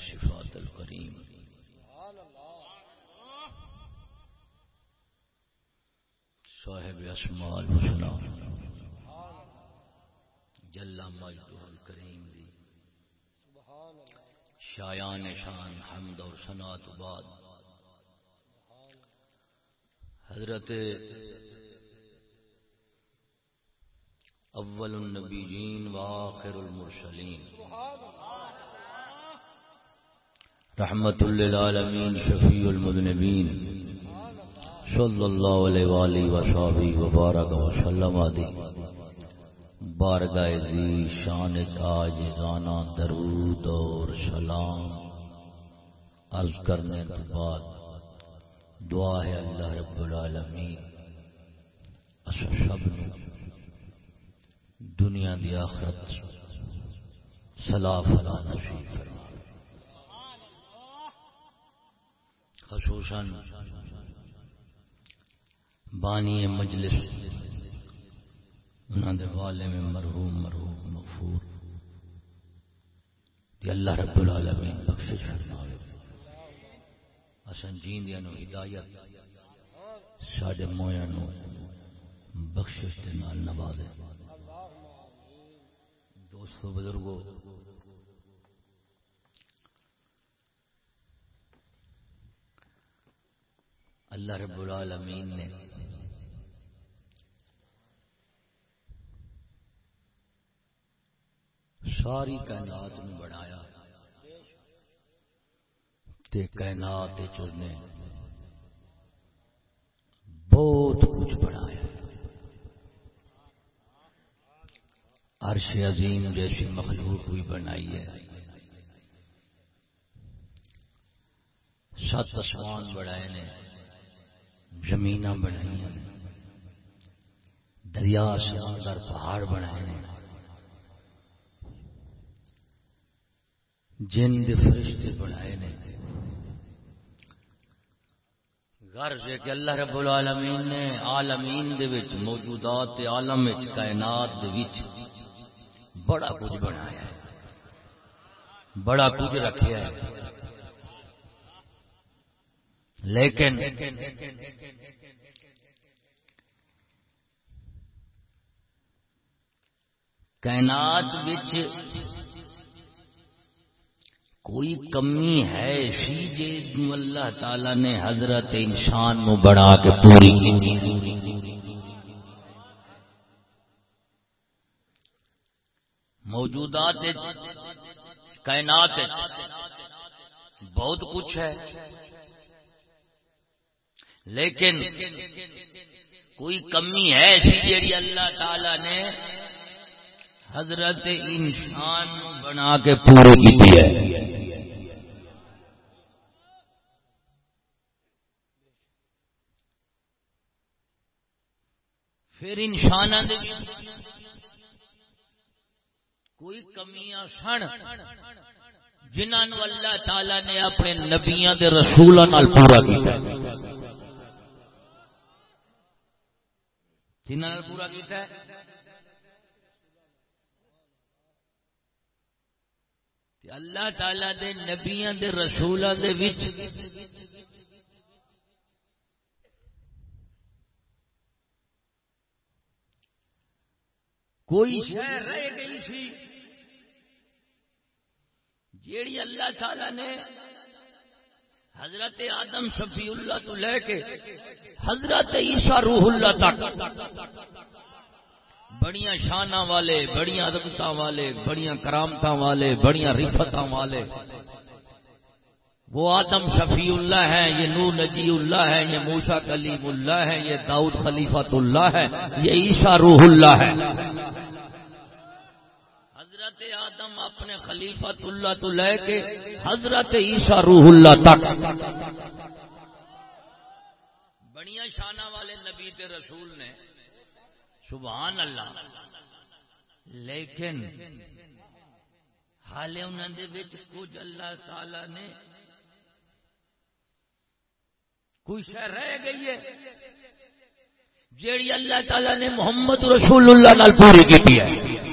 صفات الکریم صاحب اسمال حسنا جل مجدہ الکریم دی. شایان شان حمد اور سنات بعد. حضرت اول النبیین و آخر المرسلین. سبحان اللہ رحمت للعالمین، شفیع المذنبین، صلی اللہ علیہ وآلہ وصحبہ وبارک وسلم آدی بارگاہ دی شان تاج گانا درود اور سلام۔ عرض کرنے کے بعد دعا ہے اللہ رب العالمین۔ اسا سب دنیا دی آخرت سلا فلا نصیب فرما خصوصاً بانی مجلس۔ انہوں دے والے میں مرحوم مرحوم، مغفور۔ دی اللہ رب العالمین بخشش فرماوے۔ اسن جیندیاں نو ہدایت، ساڈے مویاں نو بخشش دے نال نوازے۔ دوستو، بزرگو اللہ رب العالمین نے ساری کائنات میں بنایا تے کائنات چنے بہت کچھ بنایا۔ عرش عظیم جیسی مخلوق بھی بنائی ہے۔ سات آسمان بڑھائے نے۔ زمین بنائی دریا سمندر پہاڑ بنائے نے جن فرشتے بنائے نے غرض ہے کہ اللہ رب العالمین نے عالمین دے وچ موجودات عالم وچ کائنات دے وچ بڑا کچھ بنایا ہے۔ بڑا کچھ رکھیا ہے۔ لیکن کائنات وچ کوئی کمی ہے سی جی اللہ تعالی نے حضرت انسان نو بنا کے پوری موجودات کائنات بہت کچھ ہے۔ لیکن کوئی کمی ہے ایسی جیڑی اللہ تعالی نے حضرت انسان بنا کے پورے کی ہے؟ پھر انسان کوئی کمیاں سن جنہوں اللہ تعالی نے اپنے نبیاں دے رسولوں پورا کیا جنہوں پورا کیتا ہے۔ اللہ تعالی دے نبیاں دے رسولوں دے وچ کوئی شہر رہ گئی سی جیڑی اللہ تعالی نے حضرت آدم شفی اللہ تو لے کے حضرت عیسیٰ روح اللہ تک بڑیاں شانہ والے، بڑیاں ادبت والے، بڑیاں کرامت والے، بڑیاں رفت والے۔ وہ آدم شفیع اللہ ہے یہ نور نجی اللہ ہے یہ موسا کلیم اللہ ہے یہ داؤد خلیفت اللہ ہے یہ عیسیٰ روح اللہ ہے حضرت آدم اپنے خلیفت اللہ تو لے کے حضرت عیسیٰ روح اللہ تک۔ بڑیاں شانہ والے نبی تے رسول نے، سبحان اللہ۔ لیکن حالے انہوں نے کچھ اللہ تعالی نے کوئی شہ رہ گئی ہے، جیڑی اللہ تعالی نے محمد رسول اللہ نال پوری کی ہے۔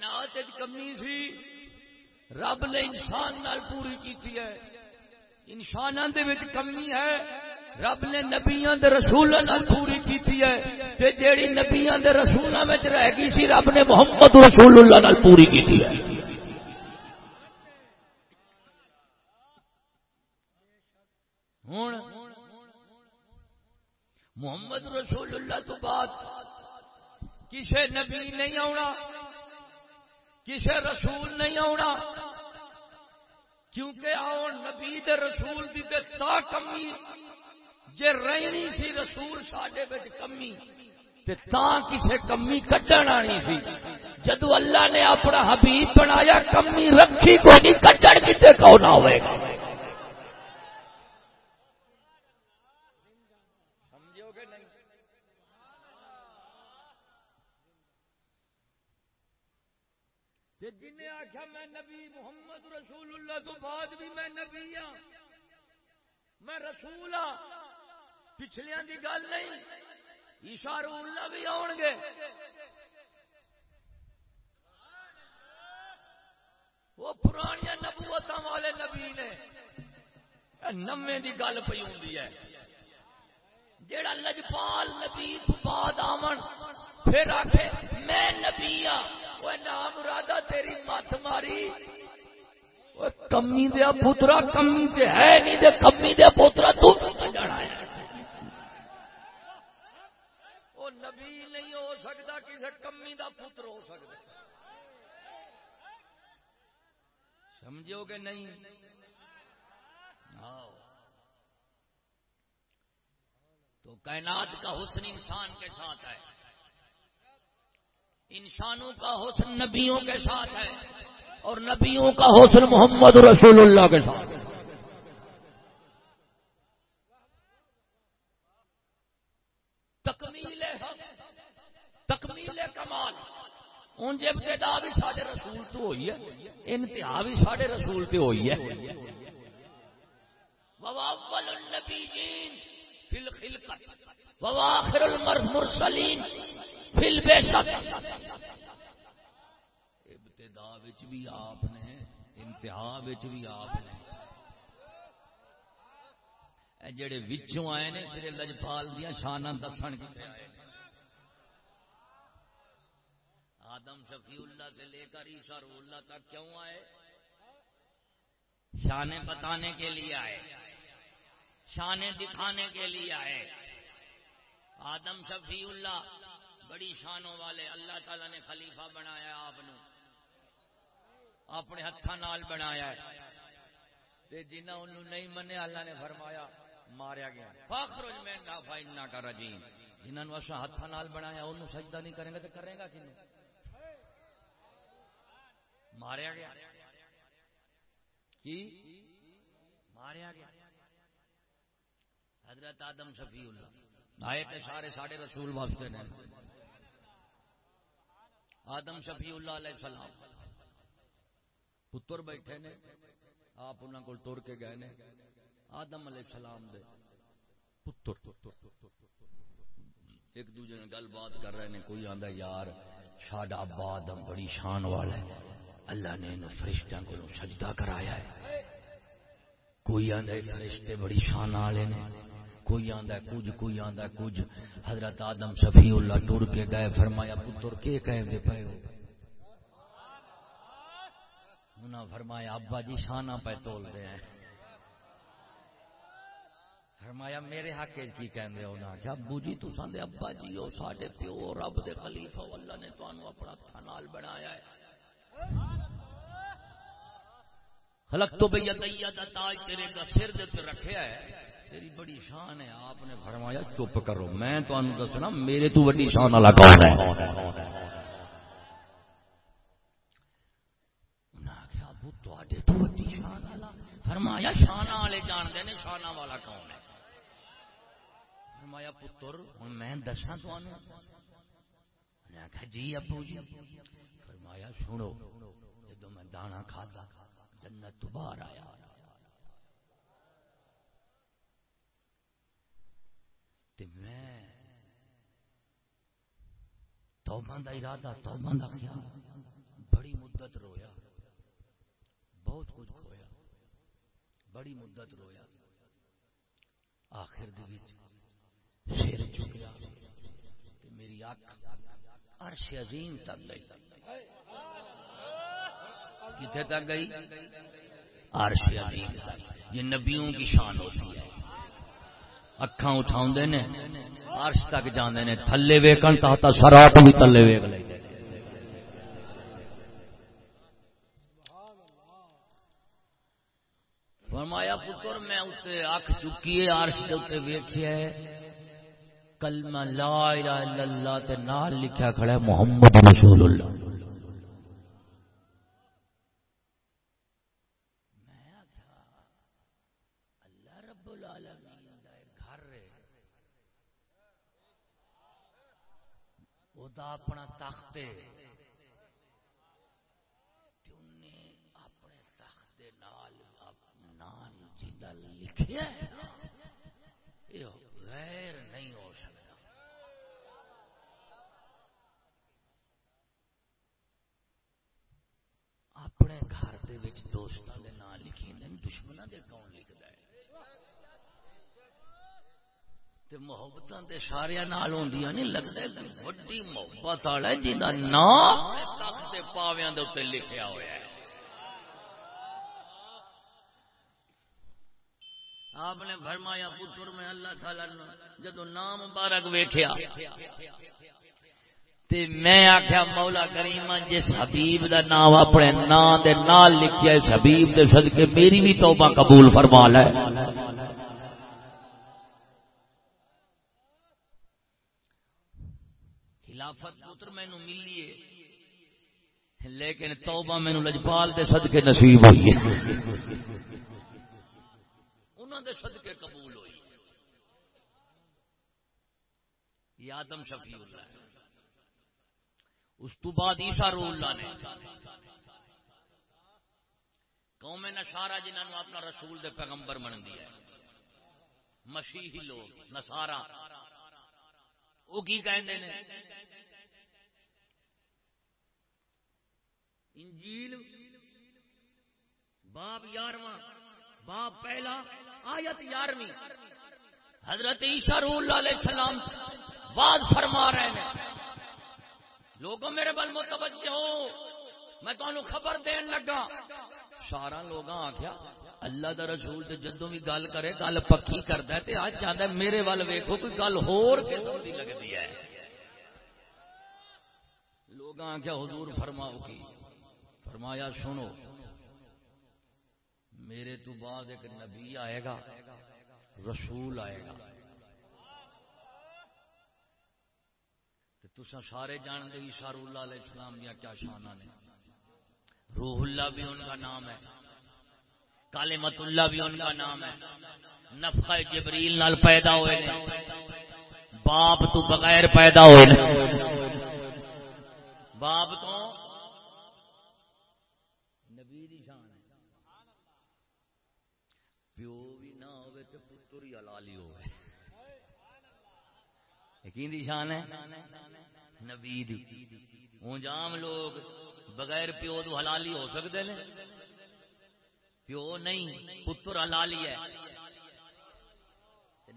کائنات کمی سی، رب نے انسان نال پوری کی ہے۔ انسان کمی ہے، رب نے نبیا رسول پوری کی ہے۔ تے جیڑی نبیا رسولوں میں رہ گئی سی، رب نے محمد رسول اللہ نال پوری کی ہے۔ ہوں محمد رسول اللہ تو بعد کسے نبی نہیں آنا کسے رسول نہیں آنا کیونکہ آؤ نبی دے رسول دی دے تا کمی۔ جے رہنی سی رسول ساڈے وچ کمی، تے تا کسے کمی کڈن آنی سی۔ جدو اللہ نے اپنا حبیب بنایا، کمی رکھی کوئی نہیں، کڈن کتے کون ہوئے گا؟ جی جن آخیا میں نبی محمد رسول اللہ تو بعد بھی میں نبی ہاں۔ میں رسول ہاں۔ پچھلیا کی گل نہیں۔ اشار اللہ بھی آن گے۔ وہ پرانیا نبوت والے نبی نے۔ نمے کی گل پی ہوں جڑا لجپال نبی بعد آمن، پھر آخے میں نبی ہاں۔ نام مرادہ تیری مت ماری کمی دیا پوترا کمی تے ہے نہیں دے کمی دیا پوترا تو جانا ہے وہ نبی نہیں ہو سکتا کسی کمی دا پتر ہو سکتا سمجھو گے نہیں تو کائنات کا حسن انسان کے ساتھ ہے انسانوں کا حسن نبیوں کے ساتھ ہے اور نبیوں کا حسن محمد رسول اللہ کے ساتھ تکمیل تکمیل کمال۔ ان ابتدا بھی سارے رسول تو ہوئی ہے، انتہا بھی سارے رسول تو ہوئی ہے۔ فی الخلقت وواخر المرسلین فل بے شک۔ ابتدا بھی آپ نے، انتہا بھی آپ نے۔ جڑے وچوں آئے نے پھر لجپال دیا شانہ دسن کتنے آئے آدم شفیع اللہ سے لے کر عیسیٰ رو اللہ تک کیوں آئے؟ شانے بتانے کے لیے آئے۔ شانے دکھانے کے لیے آئے۔ آدم شفیع اللہ بڑی شانوں والے اللہ تعالی نے خلیفہ بنایا آپ اپنے ہاتھوں بنایا جنہ انہوں نہیں منیا، اللہ نے فرمایا، ماریا گیا۔ فاخر میں نافا رجیم جنہوں اصا ہاتھ بنایا، انہوں سجدہ نہیں کریں گے تو کرے گا کنو ماریا گیا۔ کی؟ ماریا گیا۔ حضرت آدم شفیع اللہ۔ آئے تھے سارے ساڑے رسول واسطے نے۔ آدم شفیع اللہ علیہ السلام۔ پتر بیٹھے نے، آپ انہوں کو تر کے گئے نے، آدم علیہ السلام دے۔ پتر۔ ایک دوجے نے گل بات کر رہے نے، کوئی آندا یار شاڈا ابا آدم بڑی شان والا ہے۔ اللہ نے انہوں فرشتوں کو سجدہ کرایا ہے۔ کوئی آندا فرشتے بڑی شان والے نے۔ کوئی آندا ہے، کچھ، کوئی آندا ہے، کچھ۔ حضرت آدم شفیع اللہ ٹر کے گئے، فرمایا، پتر، کے کہہ دے پے ہو؟ انہاں فرمایا، ابا جی شانہ پہ تول دے ہیں۔ فرمایا، میرے حق کی کہندے ہو؟ نا کہ ابو جی تو ساندے ابا جی ہو ساڈے پیو رب دے خلیفہ، اللہ نے تانوں اپنا ہتھ نال بنایا ہے۔ خلق تو بیا دیا دا تاج تیرے کا سر دے تے رکھیا ہے۔ تیری بڑی شان ہے، آپ نے فرمایا، چپ کرو۔ میں تو دسنا، میرے تو بڑی شان والا کون ہے؟ فرمایا شان والے جانتے ہیں شانہ والا کون ہے۔ فرمایا، پتر ہوں میں دسا تو جی ابو جی۔ فرمایا، سنو جدو میں دانا کھاتا جنت تو باہر آیا۔ تے میں توبہ دا ارادہ، توبہ دا خیال۔ بڑی مدت رویا۔ بہت کچھ کھویا۔ بڑی مدت رویا۔ آخر دے سر چکیا میری اک عرش عظیم تک گئی۔ کتنے تک گئی؟ عرش عظیم یہ نبیوں کی شان ہوتی ہے۔ اکھاں اٹھاؤں نے، عرش تک جانے نے، تھلے ویکن تا سراٹ بھی تھلے ویک لے۔ فرمایا، پتر، میں اتنے اکھ چکی ہے، عرش کے اتنے ویکھیا ہے۔ کلمہ لا الہ الا اللہ تے نال لکھیا کھڑا ہے، محمد رسول اللہ۔ اپنا تخت اپنے تخت جی لکھا یہ غیر نہیں ہو سکتا۔ اپنے گھر دوستوں کے نام لکھی دشمنوں کے کون لکھتا ہے؟ محبت سارے نال نہیں لگتا محبت والا نام تخت ہوا ہے۔ آپ نے فرمایا پتر میں اللہ تعالی جدو نام مبارک ویخیا میں آخیا مولا کریم جس حبیب دا نام اپنے نام دے نال لکھیا اس حبیب دے صدقے میری بھی توبہ قبول فرما لے۔ خلافت پتر مینو ملی ہے لیکن توبہ مینو لجپال دے صدقے نصیب ہوئی۔ ہے انہوں دے صدقے قبول ہوئی۔ یہ آدم شفیع اللہ ہے۔ اس تو بعد عیسیٰ رو اللہ نے۔ قوم نشارا جنہوں نے اپنا رسول دے پیغمبر بن دیا ہے۔ مسیحی لوگ نسارا وہ کی کہندے نے انجیل باب یارواں باب پہلا، آیت یارویں۔ حضرت عیشا رول علیہ السلام بات فرما رہے ہیں۔ لوگوں، میرے بل متوجہ ہو، میں تمہیں خبر دین لگا۔ سارا لوگ آخیا اللہ دا رسول تے جدوں بھی گل کرے، گل پکی کردا ہے تے اج چاہندا ہے میرے ول ویکھو، کوئی گل ہور قسم دی لگدی ہے۔ لوگ آخیا حضور فرماؤ کی؟ فرمایا، سنو، میرے تو بعد ایک نبی آئے گا، رسول آئے گا۔ تسا سارے جان گے شار اللہ علیہ السلام یا کیا شانہ نے۔ روح اللہ بھی ان کا نام ہے۔ کالے مت اللہ بھی ان کا نام ہے۔ نفخہ جبریل نال پیدا ہوئے نے۔ باپ تو بغیر پیدا ہوئے نے۔ باپ تو شان ہے۔ نبی ہوں جام لوگ بغیر پیو تو حلالی ہو سکتے ہیں پیو نہیں، پتر حلالی ہے۔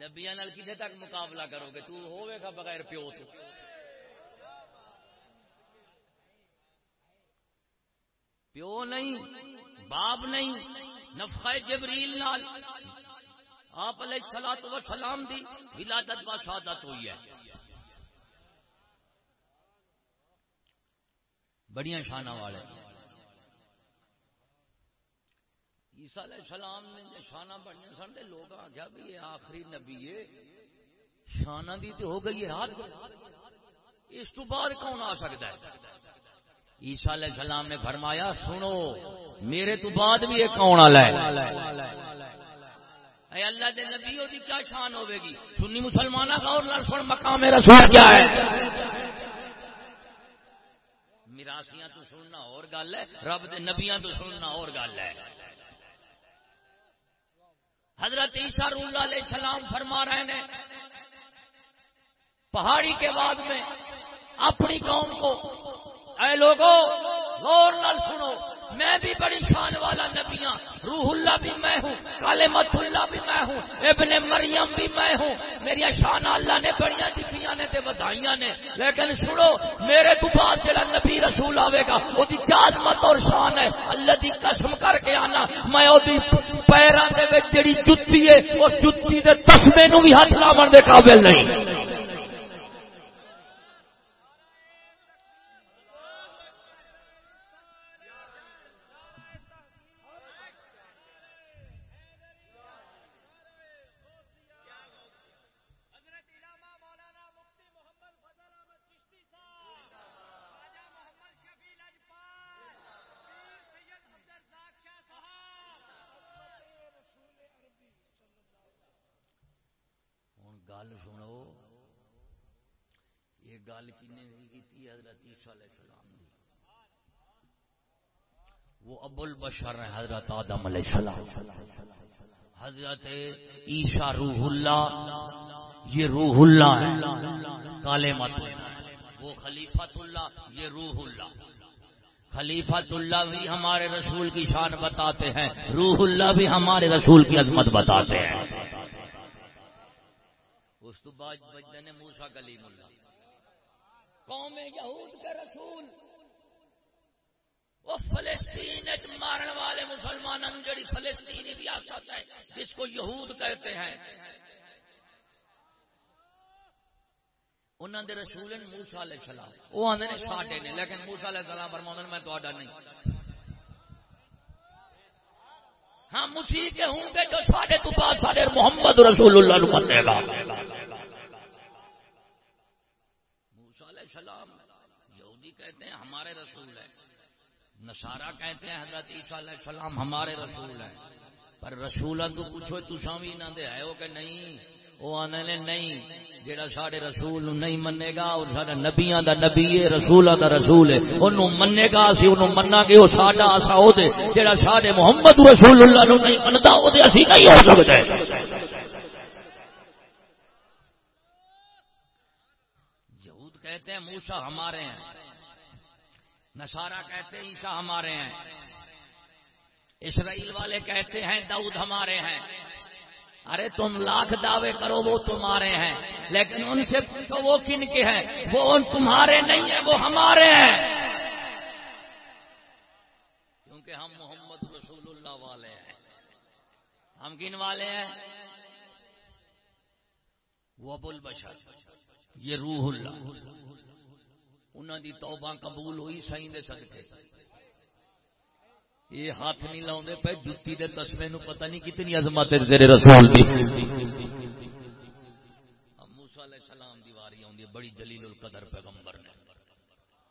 نبیا کتنے تک مقابلہ کرو گے؟ تو ہوئے گا بغیر پیو تو۔ پیو نہیں، باپ نہیں، نفخہ جبریل نال۔ آپ علیہ سلاد و سلام دی ولادت و شہادت ہوئی ہے۔ بڑی شانہ والے۔ عیسیٰ علیہ السلام نے شانہ بڑی سن دے لوگ آخیا بھی یہ آخری نبی ہے۔ شانہ دی تو ہو گئی رات۔ اس تو بعد کون آ سکتا ہے؟ عیسیٰ علیہ السلام نے فرمایا، سنو، میرے تو بعد بھی یہ کون آ اے اللہ دے نبی دی کیا شان ہوے گی؟ سنی مسلمانہ کا اور لال سن، مقام رسول کیا ہے؟ میراسیاں تو سننا اور گل ہے، رب دے نبیاں تو سننا اور گل ہے۔ حضرت عیسیٰ رول علیہ السلام فرما رہے ہیں، پہاڑی کے بعد میں اپنی قوم کو، اے لوگوں غور نال سنو میں بھی بڑی شان والا نبی ہوں روح اللہ بھی میں ہوں کالے مت اللہ بھی میں ہوں، ابن مریم بھی میں ہوں۔ میری شان اللہ نے بڑی دکھیاں نے تے بدھائیاں نے۔ لیکن سنو، میرے تو بعد جڑا نبی رسول آئے گا وہ کیا عظمت اور شان ہے۔ اللہ دی قسم کر کے آنا، میں پیروں کے جڑی جتی ہے، اس جتی کے تسمے نو بھی ہاتھ لاون دے قابل نہیں گل سنو یہ گل کی حضرت عیسیٰ علیہ السلام دی۔ وہ ابو البشر ہیں حضرت آدم علیہ السلام۔ حضرت عیسیٰ روح اللہ، یہ روح اللہ ہے۔ کالے مت وہ خلیفت اللہ، یہ روح اللہ۔ خلیفت اللہ بھی ہمارے رسول کی شان بتاتے ہیں۔ روح اللہ بھی ہمارے رسول کی عظمت بتاتے ہیں۔ اس تو بعد بجنے نے موسا کلیم اللہ۔ قوم یہود کے رسول، وہ فلسطین مارن والے مسلمانوں جڑی فلسطینی ریاست ہے، جس کو یہود کہتے ہیں۔ انہوں نے رسول موسا علیہ السلام۔ وہ آدھے نے ساڈے نے، لیکن موسا علیہ السلام فرما میں تو نہیں۔ ہاں مسیح کے ہوں گے جو ساڑھے تو پاس ساڑھے محمد رسول اللہ کو منے گا موسیٰ علیہ السلام یہودی کہتے ہیں ہمارے رسول ہے نصارہ کہتے ہیں حضرت عیسیٰ علیہ السلام ہمارے رسول ہیں۔ پر رسولہ تو پوچھو تو سامی نہ دے ہے ہو کہ نہیں؟ وہ آنے نے نہیں، جیڑا ساڑے رسول نہیں منے گا اور ساڑا نبیان دا نبی ہے رسولہ دا رسول ہے۔ انہوں منے گا اسی انہوں مننا گے وہ ساڑا آسا ہو دے۔ جیڑا ساڑے محمد رسول اللہ نو نہیں منتا ہو دے اسی نہیں ہو سکتا ہے یہود کہتے ہیں موسیٰ ہمارے ہیں۔ نصارہ کہتے ہیں، عیسیٰ ہمارے ہیں۔ اسرائیل والے کہتے ہیں، داؤد ہمارے ہیں۔ ارے تم لاکھ دعوے کرو، وہ تمہارے ہیں۔ لیکن ان سے پوچھو، وہ کن کے ہیں؟ وہ ان تمہارے نہیں ہیں، وہ ہمارے ہیں۔ کیونکہ ہم محمد رسول اللہ والے ہیں۔ ہم کن والے ہیں؟ وہ ابو البشر، یہ روح اللہ۔ انہوں دی توبہ قبول ہوئی سی دے سکتے یہ ہاتھ نہیں لاؤ پہ جتی دے تسمے نو پتہ نہیں کتنی عظمت تیرے رسول دی۔ موسیٰ علیہ السلام دی واری آؤں بڑی جلیل القدر پیغمبر نے۔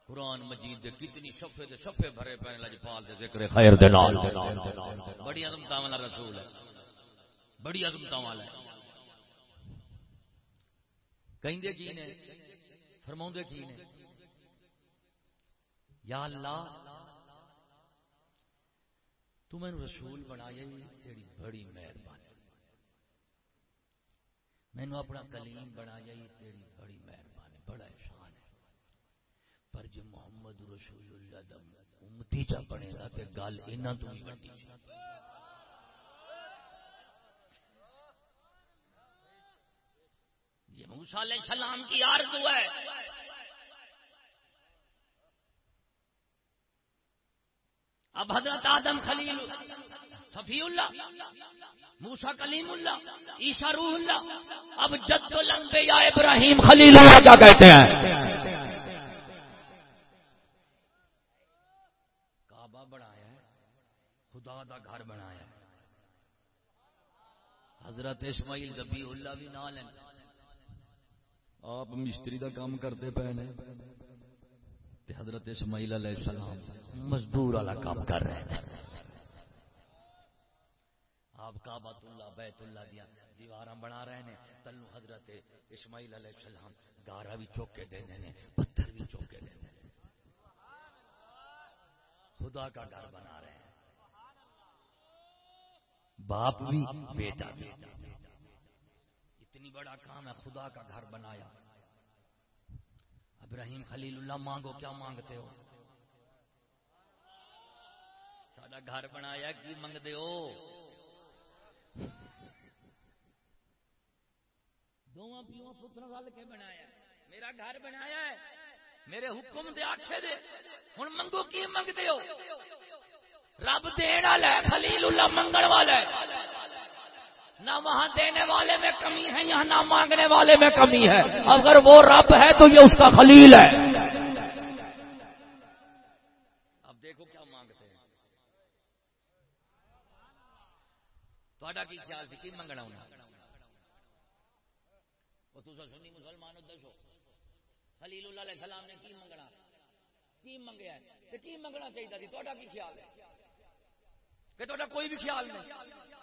قرآن مجید دے کتنی صفحے دے صفحے بھرے پہ لجپال دے ذکر خیر دے نال۔ بڑی عظمتاں والا رسول ہے۔ بڑی عظمتاں والا ہے۔ کہیں دے کی نے؟ فرماؤں دے کی نے؟ یا اللہ، تو میں رسول بنایا تیری بڑی مہربانی۔ مینو اپنا کلیم بنایا تیری بڑی مہربانی، بڑا احسان ہے۔ پر جی محمد رسول اللہ دم امتی چا بنے گا تے گل انہاں تو ہی وڈی سی یہ موسی علیہ السلام کی آرزو ہے اب حضرت آدم خلیل صفی اللہ موسا کلیم اللہ عیسا روح اللہ اب جد لمبے یا ابراہیم خلیل اللہ کیا کہتے ہیں۔ کعبہ بنایا ہے، خدا دا گھر بنایا ہے۔ حضرت اسماعیل دبی اللہ بھی نہ لیں آپ مستری دا کام کرتے پے حضرت اسماعیل علیہ السلام مزدور والا کام کر رہے ہیں۔ آپ کابت اللہ، بیت اللہ دیا دیوار بنا رہے ہیں۔ تلو حضرت اسماعیل علیہ السلام گارا بھی چوکے دے دیں پتھر بھی چوکے دے خدا کا گھر بنا رہے ہیں۔ باپ بھی بیٹا بھی۔ اتنی بڑا کام ہے، خدا کا گھر بنایا۔ ابراہیم خلیل اللہ مانگو کیا مانگتے ہو؟ میرا گھر بنایا کی منگ ہو؟ دونوں پیو پتر رل کے بنایا۔ میرا گھر بنایا ہے۔ میرے حکم دے آخے دے۔ ہوں منگو کی منگتے ہو؟ رب دین والا ہے خلیل اللہ منگن والا ہے۔ نہ وہاں دینے والے میں کمی ہے یہاں نہ مانگنے والے میں کمی ہے۔ اگر وہ رب ہے تو یہ اس کا خلیل ہے۔ اب دیکھو کیا مانگتے ہیں۔ تھوڑا کی خیال سے کی منگنا ہونا وہ تو سنی مسلمان دسو۔ خلیل اللہ علیہ السلام نے کی منگنا؟ کی منگیا ہے؟ کی منگنا چاہیے تھوڑا کی خیال ہے؟ کہ تو کوئی بھی خیال نہیں۔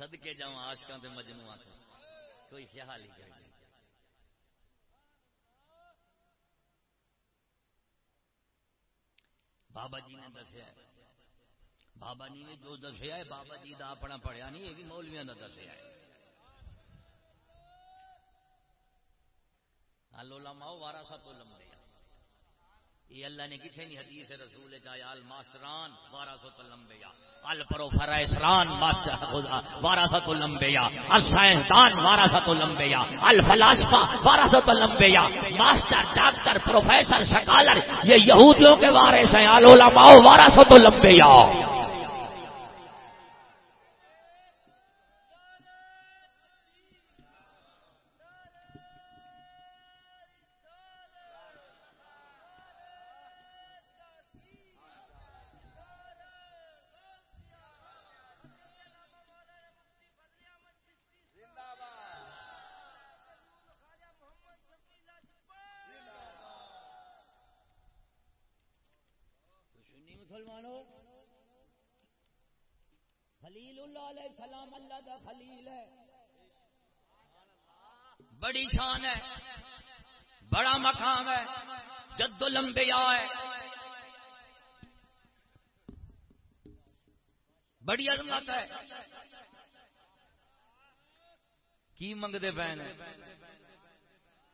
سد کے جا آشکا مجنو آ کوئی خیال ہی کرے بابا جی نے دسیا بابا جی نے جو دسیا ہے، بابا جی کا اپنا پڑھیا نہیں، یہ بھی مولویا کا دسیا ہے۔ ہاں، لولا ماؤ بارہ سا تو لمبے۔ یہ اللہ نے کتنے نہیں حدیث رسول چاہے الماسران بارہ سو تو لمبیا یا ال اسران بارہ سو تو لمبیا السائنسدان بارہ سو تو لمبیا الفلاسفہ بارہ سو تو لمبیا ماسٹر ڈاکٹر، پروفیسر سکالر یہ یہودیوں کے وارث ہیں، آل علماء، بارہ سو تو لمبیا یا مسلمانوں خلیل اللہ علیہ السلام اللہ کا خلیل ہے۔ بڑی شان ہے۔ بڑا مقام ہے۔ جد لمبیا ہے۔ بڑی عظمت ہے۔ کی منگتے پے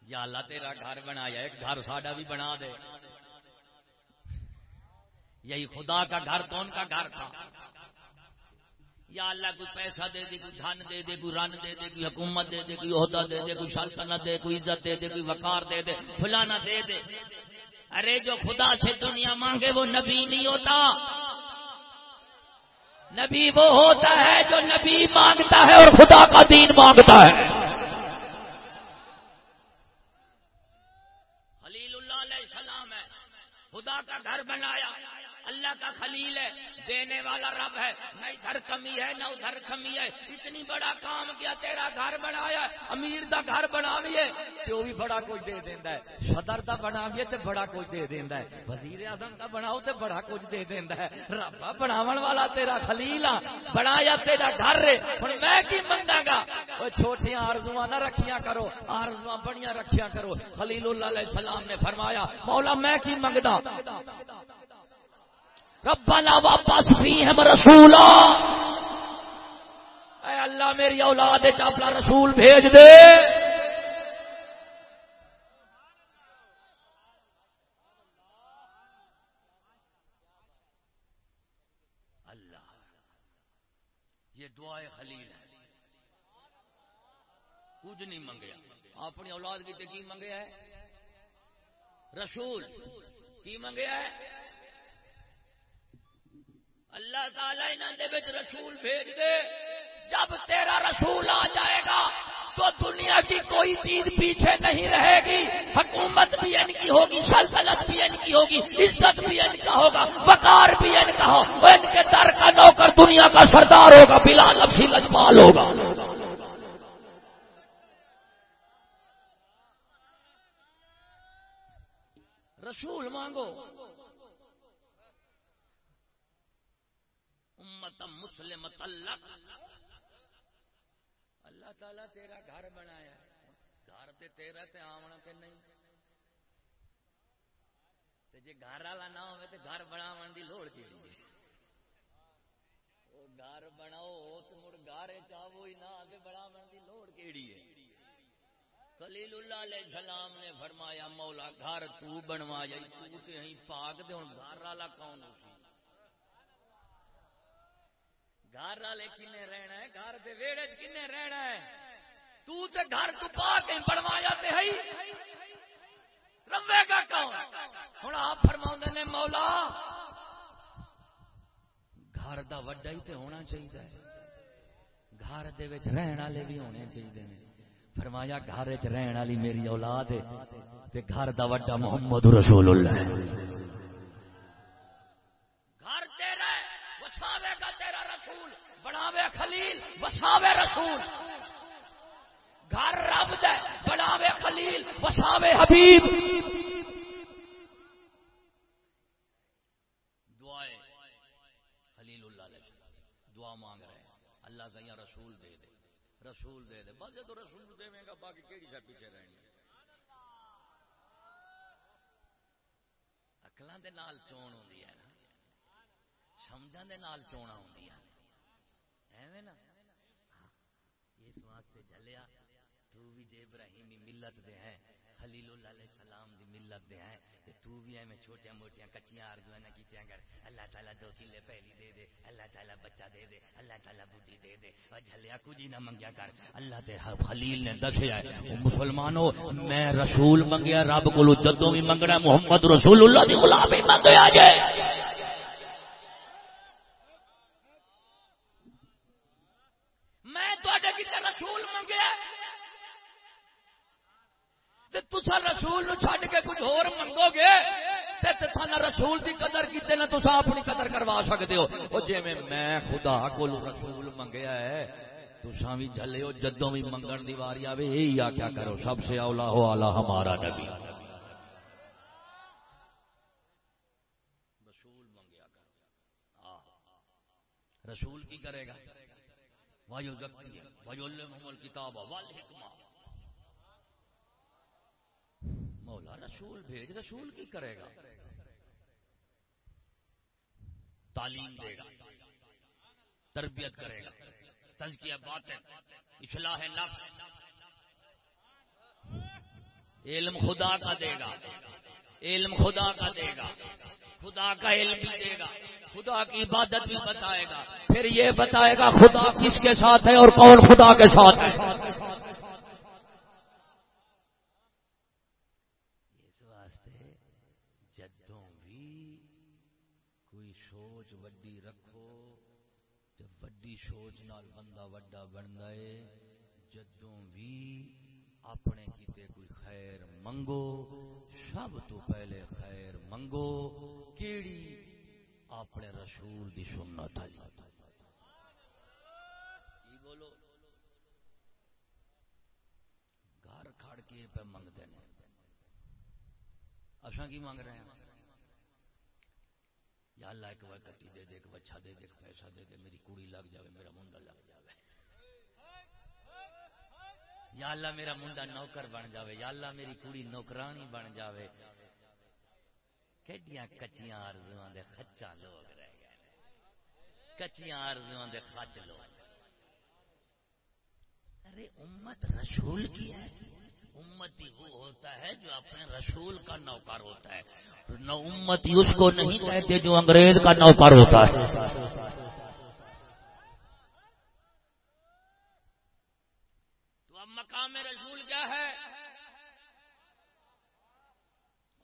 یا اللہ تیرا گھر بنایا، ایک گھر ساڈا بھی بنا دے۔ یہی خدا کا گھر، کون کا گھر تھا؟ یا اللہ کوئی پیسہ دے دے، کوئی دھن دے دے، کوئی رن دے دے، کوئی حکومت دے دے، کوئی عہدہ دے دے، کوئی سلطنت دے، کوئی عزت دے دے، کوئی وقار دے دے، فلانا دے دے۔ ارے جو خدا سے دنیا مانگے وہ نبی نہیں ہوتا۔ نبی وہ ہوتا ہے جو نبی مانگتا ہے اور خدا کا دین مانگتا ہے۔ خلیل اللہ علیہ السلام ہے، خدا کا گھر بنایا۔ اللہ کا خلیل ہے، دینے والا رب ہے۔ نہ ادھر کمی ہے، نہ ادھر کمی ہے۔ اتنی بڑا کام کیا، تیرا گھر بنایا امیر دا گھر بنا لیے تو بھی بڑا کچھ دے دینا ہے۔ صدر دا بنا لیے تو بڑا کچھ دے دینا ہے۔ وزیر اعظم دا بناؤ تو بڑا کچھ دے دینا ہے۔ ربا بناو والا تیرا خلیل آ۔ بنایا تیرا گھر رے ہوں میں کی منگا گا؟ وہ چھوٹیاں آرزو نہ رکھیا کرو۔ آرزو بڑیاں رکھیا کرو۔ خلیل اللہ علیہ السلام نے فرمایا، مولا میں کی منگتا ربنا واپس بھی ہم رسولا۔ اے اللہ میری اولاد اپنا رسول بھیج دے۔ اللہ، یہ دعائے خلیل ہے کچھ نہیں منگیا۔ اپنی اولاد کی کی منگیا ہے؟ رسول، کی منگیا ہے؟ اللہ تعالی انہوں رسول بھیج دے۔ جب تیرا رسول آ جائے گا تو دنیا کی کوئی چیز پیچھے نہیں رہے گی۔ حکومت بھی ان کی ہوگی، سلطنت بھی ان کی ہوگی، عزت بھی ان کا ہوگا، وقار بھی ان کا ہو۔ ان کے در کا نوکر دنیا کا سردار ہوگا بلا لفظی لجپال ہوگا۔ رسول مانگو۔ امت مسلم اللہ تعالی تیرا گھر بنایا گھر تے تیرا تے آمنا تے نہیں؟ تے جے گھر والا نہ ہوئے تے گھر بناون دی لوڑ کی او گھر بناؤ تے مڑ گھر چاہو ہی نہ تے بناون دی لوڑ کیڑی ہے۔ خلیل اللہ علیہ السلام نے فرمایا، مولا گھر تو بنوایا، تو تے ہی پاک دے، ہن گھر والا کون ہو سی؟ گھر والے کنے رہنا ہے؟ گھر دے ویڑے کنے رہنا ہے؟ تو تے گھر تو پا کے بنوایا تے ہے روے گا کون؟ ہوں آپ فرما نے، مولا، گھر دا وڈا ہی تے ہونا چاہیے گھر دے وچ رہن والے بھی ہونے چاہیے نے۔ فرمایا، گھر چ رہن والی میری اولاد ہے۔ تے گھر دا وڈا محمد رسول اللہ ہے گھر تیرا وساوے گا تیرا رسول بناوے خلیل، وساوے رسول۔ گھر رب دے، بناوے خلیل، وساوے حبیب۔ دعائے خلیل اللہ علیہ دعا مانگ رہے ہیں۔ اللہ سے رسول دے دے۔ رسول دے دے۔ بس تو رسول دے گا، باقی کہڑی شا پیچھے رہنی اکلان دے نال چون ہوندی ہے نا۔ سمجھان دے نال چونا ہوندی ہے۔ ایویں نا؟ ہاں، اس واسطے جلیا تو بھی جے ابراہیمی ملت دے ہیں، خلیل اللہ علیہ السلام دی ملت دے ہیں، تے تو بھی ایویں چھوٹیاں موٹیاں کچیاں آرزویں نہ کیتیاں کر، اللہ تعالی دو کلے پہلی دے دے، اللہ تعالی بچہ دے دے، اللہ تعالی بڈھی دے دے او جھلیا کچھ نہ منگیا کر، اللہ تے خلیل نے دسیا ہے، او مسلمانوں میں رسول منگیا، رب کولو جدوں بھی منگنا، محمد رسول اللہ دی غلامی منگیا جائے میں تواڈے کتے رسول منگیا تے تسا رسول نو چھڈ کے کچھ ہور منگو گے تے تسا رسول دی قدر کیتے نہ تسا اپنی قدر کروا سکدے ہو۔ او جویں میں خدا کول رسول منگیا ہے تسا بھی جھلے ہو، جدوں بھی منگن دی واری آوے، یہی آکھیا کرو، سب سے اولا ہو اعلی ہمارا نبی۔ رسول منگیا کرو رسول کی کرے گا؟ وایو زکی وایو الکتاب والحکمہ مولا رسول بھیج، رسول کی کرے گا؟ تعلیم دے گا، تربیت کرے گا۔ تزکیہ باطن اصلاح نفس علم خدا کا دے گا۔ علم خدا کا دے گا۔ خدا کا علم بھی دے گا۔ خدا کی عبادت بھی بتائے گا۔ پھر یہ بتائے گا خدا کس کے ساتھ ہے اور کون خدا کے ساتھ ہے اس واسطے جدوں بھی کوئی سوچ وڈی رکھو جب وڈی سوچ نال بندہ وڈا بنتا ہے۔ جدوں بھی اپنے کیتے کوئی خیر منگو، سب تو پہلے خیر منگو۔ کیڑی اپنے رسول دی سنت آئی کی بولو؟ گھر کھڑ کے پہ منگتے ہیں۔ اصا کی منگ رہے ہیں؟ یا اللہ ایک بار کٹی دے دے، ایک بچہ دے دے، ایک پیسہ دے دے، میری کڑی لگ جاوے، میرا منڈا لگ جاوے۔ یا اللہ میرا منڈا نوکر بن جاوے، یا اللہ میری کڑی نوکرانی بن جاوے۔ کیڈیاں کچیاں آرزواں دے خچاں لوگ رہ گئے کچیاں آرزواں دے خچ لوگ۔ ارے امت رسول کی ہے۔ امتی وہ ہوتا ہے جو اپنے رسول کا نوکر ہوتا ہے۔ نہ امتی اس کو نہیں کہتے جو انگریز کا نوکر ہوتا ہے۔ تو اب مقام رسول کیا ہے؟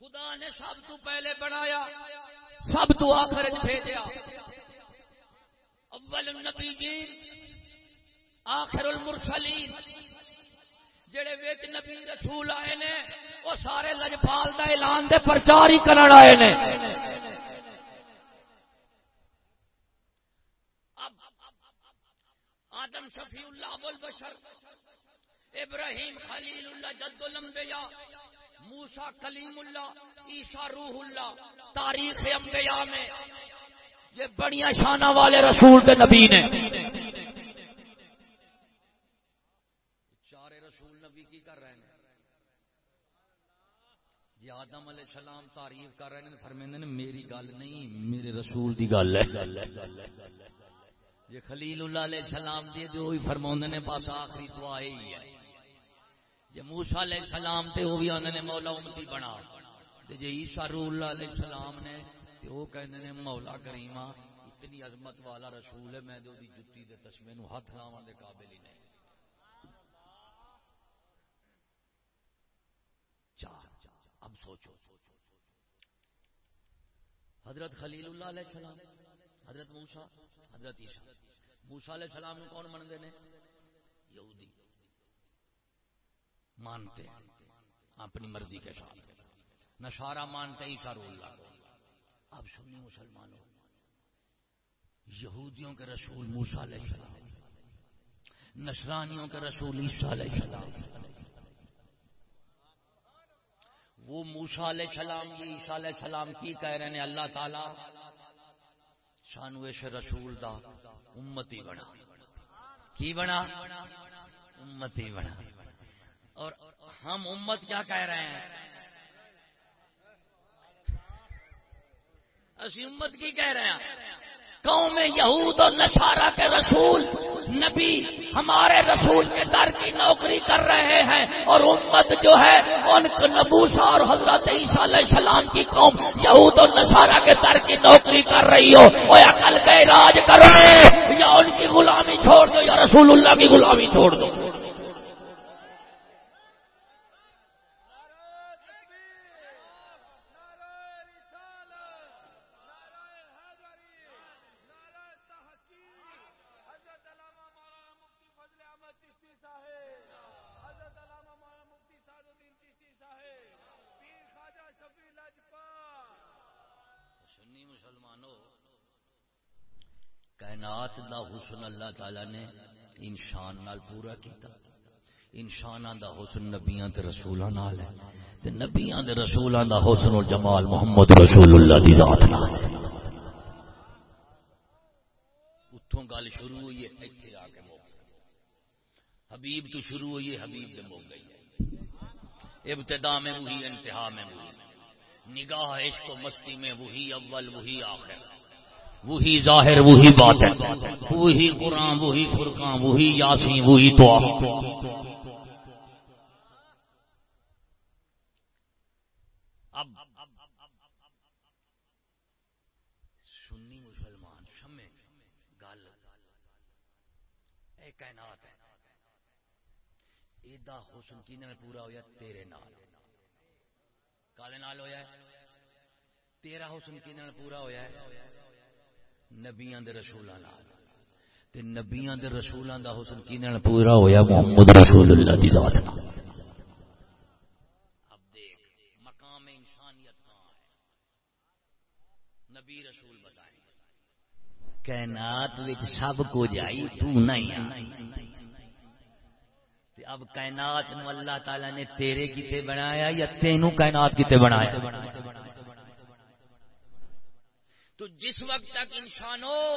خدا نے سب تو پہلے بنایا، سب تو آخر بھیجا اول النبیین، آخر المرسلین۔ جڑے وچ نبی رسول آئے نے، وہ سارے لجپال دا اعلان دے پرچار ہی کرن آئے نے۔ آدم شفیع اللہ ابو البشر ابراہیم خلیل اللہ جد الانبیاء موسا کلیم اللہ، عیسیٰ روح اللہ، تاریخ انبیاء میں یہ بڑیاں شانہ والے رسول کے نبی نے چارے رسول نبی کی کر رہے ہیں؟ جی آدم علیہ السلام تعریف کر رہے ہیں فرمیندے نے میری گل نہیں، میرے رسول دی گل ہے۔ یہ خلیل اللہ علیہ السلام دی جو ہی فرماوندے نے بس آخری دعا ہی ہے۔ جی موسا علیہ السلام تے وہ بھی انہوں نے مولا امتی بنا۔ تے جی عیسیٰ روح اللہ علیہ السلام نے تے وہ کہندے نے مولا کریمہ، اتنی عظمت والا رسول ہے، میں دے جتی دے تسمے نو ہاتھ لاواں دے قابل ہی نہیں۔ چار اب سوچو۔ حضرت خلیل اللہ علیہ السلام، حضرت موسا حضرت عیسیٰ۔ موسا علیہ السلام نے کون منتے ہیں؟ یہودی۔ مانتے اپنی مرضی کے ساتھ۔ نشارہ مانتے عیسیٰ رو اللہ اب سنی مسلمانوں، یہودیوں کے رسول موسا علیہ السلام نشرانیوں کے رسول عیسیٰ علیہ السلام۔ وہ موسا علیہ السلام کی، عیسیٰ علیہ السلام کی کہہ رہے ہیں، اللہ تعالی سانو اس رسول دا امتی بنا۔ کی بنا؟ امتی بنا۔ اور ہم امت کیا کہہ رہے ہیں؟ اسی امت کی کہہ رہے ہیں۔ قوم یہود اور نشارہ کے رسول، نبی ہمارے رسول کے در کی نوکری کر رہے ہیں اور امت جو ہے، ان نبوسا اور حضرت عیسیٰ علیہ السلام کی قوم یہود اور نصارہ کے در کی نوکری کر رہی ہو۔ وہ یا کا کے کر کرو، یا ان کی غلامی چھوڑ دو، یا رسول اللہ کی غلامی چھوڑ دو۔ کائنات دا حسن اللہ تعالی نے انسان نال پورا کیتا۔ انسان دا حسن نبیاں تے رسولاں نال ہے۔ تے نبیاں دے رسولاں دا حسن و جمال محمد رسول اللہ دی ذات نال ہے۔ اتھوں گل شروع ہوئی ہے، ایتھے آ کے موک حبیب تو شروع ہوئی ہے، حبیب دے موک گئی ہے۔ ابتدا میں وہی، انتہا میں وہی۔ نگاہ عشق و مستی میں وہی، اول وہی، آخر۔ وہی ظاہر، وہی بات ہے وہی قرآن، وہی فرقان، وہی یاسین، وہی تو اب سنی مسلمان شمے گل۔ اے کائنات ہے۔ ایدا حسن کی پورا ہویا تیرے نال۔ کالے نال ہویا ہے۔ تیرا حسن کی پورا ہویا ہے۔ نبیاں دے رسولاں نال۔ تے نبیاں دے رسولاں دا حسن کینن پورا ہویا محمد رسول اللہ دی ذات نال۔ اب دیکھ، مقام انسانیت کہاں ہے؟ نبی رسول بتائیں۔ کائنات وچ سب کچھ آئی، تو نہیں تے اب کائنات نو اللہ تعالی نے تیرے کتے بنایا یا تینوں کائنات کتے بنایا؟ تو جس وقت تک انسانوں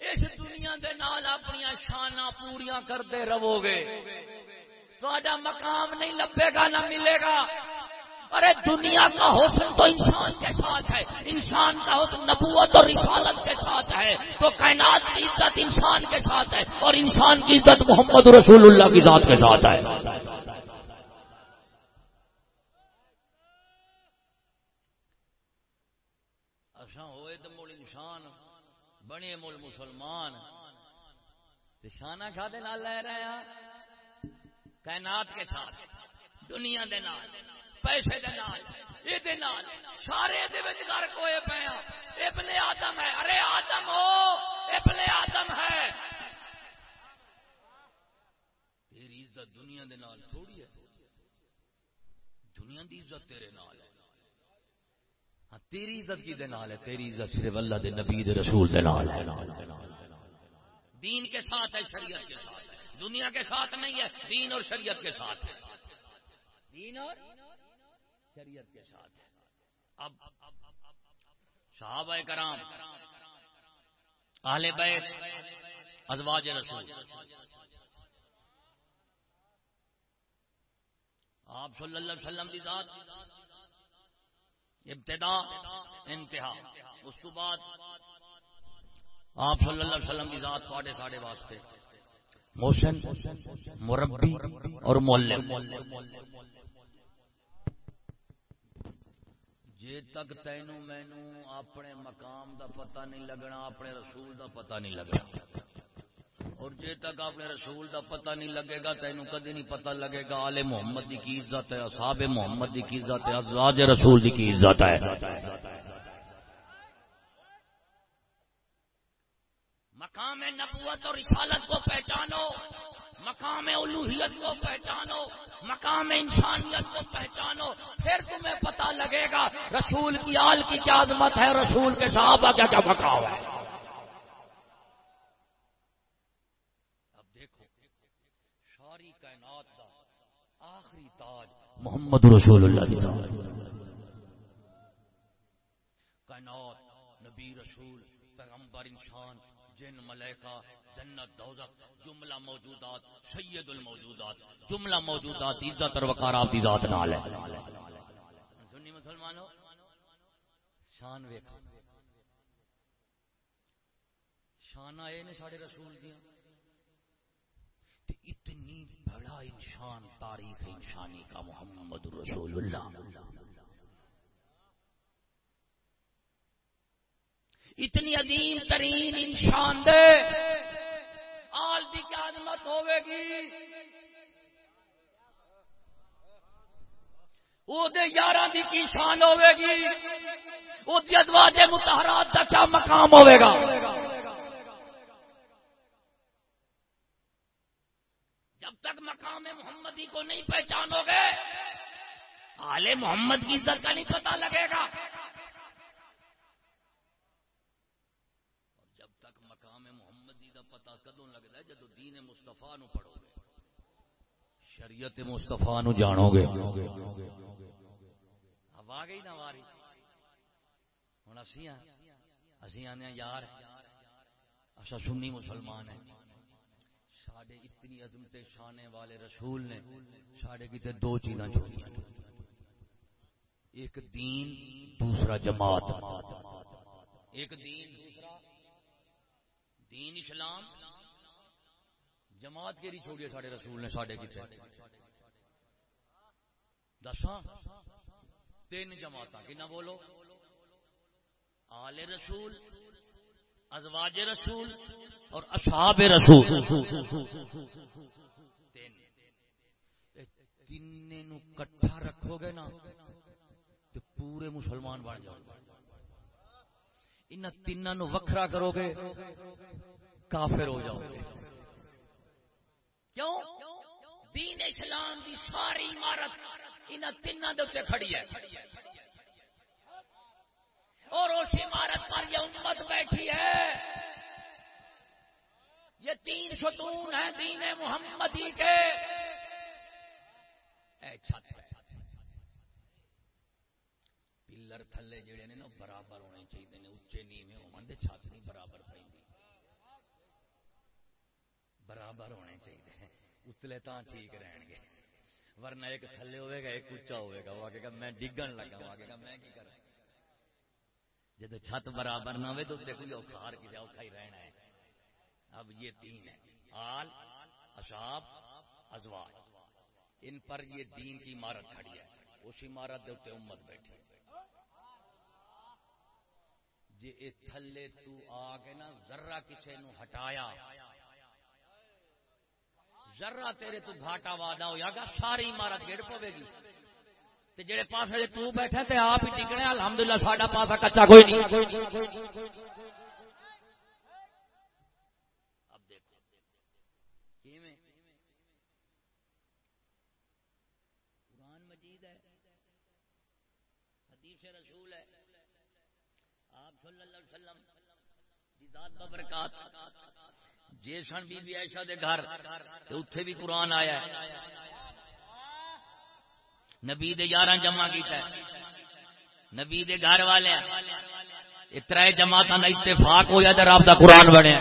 اس دنیا دے نال اپنی شانہ پوریا کرتے رہو گے۔ تو مقام نہیں لبے گا نہ ملے گا۔ ارے، دنیا کا حسن تو انسان کے ساتھ ہے۔ انسان کا حسن نبوت اور رسالت کے ساتھ ہے۔ تو کائنات کی عزت انسان کے ساتھ ہے اور انسان کی عزت محمد رسول اللہ کی ذات کے ساتھ ہے۔ بنے مول مسلمان۔ شانہ شاہ نال لے رہے ہیں۔ کائنات کے ساتھ، دنیا دے نال، پیسے دے نال، یہ دے نال، سارے دے وچ گھر کوئے پے ابن آدم ہے۔ ارے آدم ہو، ابن آدم ہے۔ تیری عزت دنیا دے نال تھوڑی ہے۔ دنیا دی عزت تیرے نال ہے۔ ہاں، تیری عزت کی دے نال ہے، تیری عزت صرف اللہ دے نبی دے رسول دے نال ہے۔ دین کے ساتھ ہے، شریعت کے ساتھ ہے۔ دنیا کے ساتھ نہیں ہے، دین اور شریعت کے ساتھ ہے۔ دین اور شریعت کے ساتھ ہے۔ اب صحابہ کرام، اہل بیت، ازواج رسول۔ آپ صلی اللہ علیہ وسلم کی ذات ابتدا، انتہا۔ اس کو بعد آپ صلی اللہ علیہ وسلم کی ذات ساڑھے ساڑھے واسطے۔ موشن، مربی اور مولم جے تک تینوں مینو اپنے مقام دا پتہ نہیں لگنا، اپنے رسول دا پتہ نہیں لگنا۔ جے تک اپنے رسول دا پتہ نہیں لگے گا، تینوں کدی نہیں پتہ لگے گا۔ آل محمد دی کی عزت ہے، اصحاب محمد دی کی عزت ہے، ازواج رسول دی کی عزت ہے۔ مقام نبوت اور رسالت کو پہچانو، مقام الوحیت کو پہچانو، مقام انسانیت کو پہچانو، پھر تمہیں پتہ لگے گا رسول کی آل کی کیا عظمت ہے، رسول کے صحابہ کیا کیا مقام ہے اب دیکھو ساری کائنات کا آخری تاج محمد رسول اللہ کی طرف۔ کائنات، نبی رسول، پیغمبر انسان، جن ملیکہ جنت، دوزخ، جملہ موجودات، سید الموجودات، جملہ موجودات، عزت اور وقار آپ کی ذات نال ہے۔ سنی مسلمانوں، شان ویک شان آئے نے سارے رسول دیا اتنی بڑا انسان تاریخ انسانی کا محمد رسول اللہ۔ اتنی عظیم ترین انسان دے۔ آل دی کیا عظمت ہوے گی۔ وہ دے یاراں دی کی شان ہوے گی۔ وہ دی ازواج مطہرات دا کیا مقام ہوے گا جب تک مقام محمدی کو نہیں پہچانو گے۔ آل محمد کی عزت کا نہیں پتہ لگے گا۔ جب تک مقام محمدی کا پتا کدو لگتا ہے جدو دین مستفا نو پڑھو گے۔ شریعت مستفا نو جانو گے۔ اب آ گئی نا واری۔ ہوں اسی اسی آنے یار۔ اچھا سنی مسلمان ہیں۔ سڈے اتنی عظمت شانے والے رسول نے سڈے کتنے دو چیزاں چھوڑی ایک دین، دوسرا جماعت۔ ایک دین دوسرا دین اسلام۔ جماعت کیری چھوڑی سارے رسول نے سارے کتنے دساں؟ تین جماعت کنا بولو؟ آل رسول، ازواج رسول اور اصحاب رسول۔ تین۔ کٹھا رکھو گے نا تو پورے مسلمان بن جاؤ گے۔ ان تین وکھرا کرو گے، کافر ہو جاؤ گے۔ کیوں؟ دین اسلام کی ساری عمارت ان تین کھڑی ہے۔ اور اس عمارت پر یہ امت بیٹھی ہے۔ یہ تین ستون ہیں دین محمدی کے۔ اے چھت پلر تھلے جڑے نے نا، برابر ہونے چاہیے نے اچے نیوے ہون دے، چھت نہیں برابر پیندی برابر ہونے چاہیے اتلے تا ٹھیک رہن گے۔ ورنہ ایک تھلے ہوئے گا، ایک اچا ہوئے گا۔ وہ آگے گا، میں ڈگن لگا، وہ آگے گا، میں کی کرا جب چھت برابر نہ ہوئے تو دیکھو یہ اوکھار کی اوکھا ہی رہنا ہے۔ اب یہ تین ہے۔ آل اشاب ازواج۔ ان پر یہ دین کی عمارت کھڑی ہے۔ اس عمارت دے امت بیٹھی۔ جی اے تھلے تو آ کے نا ذرا کسی نو ہٹایا۔ ذرا تیرے تو گھاٹا وادا ہو گا، ساری عمارت گڑ پوے گی۔ تے جڑے پاسے تو بیٹھے تے آپ ہی ٹکنے، الحمدللہ ساڈا پاسا کچا کوئی نہیں اب دیکھو کیویں قرآن مجید ہے حدیث رسول ہے آپ صلی اللہ علیہ وسلم دی ذات ببرکات جے سن بی بی عائشہ دے گھر تے اوتھے بھی قرآن آیا ہے۔ نبی دے یاراں جمع کیتا ہے۔ نبی دے گھر والے اترائے جماعتاں دا اتفاق ہویا تے رب دا قرآن بنیا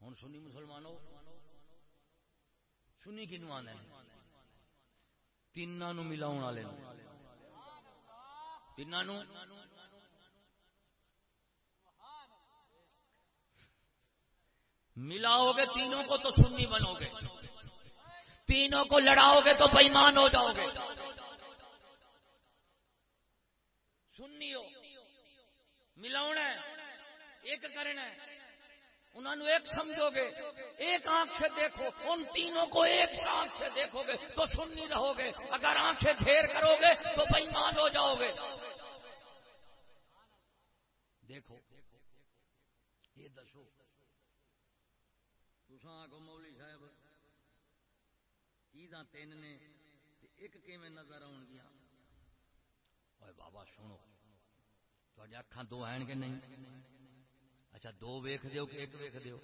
ہن سنی مسلمانوں، سنی کنو آنے تین ملاؤ والے تین ملاؤ گے تینوں کو تو سنی بنو گے۔ تینوں کو لڑاؤ گے تو بےمان ہو جاؤ گے۔ سننی ہو ملاونا ایک کرنا ہے۔ انہوں نے ایک سمجھو گے، ایک آنکھ سے دیکھو، ان تینوں کو ایک آنکھ سے دیکھو گے تو سننی رہو گے۔ اگر آنکھیں گھیر کرو گے تو بےمان ہو جاؤ گے۔ دیکھو، یہ دسو آگو مولی صاحب، چیزاں تین نے ایک کیویں نظر آن گیا بابا سنو تے اکھان دو ہیں کہ نہیں؟ اچھا دو ویخ دیو کہ ایک ویخ دیو؟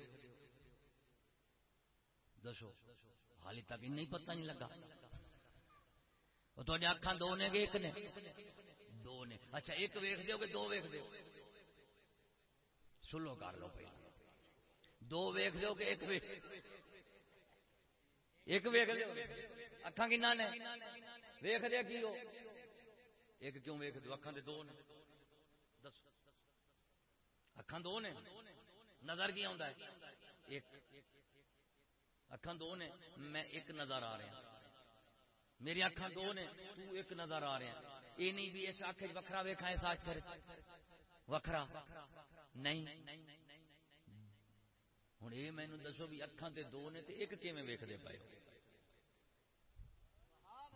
دسو، حالی تک نہیں پتہ نہیں لگا۔ تے اکھان دو نے کہ ایک نے؟ دو نے۔ اچھا ایک ویخ دیو کہ دو ویخ دیو؟ سلو کر لو پہ دو ویخ دیو کہ ایک ویخ ایک ویخ دیو۔ اکھان کنا نے؟ ویخ دیا کی ہو ایک کیوں ویخ دو اکھان دے دو نے۔ اکھان دو نے۔ نظر کی آتا ہے۔ ایک۔ اکھان دو نے۔ میں ایک نظر آ رہا ہوں میری اکھان دو نے۔ تو ایک نظر آ رہا ہاں۔ یہ نہیں بھی اس آخ وکھرا ویکھا اس آخ وکھرا۔ نہیں۔ ہوں یہ مینو دسو بھی اکھان تے دو نے تے ایک کیویں ویکھتے پے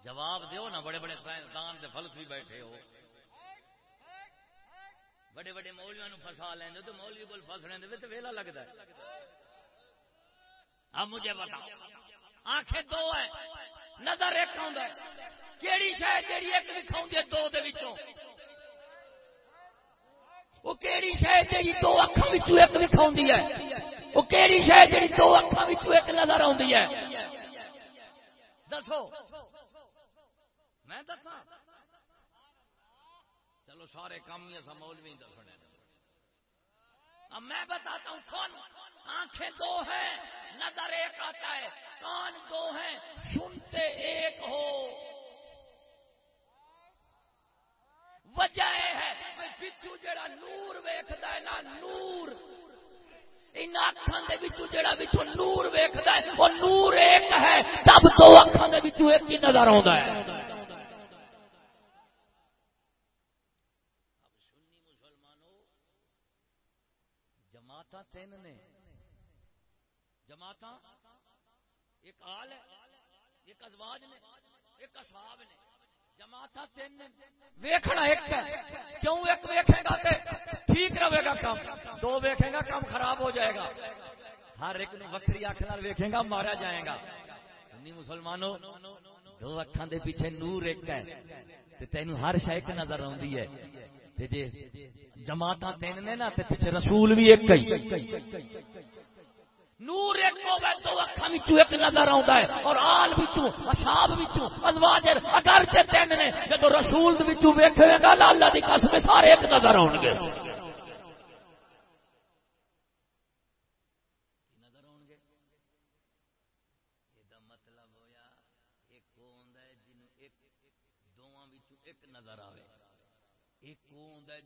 جواب دیو نا، بڑے بڑے سائنسدان تے فلسفی بیٹھے ہو۔ بڑے بڑے مولویا نو فسا لیں تو مولوی کو فسنے دے تو ویلا لگتا ہے۔ اب مجھے بتاؤ، آنکھیں دو ہیں، نظر ایک آؤں کیڑی شاید جیڑی ایک دکھاؤں دے دو دے وچوں؟ وہ کیڑی شاید جیڑی دو اکھاں وچوں ایک دکھاؤں ہے؟ وہ کیڑی شاید جیڑی دو اکھاں وچوں ایک نظر آوندی ہے؟ دسو۔ میں دساں۔ چلو سارے کام ہی ایسا مولوی دسنے اب میں بتاتا ہوں، کون؟ آنکھیں دو ہیں، نظر ایک آتا ہے، کان دو ہیں، سنتے ایک ہو۔ وجہ ہے بچو جڑا نور ویکھدا ہے نا، نور۔ ان اکھان دے وچوں جڑا وچوں نور ویکھدا ہے، وہ نور ایک ہے، تب دو اکھان دے وچوں ایک ہی نظر آوندا ہے۔ تین نے۔ جماعت ایک آل ہے، ایک ازواج نے، ایک اصحاب نے۔ جماعت تین نے۔ ویکھنا ایک ہے۔ کیوں ایک ویکھے گا تے ٹھیک رہے گا کام؟ دو ویکھے گا، کام خراب ہو جائے گا۔ ہر ایک نو وکری اکھ نال ویکھے گا، مارا جائے گا۔ سنی مسلمانوں، دو اکھاں دے پیچھے نور ایک ہے۔ تے تینوں ہر شے ایک نظر آوندی ہے۔ تے جے جماعت تین نے نا پیچھے رسول بھی ایک نور ایک ہوے اکھاں وچوں ایک نظر آوندا ہے، اور آل وچوں، اصحاب وچوں اگر تے تین نے، جدوں رسول وچوں ویکھے گا، اللہ دی قسم سارے ایک نظر آون گے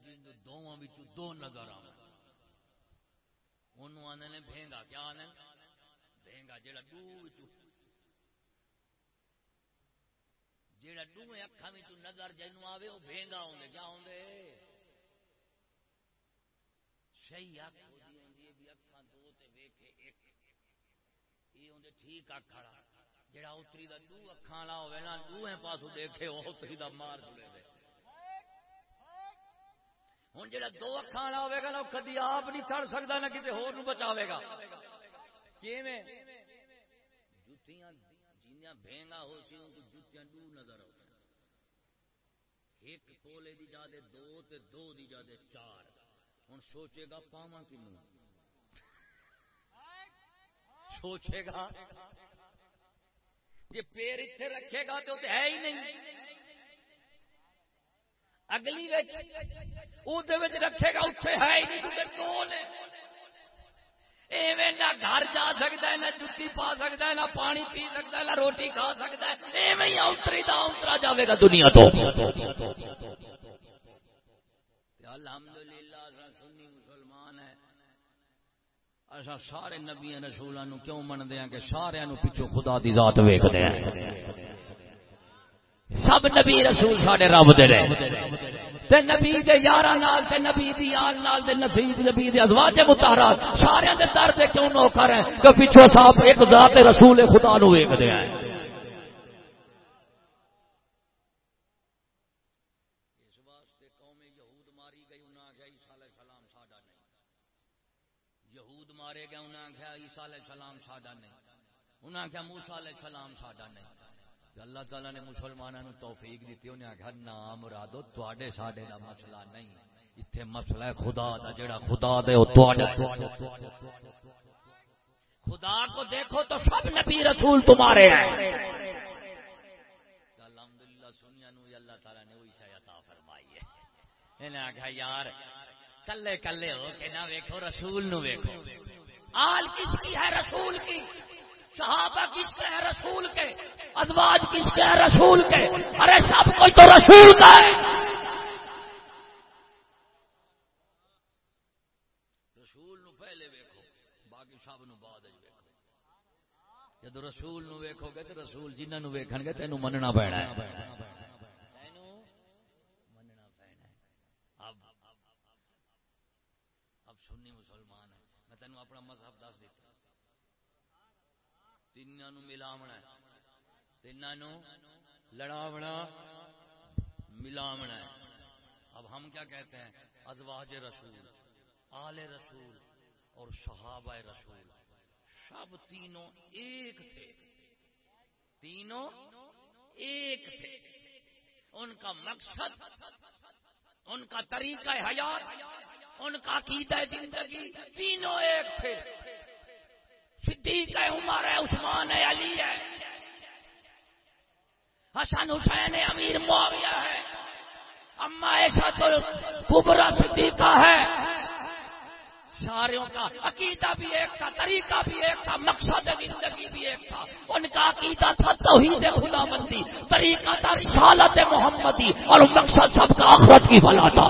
جن دونوں بچوں دو نظر آنے نے بھینگا، کیا آنے بھینگا جڑا ڈو جڑا ڈو اکھا میں نظر جنو آوے وہ بھینگا ہوندے کیا ہوندے صحیح اکھ ہوندی جی، ہوندی ہے بھی اکھاں دو تے ویکھے ایک یہ ہوندے ٹھیک اکھ کھڑا جڑا اتری دا ڈو اکھاں والا ہوے نا دوہیں پاسوں دیکھے وہ اتری دا مار جڑے دے۔ ہوں جا دو اکھان والا ہوے گا نا کدی آپ نہیں چڑھ سکتا نہ کسی ہو بچاوے گا۔ جتیاں جنیاں بہنگا ہو سی جتیاں دو نظر آ ایک تولے دی جا دے دو تے دو دی جا دے چار۔ ہوں سوچے گا پاوا کنو سوچے گا جی پیر اتنے رکھے گا تو ہے ہی نہیں۔ اگلی رکھے گا اتنے ہے ہی نہیں کون ایویں نہ گھر جا سکتا ہے، نہ جتی پا سکتا ہے، نہ پانی پی سکتا ہے، نہ روٹی کھا سکتا ہے۔ ایویں ہی اتری دا، اترا جاوے گا دنیا تو۔ الحمد للہ سنی مسلمان ہے اچھا سارے نبی رسولوں کیوں منتے ہیں کہ سارے پچھو خدا دی ذات ویکتے ہیں؟ سب نبی رسول سارے رب دے تے نبی دے یاراں نال، تے نبی دی آل نال، تے نبی نبی دے ازواج مطہرات سارے دے در تے کیوں نوکر ہیں؟ کہ پیچھے صاحب ایک ذات رسول خدا نو ویکھدے ہیں۔ انہیں آخیا موسا علیہ السلام ساڈا نہیں۔ اللہ تعالیٰ نے مسلمانوں توفیق دیتی انہیں آخیا نام مرادو تے ساڈے کا مسئلہ نہیں۔ اتنے مسئلہ ہے خدا دا جڑا خدا دے خدا کو دیکھو تو سب نبی رسول تمہارے ہیں۔ الحمدللہ سنیا نو اللہ تعالیٰ نے وہی شاید عطا فرمائی ہے۔ انہیں آخیا، یار، کلے کلے ہو کے نہ ویکھو، رسول نو ویکھو۔ آل کس کی ہے؟ رسول کی۔ صحابہ کس کے ہیں رسول کے؟ ازواج کس کے ہیں رسول کے؟ ارے سب کوئی تو رسول کا ہے۔ رسول نو پہلے ویکھو، باقی سب نو بعد ویکھو۔ جب رسول نو ویکھو گے تو رسول جنہوں نو ویکھن گے تینوں مننا پینا ہے۔ اب سنی مسلمان ہے۔ میں تینوں اپنا مذہب دس دیتا تینوں ملاونا تینوں لڑاونا ملاونا اب ہم کیا کہتے ہیں ازواج رسول آل رسول اور صحابہ رسول سب تینوں ایک تھے تینوں ایک تھے ان کا مقصد ان کا طریقہ حیات ان کا عقیدہ زندگی تینوں ایک تھے صدیق ہے، عمر ہے، عثمان ہے، علی ہے۔ حسن حسین امیر معاویہ ہے۔ اما ایسا تو کبرا صدیقہ ہے۔ ساروں کا عقیدہ بھی ایک تھا، طریقہ بھی ایک تھا، مقصد زندگی بھی ایک تھا۔ ان کا عقیدہ تھا توحید خدا بندی طریقہ تھا رسالت محمدی، اور مقصد سب کا آخرت کی بلا تھا۔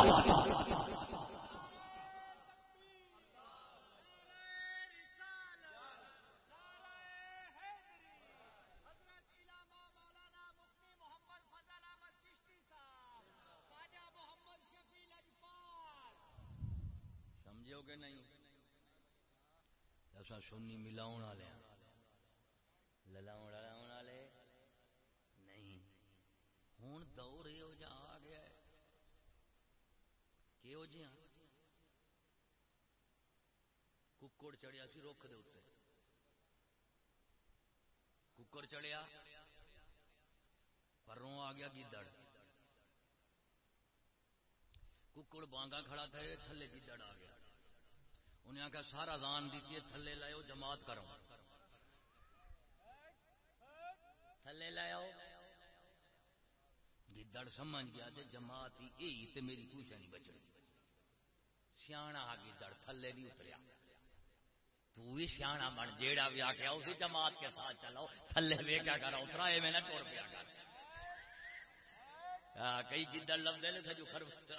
سنی ملاؤ والے ہاں۔ للاؤ والے؟ نہیں۔ ہوں دور یہ جا آ گیا کہ ہاں؟ ککڑ چڑیا سی رخ دے اتنے ککڑ چڑیا پروں آ گیا گیدڑ۔ ککڑ بانگا کھڑا تھا تھلے گیدڑ آ گیا۔ انہیں آخیا سارا دان دیتی ہے، تھلے لاؤ جماعت کرو۔ تھلے لاؤ گدڑ جی سمجھ گیا تے جماعت ہی تے میری پوچھا نہیں بچڑی سیاح آ گدڑ تھلے نہیں اتریا۔ تو بھی سیاح بن، جیڑا بھی آ کے اسی جماعت کے ساتھ چلاؤ۔ تھلے وے کیا کرا اترا یہ میں نے ٹور پیا کر۔ کئی گدڑ لمدے نے جو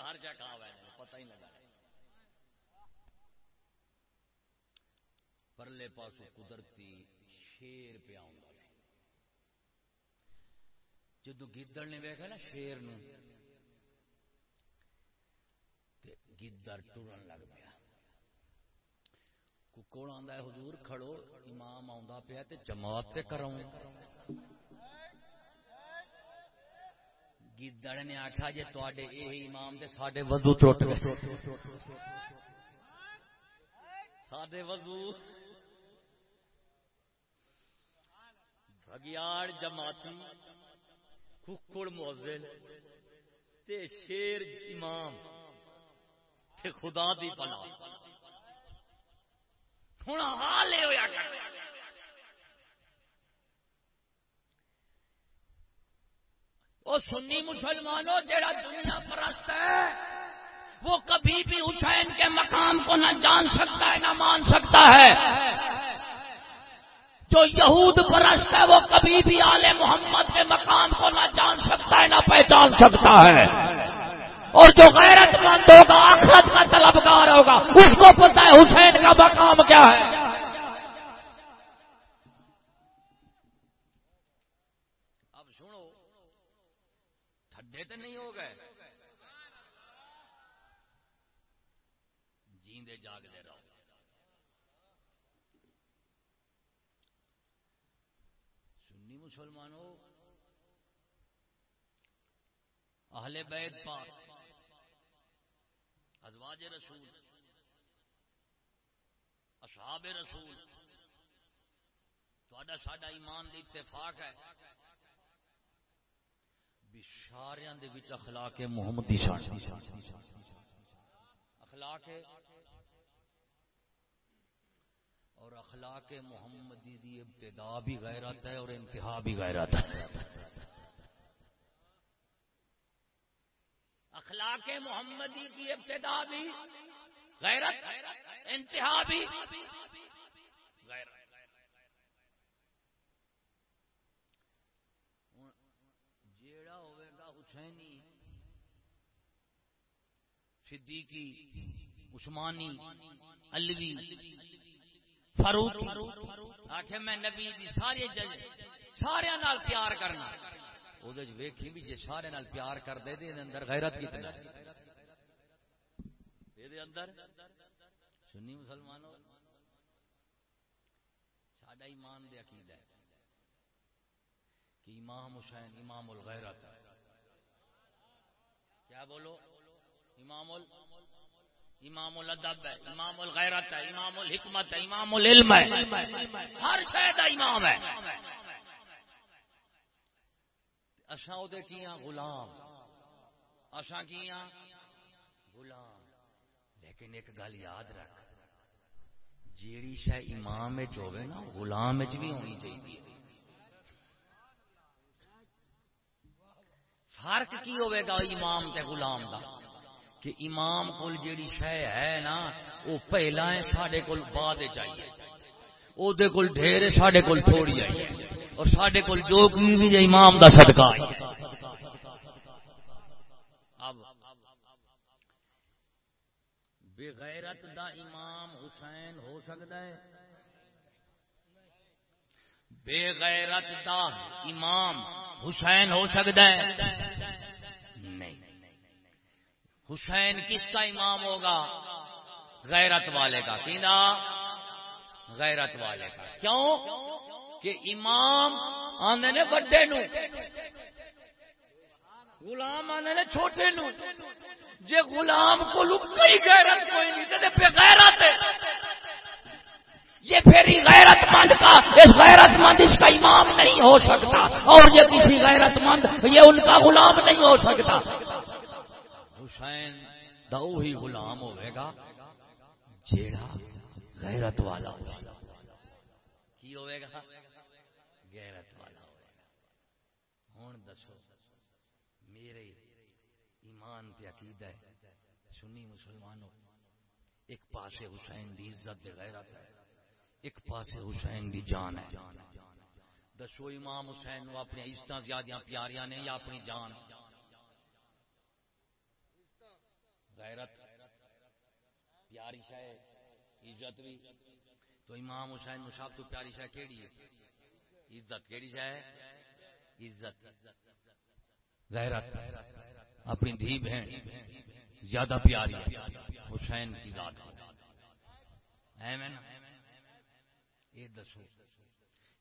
ہر جگہ کہا پتہ ہی لگا۔ پرلے پاسو قدرتی شیر پہ پیا جدو گدڑ نے ویکا نا شیر نو گدڑ ٹرن لگ پیا۔ ککڑ آدھا حضور کھڑو، امام آ پیا جماعت تے کروں گدڑ نے آخیا جی تے یہ امام دے ساڈے وضو ٹوٹ ساڈے وضو بگیاڑ جماعتی ککڑ موزل تے شیر امام تے خدا دی پنا ہوں حال یہ ہوا کر۔ وہ سنی مسلمانوں جڑا دنیا پرست ہے، وہ کبھی بھی حسین کے مقام کو نہ جان سکتا ہے، نہ مان سکتا ہے۔ جو یہود پرست ہے وہ کبھی بھی آل محمد کے مقام کو نہ جان سکتا ہے، نہ پہچان سکتا ہے۔ اور جو غیرت مند ہوگا، آخرت کا طلبگار ہوگا، اس کو پتا ہے حسین کا مقام کیا ہے۔ اب سنو ٹھڈے تو نہیں ہو گئے۔ جیندے جاگتے رہو سنی مسلمانوں، اہل بیت پاک، ازواج رسول، اصحاب رسول تھوڑا ساڈا ایمان دی اتفاق ہے۔ بشاریاں دے وچ اخلاق محمدی شان اخلاق اور اخلاق محمدی دی ابتدا بھی غیرت ہے اور انتہا بھی غیرت ہے۔ اخلاق محمدی کی ابتدا بھی غیرت، انتہا بھی جیڑا ہوئے گا حسینی، صدیقی، عثمانی الوی فاروق آخ میں نبی دی سارے سارے نال پیار کرنا۔ وہ ویکھی بھی جی سارے نال پیار کر دے دے اندر غیرت کتنا دے دے اندر سنی مسلمانوں، ساڈا ایمان دے عقیدہ ہے کہ امام حسین، امام الغیرت۔ کیا بولو؟ امام ال امام الادب ہے امام الغیرت ہے امام الحکمت ہے امام العلم ہے۔ ہر شہر امام ہے۔ اصا وہ کیا ہاں؟ غلام۔ اصا کیا ہاں؟ غلام۔ لیکن ایک گل یاد رکھ، جیڑی شہ امام ہوے نا، غلام بھی ہونی چاہیے۔ فرق کی ہوے گا امام تے غلام دا؟ کہ امام کول جیڑی شہ ہے نا وہ پہلا ہے ساڈے کول، بعد چاہیے او دے کول ڈھیر ہے، ساڈے کول تھوڑی آئی اور سڈے کو جو بھی امام دا صدقہ اب، بغیرت دا امام حسین ہو سکتا ہے۔ بے غیرت دا امام حسین ہو سکتا ہے۔ نہیں۔ حسین کس کا امام ہوگا؟ غیرت والے کا۔ کینا غیرت والے کا۔ کیوں؟ کہ امام آدھے نے وڈے نو۔ غلام آدھے نے چھوٹے نو۔ جے غلام کو لکئی غیرت کوئی نہیں تے پہ غیرت ہے۔ یہ پھر غیرت مند کا، اس غیرت مند اس کا امام نہیں ہو سکتا۔ اور یہ کسی غیرت مند، یہ ان کا غلام نہیں ہو سکتا۔ حسین دو ہی غلام ہوئے گا جیڑا غیرت والا ہوگا کی ہوئے گا؟ غیرت والا ہوں دسو، میرے ایمان تے عقیدہ ہے، سنی مسلمانوں، ایک پاسے حسین دی عزت دے غیرت ہے، ایک پاسے حسین دی جان ہے۔ دسو، امام حسین نو اپنی عزت زیادہ پیاریاں نے یا اپنی جان؟ غیرت، پیاری شاہ عزت بھی۔ تو امام حسین نو تو پیاری شاہ کیڑی ہے؟ عزت، کیڑی ہے عزت۔ غیرت، اپنی دھی بہن زیادہ پیاری حسین کی ذات ہے میں یہ دسو،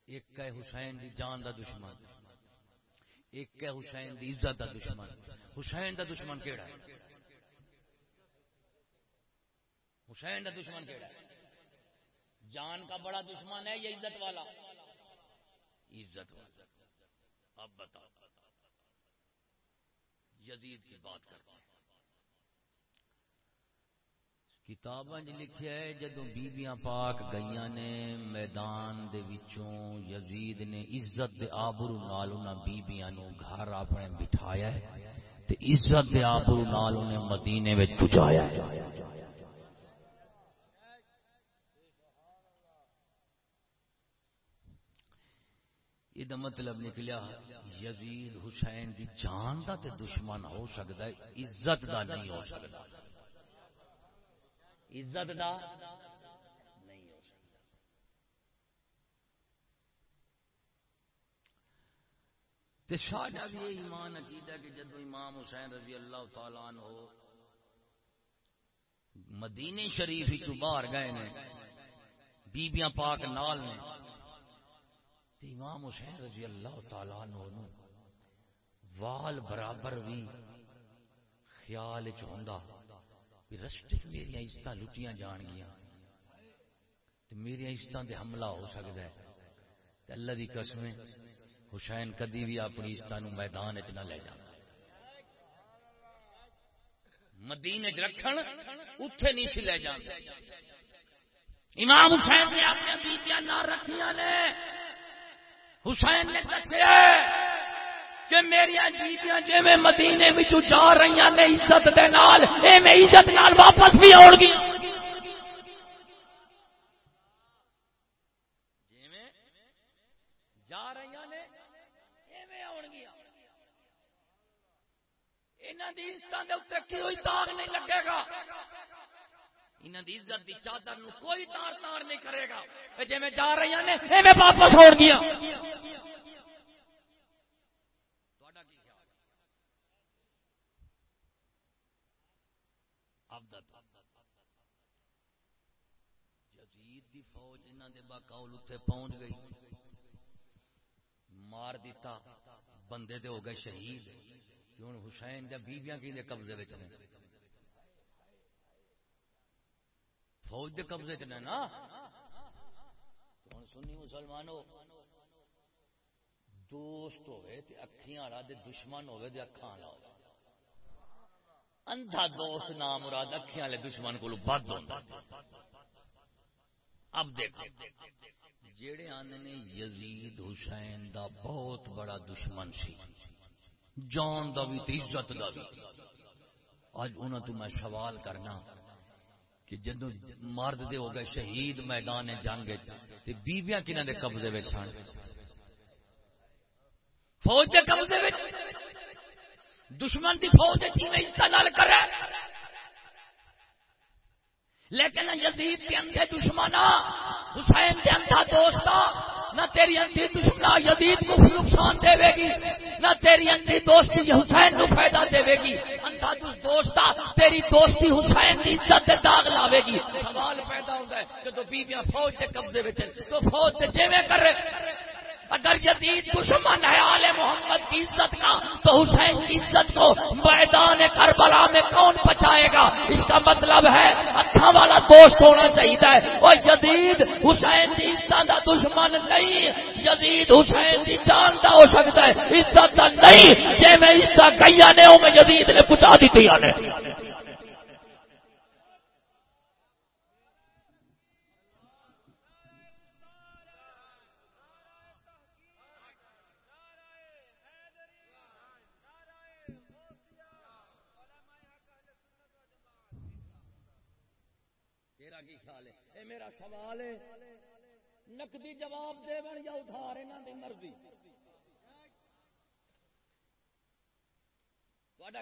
ایک ہے حسین دی جان دا دشمن، ایک ہے حسین دی عزت دا دشمن۔ حسین دا دشمن کیڑا ہے؟ حسین دا دشمن کیڑا ہے؟ جان کا بڑا دشمن ہے یہ عزت والا۔ عزت والا۔ اب بتا یزید کی بات کرتے ہیں۔ کتاباں لکھیا ہے جدو بیبیاں پاک گئیاں نے، میدان دے وچوں یزید نے عزت دے آبرو نال انہاں بیبیاں نو گھر اپنے بٹھایا ہے، تے عزت دے آبرو نال انہیں مدینے وچ پہنچایا ہے۔ یہ مطلب نکلیا، یزید حسین دی جان دا تے دشمن ہو سکتا ہے، عزت دا نہیں ہو سکتا عزت دا نہیں ہو سکتا ساڈا بھی یہ ایمان عقیدہ کہ جب امام حسین رضی اللہ تعالیٰ عنہ مدینے شریف چ باہر گئے نے، بیبیاں پاک نال نے امام حسین رضی اللہ تعالیٰ عنہ وال برابر بھی خیال چاہتا رستے میری عزت لٹیاں جان گیا میری عزت دے حملہ ہو سکتا ہے اللہ دی قسم حسین کدی بھی اپنی عزت میدان چ نہ لے جانا مدینے چ رکھن اتے نہیں سی لے جانا امام حسین نے اپنے بیبیاں نہ رکھیاں نے۔ حسین نے دسیا کہ میری بیبیاں جی میں مدینے میں جا رہی نے عزت دے نال اے میں عزت نال واپس بھی آن گیا جا رہی نے کوئی تار نہیں لگے گا؟ انہوں عزت چادر کوئی تار تار نہیں کرے گا۔ میں جا رہی ہاں نے واپس گیا۔ اتنے پہنچ گئی۔ مار دیتا، بندے دے ہو گئے شہید۔ ہوں حسین بیبیاں کی قبضے نے۔ فوج دے قبضے چ نا؟ ہوں سنی مسلمانوں دوست ہوئے تے اکھیاں والا دے دشمن ہوئے تے اکھاں والا ہوئے اندھا دوست نام مراد اکھیاں والے دشمن کو بد ہوتا اب دیکھو، جیڑے آنے نے یزید حسین دا بہت بڑا دشمن سی، جان دا بھی عزت دا بھی۔ آج انہوں تو میں سوال کرنا۔ کہ جدو مرد دے ہو گئے شہید میدان جنگ تے بیبیاں کنہ دے قبضے میں سن فوج دے قبضے میں دشمن دی فوج جی میں استعمال کرے۔ لیکن یزید کے اندھے دشمنا حسین کے اندھا دوستا نہ تیری اندھی دشمنا یدید کو نقصان دے گی، نہ تیری اندھی دوستی حسین کو فائدہ دے گی۔ اندھا دوستا، تیری دوستی حسین کی عزت داغ لاوے گی۔ سوال پیدا ہوتا ہے کہ تو بیبیاں فوج کے قبضے میں تو فوج جیویں کر رہے؟ اگر جدید دشمن ہے، آل محمد کی عزت کا، تو حسین کی عزت کو میدان کربلا میں کون بچائے گا؟ اس کا مطلب ہے اچھا والا دوست ہونا چاہیے۔ وہ جدید حسین کی عزت کا دشمن نہیں۔ جدید حسین کی جانتا ہو سکتا ہے، عزت کا نہیں۔ کہ میں عزت کئی نے میں جدید نے پچا دیتی نے سوال ہے۔ نقدی جواب دے یا ادھار انہوں کی مرضی؟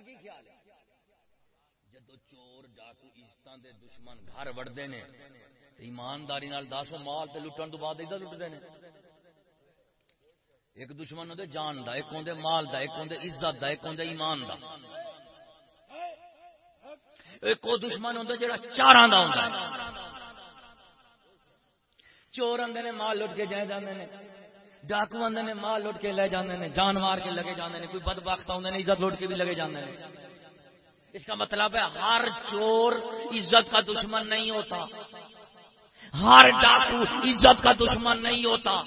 کی خیال ہے؟ جدو چور ڈاکو عزت دے دشمن گھر وڑتے ہیں ایمانداری دس مال تے لٹن تو بعد ادھر لٹتے ہیں ایک دشمن ہوتے جان دا، ایک ہوندے مال دا، ایک ہوندے عزت دا، ایک ہوندے ایمان دا۔ ایک وہ دشمن ہوتا جڑا چاراں دا ہوندا چور آدھے نے، مال لٹ کے جائے جانے نے۔ ڈاکو آدھے نے، مال لٹ کے لے جانے نے۔ جان مار کے لگے جانے نے۔ کوئی بد باخت آدھے نے، عزت لٹ کے بھی لگے جانے نے۔ اس کا مطلب ہے، ہر چور عزت کا دشمن نہیں ہوتا۔ ہر ڈاکو عزت کا دشمن نہیں ہوتا۔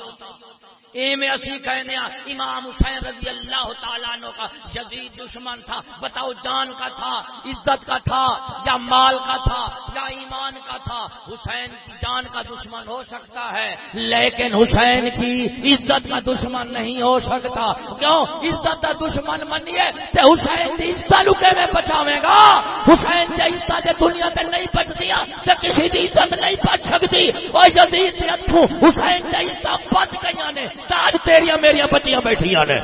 میں اسی کہنے امام حسین رضی اللہ تعالیٰ عنہ کا شدید دشمن تھا، بتاؤ جان کا تھا، عزت کا تھا، یا مال کا تھا، یا ایمان کا تھا؟ حسین کی جان کا دشمن ہو سکتا ہے، لیکن حسین کی عزت کا دشمن نہیں ہو سکتا۔ کیوں؟ عزت کا دشمن منیے تو حسین کی عزت لکے میں بچاوے گا؟ حسین کی عزت دنیا سے نہیں بچ دیا تو کسی کی عزت نہیں بچ سکتی۔ اور جدید حسین کی عزت بچ گئی نے۔ تاج تیریا میریا بچیاں بیٹھیا نے۔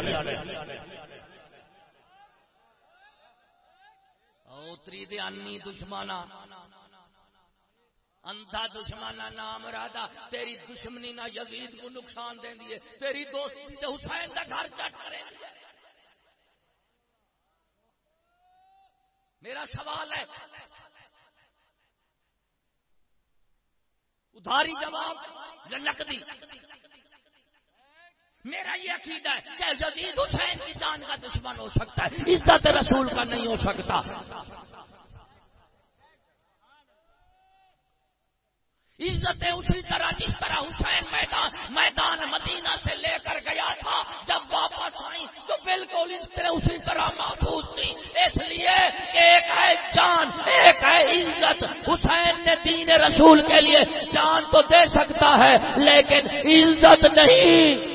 اوتری دے انی دشمنا اندھا نام رادا۔ تیری دشمنی نہ یزید کو نقصان تیری دوستی تے حسین گھر چٹ کرے۔ میرا سوال ہے۔ ادھاری جواب لکدی میرا یہ عقیدہ ہے کہ جدید حسین کی جان کا دشمن ہو سکتا ہے، عزت رسول کا نہیں ہو سکتا۔ عزت اسی طرح جس طرح حسین میدان میدان مدینہ سے لے کر گیا تھا، جب واپس آئی تو بالکل اس طرح اسی طرح محفوظ تھی۔ اس لیے ایک ہے جان، ایک ہے عزت۔ حسین نے دین رسول کے لیے جان تو دے سکتا ہے، لیکن عزت نہیں۔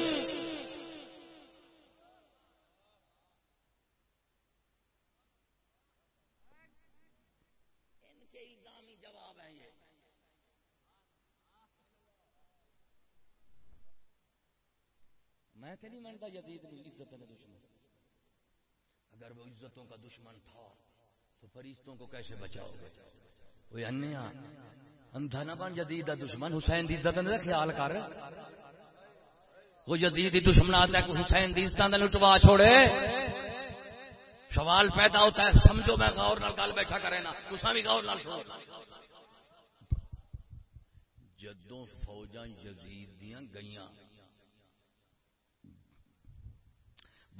میں کہ نہیں مانتا یزید عزت میں دشمن اگر وہ عزتوں کا دشمن تھا، تو فرشتوں کو کیسے بچاؤ گے؟ وہ انیا اندھا نہ بن جدید کا دشمن، حسین دی عزت کا خیال کر۔ وہ جدید دی دشمن آتا ہے کہ حسین دی عزت لٹوا چھوڑے۔ سوال پیدا ہوتا ہے، سمجھو میں غور نال گل بیٹھا کرے نا تسا بھی غور نال سنو۔ جدوں فوجاں یزید دیاں گئیاں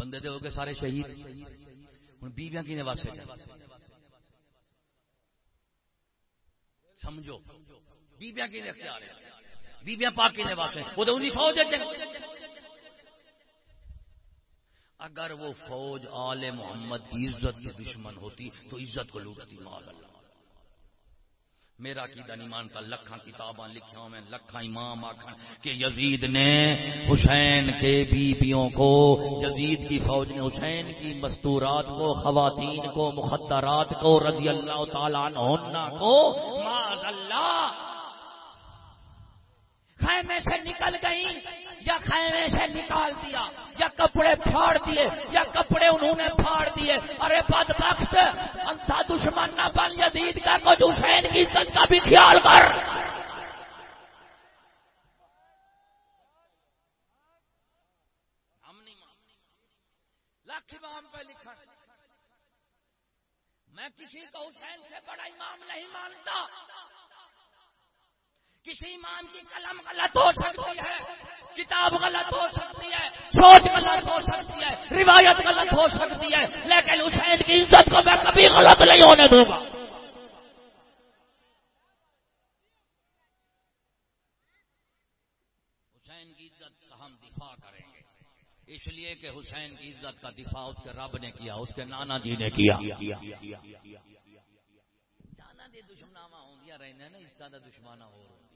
بندے دے ہو گئے سارے شہید۔ ہوں بیویاں کنے واسطے؟ سمجھو۔ بیبیاں کنے اختیار بیبیاں پاک کنے واسطے؟ وہ تو انہی فوج ہے اگر وہ فوج آل محمد کی عزت کی دشمن ہوتی تو عزت کو لوٹتی مال اللہ۔ میرا عقیدہ نہیں مانتا، لکھاں کتاباں لکھا میں، لکھاں امام آخر کہ یزید نے حسین کے بیویوں کو، یزید کی فوج نے حسین کی مستورات کو، خواتین کو، مخدرات کو، رضی اللہ تعالیٰ عنہ کو معاذ اللہ خیمے سے نکل گئی یا خیمے سے نکال دیا؟ یا کپڑے پھاڑ دیے، یا کپڑے انہوں نے پھاڑ دیے۔ ارے بد بخت انتھا دشمن نہ بن، یزید کا کچھ، حسین کی عزت کا بھی خیال کر۔ میں کسی کو حسین سے بڑا امام نہیں مانتا۔ کسی امام کی قلم غلط ہو سکتی ہے، کتاب غلط ہو سکتی ہے، سوچ غلط ہو سکتی ہے، روایت غلط ہو سکتی ہے، لیکن حسین کی عزت کو میں کبھی غلط نہیں ہونے دوں گا۔ حسین کی عزت کا ہم دفاع کریں گے۔ اس لیے کہ حسین کی عزت کا دفاع اس کے رب نے کیا، اس کے نانا جی نے کیا۔ جانا دے دشمناوا ہوں گیا رہنا نا اس طرح دشمانہ ہو رہا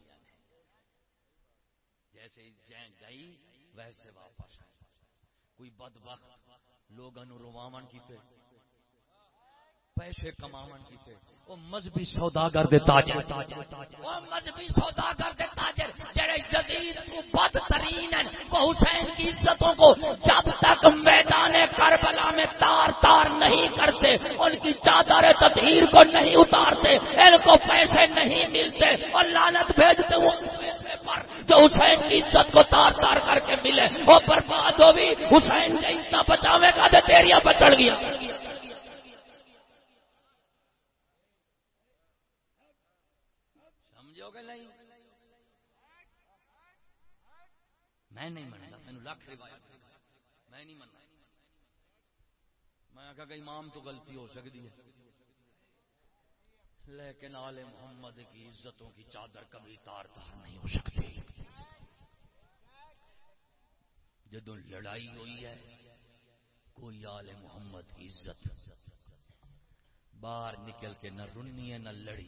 جیسے جین گئی، ویسے واپس کوئی بد وقت لوگ رواون کیتے، پیسے کماون کیتے۔ وہ مذہبی سوداگر دے تاجر۔ وہ مذہبی سوداگر دے تاجر جڑے جدید کو بدترین ہیں وہ حسین کی عزتوں کو جب تک میدان کربلا میں تار تار نہیں کرتے، ان کی چادر تطہیر کو نہیں اتارتے، ان کو پیسے نہیں ملتے۔ اور لانت بھیجتے وہ پر جو حسین کی عزت کو تار تار کر کے ملے، وہ برباد ہو بھی۔ حسین کا عزت بچاوے کا تو تیریا بچڑ گیا۔ سمجھو گے نہیں؟ میں نہیں منتا مینو لکھ روایت میں نہیں مننا میں آخا کہ امام تو غلطی ہو سکتی ہے۔ لیکن آل محمد کی عزتوں کی چادر کبھی تار تار نہیں ہو سکتی۔ جدو لڑائی ہوئی ہے، کوئی آل محمد کی عزت باہر نکل کے نہ رنی ہے، نہ لڑی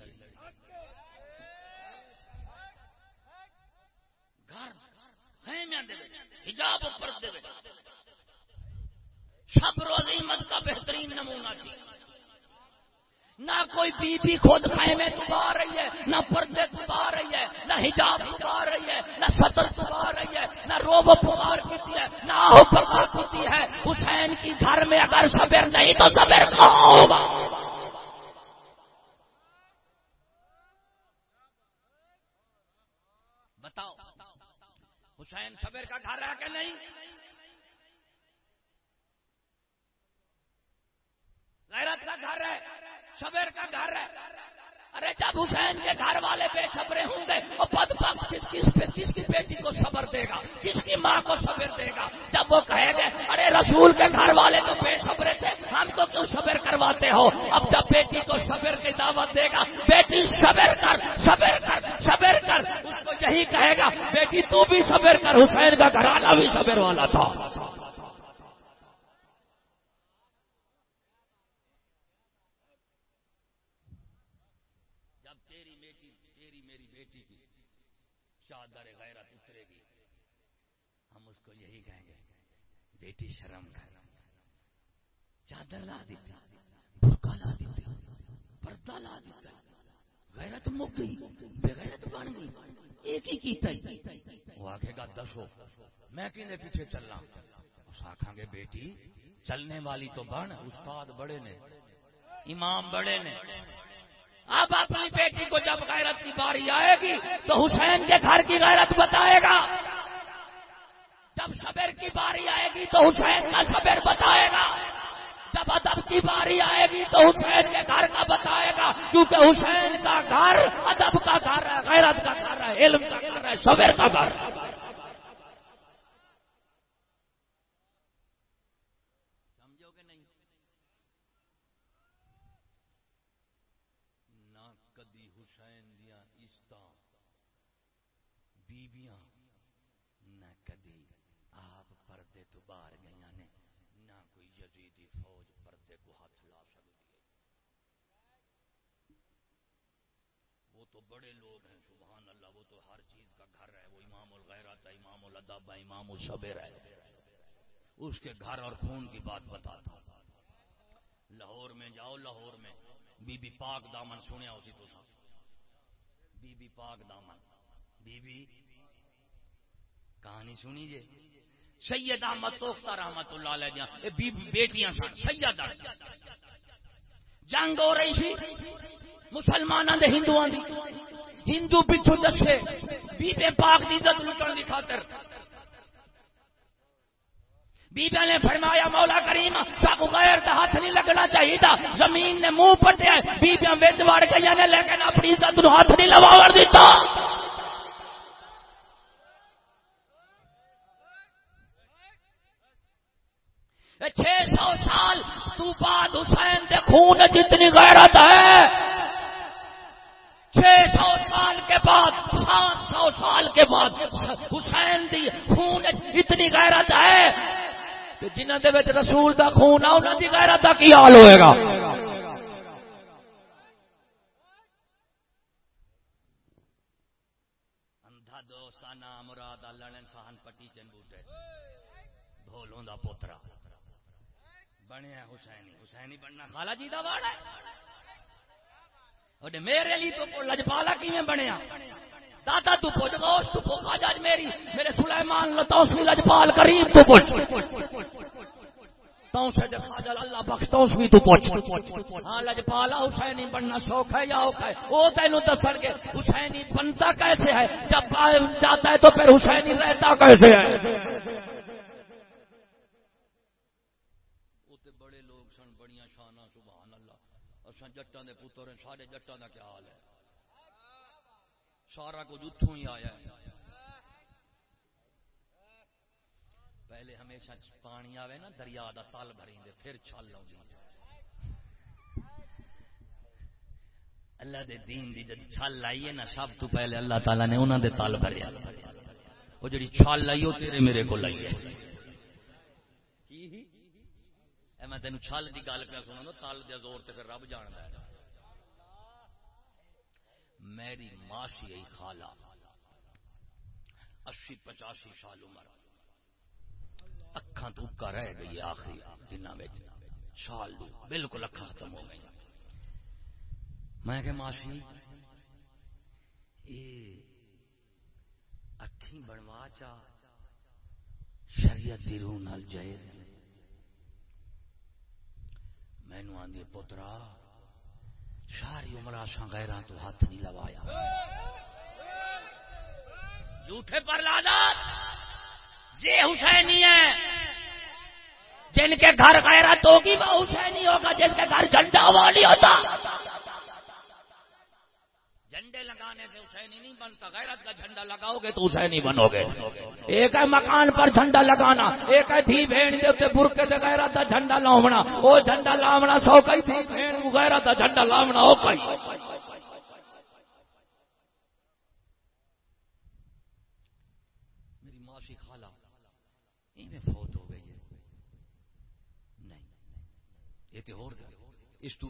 گھر حجاب سب روزیمت کا بہترین نمونہ تھی۔ نہ کوئی بی بی خود خیمے تبا رہی ہے، نہ پردے تبا رہی ہے، نہ حجاب تبا رہی ہے، نہ سطر تبا رہی ہے، نہ روب پکار کیتی ہے، نہ پکار کیتی ہے۔ حسین کی گھر میں اگر صبر نہیں تو صبر ہوگا بتاؤ، حسین صبر کا گھر ہے کہ نہیں؟ غیرت کا گھر ہے۔ صبر کا گھر ہے۔ ارے، جب حسین کے گھر والے بے صبرے ہوں گے، اور بد کس کس پہ، کس کی بیٹی کو صبر دے گا؟ کس کی ماں کو صبر دے گا؟ جب وہ کہے گے، ارے، رسول کے گھر والے تو بے صبرے تھے، ہم تو کیوں صبر کرواتے ہو؟ اب جب بیٹی کو صبر کی دعوت دے گا، بیٹی صبر کر صبر کر صبر کر، اس کو یہی کہے گا، بیٹی تو بھی صبر کر، حسین کا گھرانا بھی صبر والا تھا۔ بیٹی شرم کر۔ چادر لا دیتی برقع لا دیتی پردہ لا دیتا غیرت مک گئی، بغیرت بن گئی، ایک ہی کیتا ہی وہ آگے گا دس ہو میں کینے پیچھے چلنا اس آکھاں گے، بیٹی، چلنے والی تو بن، استاد بڑے نے، امام بڑے نے۔ اب اپنی بیٹی کو جب غیرت کی باری آئے گی، تو حسین کے گھر کی غیرت بتائے گا۔ جب صبر کی باری آئے گی تو حسین کا صبر بتائے گا۔ جب ادب کی باری آئے گی تو حسین کے گھر کا بتائے گا۔ کیونکہ حسین کا گھر ادب کا گھر ہے، غیرت کا گھر ہے، علم کا گھر ہے، صبر کا گھر تو بڑے لوگ ہیں، سبحان اللہ، وہ تو ہر چیز کا گھر ہے، وہ امام الغیرت ہے، امام الدب ہے، امام الصبر ہے۔ اس کے گھر اور خون کی بات بتاتا لاہور میں جاؤ، لاہور میں۔ بی بی پاک دامن سنیا اسی تو سا۔ بی بی پاک دامن۔ بی بی، کہانی سنی جے سید احمد توختہ رحمت اللہ علیہ جہاں بی بی بیٹیاں سن سید جنگ ہو رہی تھی مسلمانوں دے ہندو دی۔ ہندو پچھو دسے بیبے پاک دی عزت لٹن دی خاطر۔ بیبیا نے فرمایا، مولا کریم، سب غیر کا ہاتھ نہیں لگنا چاہیے تھا زمین نے منہ پٹیا بیبیا بچ وڑ گئی نے، لیکن اپنی عزت نو ہاتھ نہیں لوا دیتا چھ سو سال تو بعد حسین دے خون جتنی غیرت ہے چھ سو سال کے بعد سات سو سال کے بعد حسین دی خون اتنی غیرت ہے کہ جنہوں کے رسول دا خون آ انہوں کی غیرت کا کی حال ہوئے گا؟ اندھا دوستانہ مراد اللہ انسان پٹی چن بوٹے۔ بھولوں دا پوترا۔ بنیا حسینی۔ حسینی بننا خالہ جی دا واڑا ہے۔ میرے لیے تو لجپالا کی بنیا دادا تو پوچھ گوشت تو پوکھا جاج میری، میرے سلیمان لتوس بھی لجپال کریم تو پوچھ۔ اللہ بخش بھی تو پوچھ۔ ہاں لجپالا حسینی بننا شوق ہے یا اوکھ ہے؟ وہ تینوں دسن کے حسینی بنتا کیسے ہے؟ جب جاتا ہے تو پھر حسینی رہتا کیسے ہے؟ جٹان دے پتر ہیں، سارے جٹان کا کیا حال ہے؟ سارا کچھ اتوں ہی آیا ہے۔ پہلے ہمیشہ پانی آوے نا، دریا دا تل بھری دے پھر چھل آؤں اللہ دے دین دی جد چھل آئی ہے نا، سب تو پہلے اللہ تعالیٰ نے انہوں دے تل بھریا۔ وہ جڑی چھل آئی وہ تیرے میرے کو لائی ہے۔ میں تین چھل کی گل پہ سنا تل دے زور تے پھر رب جان ہے۔ میری ماشی ای خالہ، اسی پچاسی سال عمر۔ اکھاں تو رہ گئی آخری دن سال دو، بالکل اکھا ختم ہو گئی۔ میں کہ ماشی اکھی بنوا چا، شریعت دی روح نال جائز۔ مینو آدھی پترا ساری عمر آسا غیران تو ہاتھ نہیں لوایا۔ جھوٹے پر لانت یہ حسینی ہے جن کے گھر غیرت ہوگی وہ حسینی ہوگا جن کے گھر جھنڈا والی ہوتا۔ جھنڈے لگانے سے حسینی نہیں بنتا۔ غیرت کا جھنڈا لگاؤ گے تو حسینی بنو گے۔ ایک ہے مکان پر جھنڈا لگانا، ایک ہے تھی بھیڑ دے اتنے برکے دے غیرت کا جھنڈا لاؤنا وہ جھنڈا لاونا سو کئی تھی بھیڑ غیرت کا جھنڈا لاونا ہو کئی۔ میری معاشی خالہ میں فوت ہو گئی ہے۔ نہیں، یہ تو ہو اس تو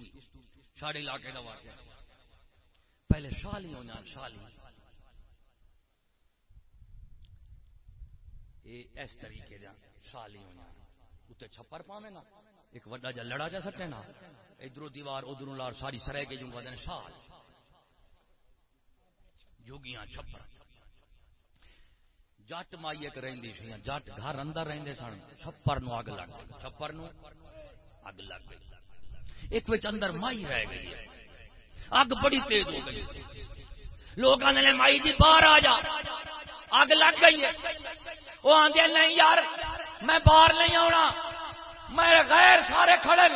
ساڑھے علاقے کا واقعہ۔ پہلے شالی ہونا شالی۔ اس طریقے دا شالی ہونا اتنے چھپر پاوے نا۔ ایک وڈا جا لڑا جا سکے نا۔ ادھر دیوار، ادھر لار ساری سرے کے جو دن شال۔ جوگیاں چھپر۔ جٹ مائی ایک رہندی سی جٹ گھر اندر رہندے سن۔ چھپر نو اگ لگ چھپر نو اگ لگ گئی۔ ایک وچ اندر مائی رہ گئی ہے۔ اگ بڑی تیز ہو گئی۔ لوگ آدھے مائی جی باہر آ جا۔ اگ لگ گئی ہے۔ وہ آدھے نہیں یار، میں باہر نہیں آنا میرے غیر سارے کھڑے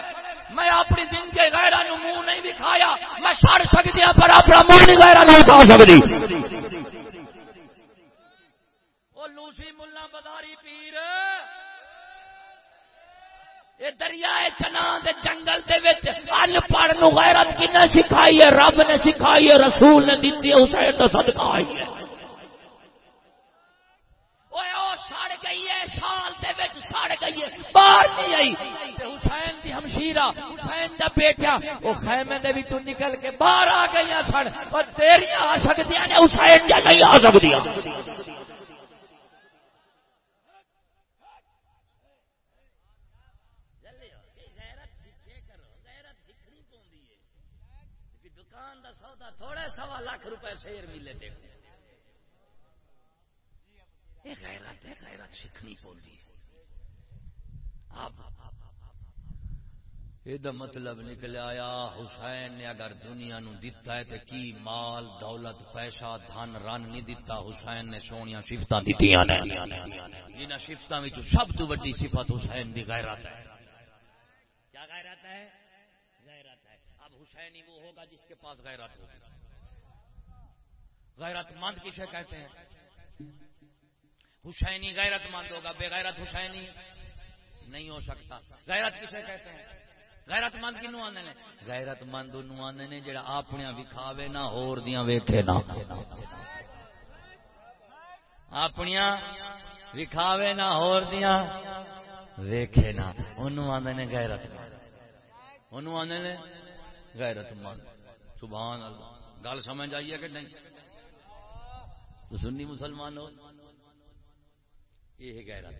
میں اپنی دن کے غیر منہ نہیں دکھایا۔ میں سڑ سکتی ہوں پر اپنا منہ نہیں غیر نہیں کھا سکتی۔ وہ لوسی ملا بداری پیر۔ دریائے چنا جنگل دے وچ ان پڑھ نو غیرت کی نے سکھائی ہے؟ رب نے سکھائی ہے، رسول نے دیتی ہے، اسے تو صدقہ آئی ہے سڑ گئی ہے، سال دے وچ سڑ گئی ہے، باہر نہیں آئی۔ حسین دی ہمشیرہ، حسین دا بیٹا وہ خیمے دے بھی تو نکل کے باہر آ گئی سڑ اور تیریاں آ سکتی نے، حسین جا نہیں آ سکتی تھوڑے سوا لاکھ روپے شیر ملے دیکھو یہ غیرت ہے، غیرت سیکھنی پڑتی ہے۔ یہ مطلب نکل حسین نے اگر دنیا نو دیتا ہے تو کی مال، دولت، پیسہ، دھن، رن نہیں دیتا حسین نے سونیا سفت دیتی جنہ سفت سب تو وڈی صفت حسین دی غیرت ہے۔ کیا غیرت ہے؟ اب حسین ہی وہ ہوگا جس کے پاس غیرت ہوگی۔ غیرت مند کسے کہتے ہیں؟ حسینی غیرت مند ہوگا، بے غیرت حسینی نہیں ہو سکتا۔ غیرت کسے کہتے ہیں؟ غیرت مند کنو آنے نے؟ غیرت مند انو آنے نے جڑا اپنے وکھاوے نہ، ہور دیاں ویکھے نہ۔ اپنیاں وکھاوے نہ، ہور دیاں ویکھے نہ۔ انو آنے نے غیرت مند۔ انو آنے نے غیرت مند۔ سبحان اللہ۔ گل سمجھ آئیے کہ نہیں؟ تو سنی مسلمان ہو یہ غیرت۔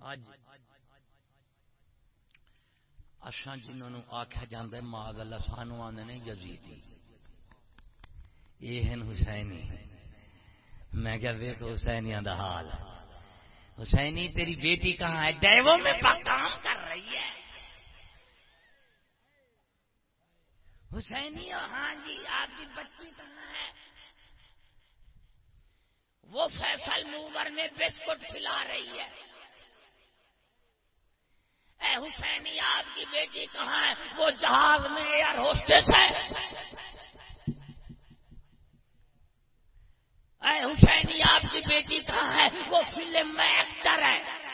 اج اچھا جنہوں آخیا جاتا ہے، ماں اللہ سانو آدھے نے یزیدی۔ یہ ہیں حسینی۔ میں کیا ویک حسینیاں دا حال۔ حسینی، تیری بیٹی کہاں ہے؟ ڈیو میں کام کر رہی ہے۔ حسینی ہاں جی آپ کی بچی کہاں ہے وہ فیصل نوور میں بسکٹ کھلا رہی ہے۔ اے حسینی آپ کی بیٹی کہاں ہے؟ وہ جہاز میں ایئر ہوسٹس ہے۔ اے حسینی آپ کی بیٹی کہاں ہے؟ وہ فلم میں ایکٹر ہے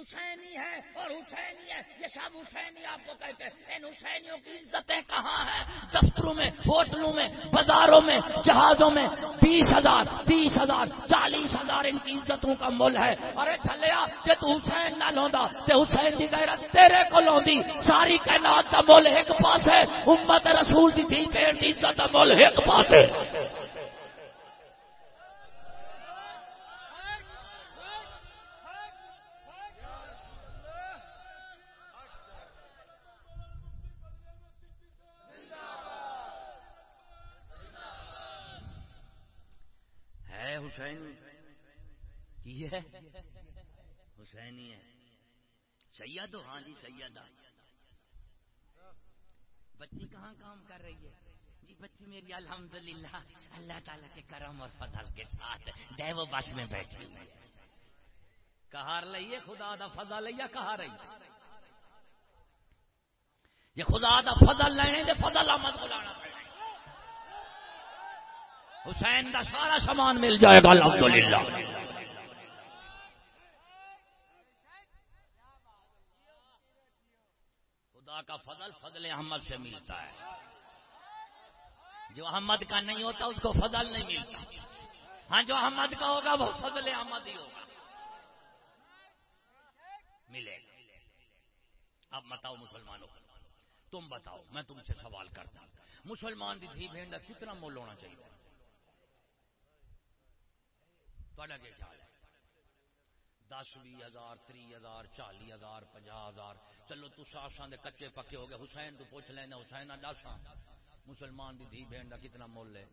حسینی ہے اور حسینی ہے، یہ سب حسینی آپ کو کہتے ہیں۔ ان حسینیوں کی عزتیں کہاں ہیں؟ دفتروں میں، ہوٹلوں میں، بازاروں میں، جہازوں میں۔ بیس ہزار، تیس ہزار، چالیس ہزار ان کی عزتوں کا مول ہے۔ ارے چلیا کہ تو حسین نہ لوندا تے حسین دی غیرت تیرے کو لوندی۔ ساری کائنات کا مول ایک پاس ہے۔ امت رسول دی تھی پیڑ دی عزت کا مول ایک پاس ہے حسین کی ہے حسینی ہے۔ سید ہاں جی سید بچی کہاں کام کر رہی ہے؟ بیٹی بچی میری الحمدللہ، اللہ تعالیٰ کے کرم اور فضل کے ساتھ ڈیو بس میں بیٹھی کہار لئیے خدا دا فضل یا کہا رہی یہ خدا دا فضل لینے دے فضل آمد بلانا حسین دا سارا سامان مل جائے گا، الحمدللہ۔ خدا کا فضل فضل احمد سے ملتا ہے۔ جو احمد کا نہیں ہوتا، اس کو فضل نہیں ملتا۔ ہاں جو احمد کا ہوگا، وہ فضل احمد ہی ہوگا۔ ملے گا۔ اب بتاؤ مسلمانوں تم بتاؤ، میں تم سے سوال کرتا ہوں۔ مسلمان کی دھی بہن کا کتنا مول ہونا چاہیے؟ کیا خیال ہے؟ دس بھی ہزار تری ہزار چالی ہزار پنجا ہزار چلو تو دے کچے پکے ہو گئے حسین تو پوچھ لینا حسین دس مسلمان دی دھی بہن کا کتنا مول ہے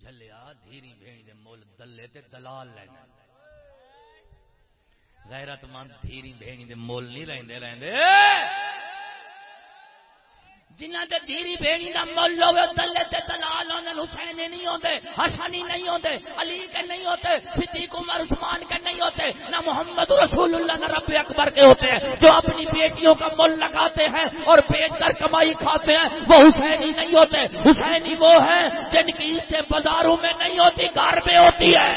جلیا دھیری بہن دے مول دلے تے دلال لینا غیرت مند دھیری بہن دے مول نہیں رہندے رہندے جنہ دے دیری بھیڑی دا مل ہوے دلے تے دلال حسین نہیں ہوندے حسنی نہیں ہوندے، علی کے نہیں ہوتے، صدیق عمر، عثمان کے نہیں ہوتے، نہ محمد رسول اللہ، نہ رب اکبر کے ہوتے ہیں، جو اپنی بیٹیوں کا مل لگاتے ہیں اور بیچ کر کمائی کھاتے ہیں، وہ حسینی نہیں ہوتے، حسینی وہ ہیں جن کی عزتیں بازاروں میں نہیں ہوتی، گھر میں ہوتی ہے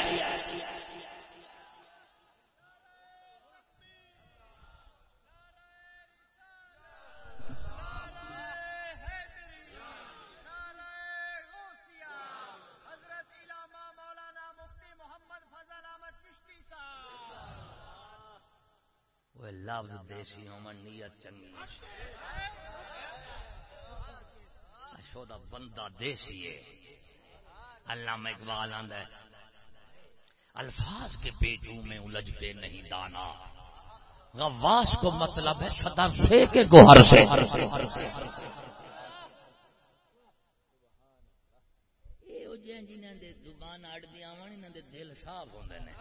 لفظ دیسی ہومن نیت چنگی شودا اچھا، بندہ دیسی ہے۔ علامہ اقبال آندا ہے، الفاظ کے پیٹوں میں الجھتے نہیں دانا۔ غواس کو مطلب ہے صدر سے کے گوہر سے۔ جنہاں دے زبان اڑ دی آون انہاں دے دل صاف ہوندے نے۔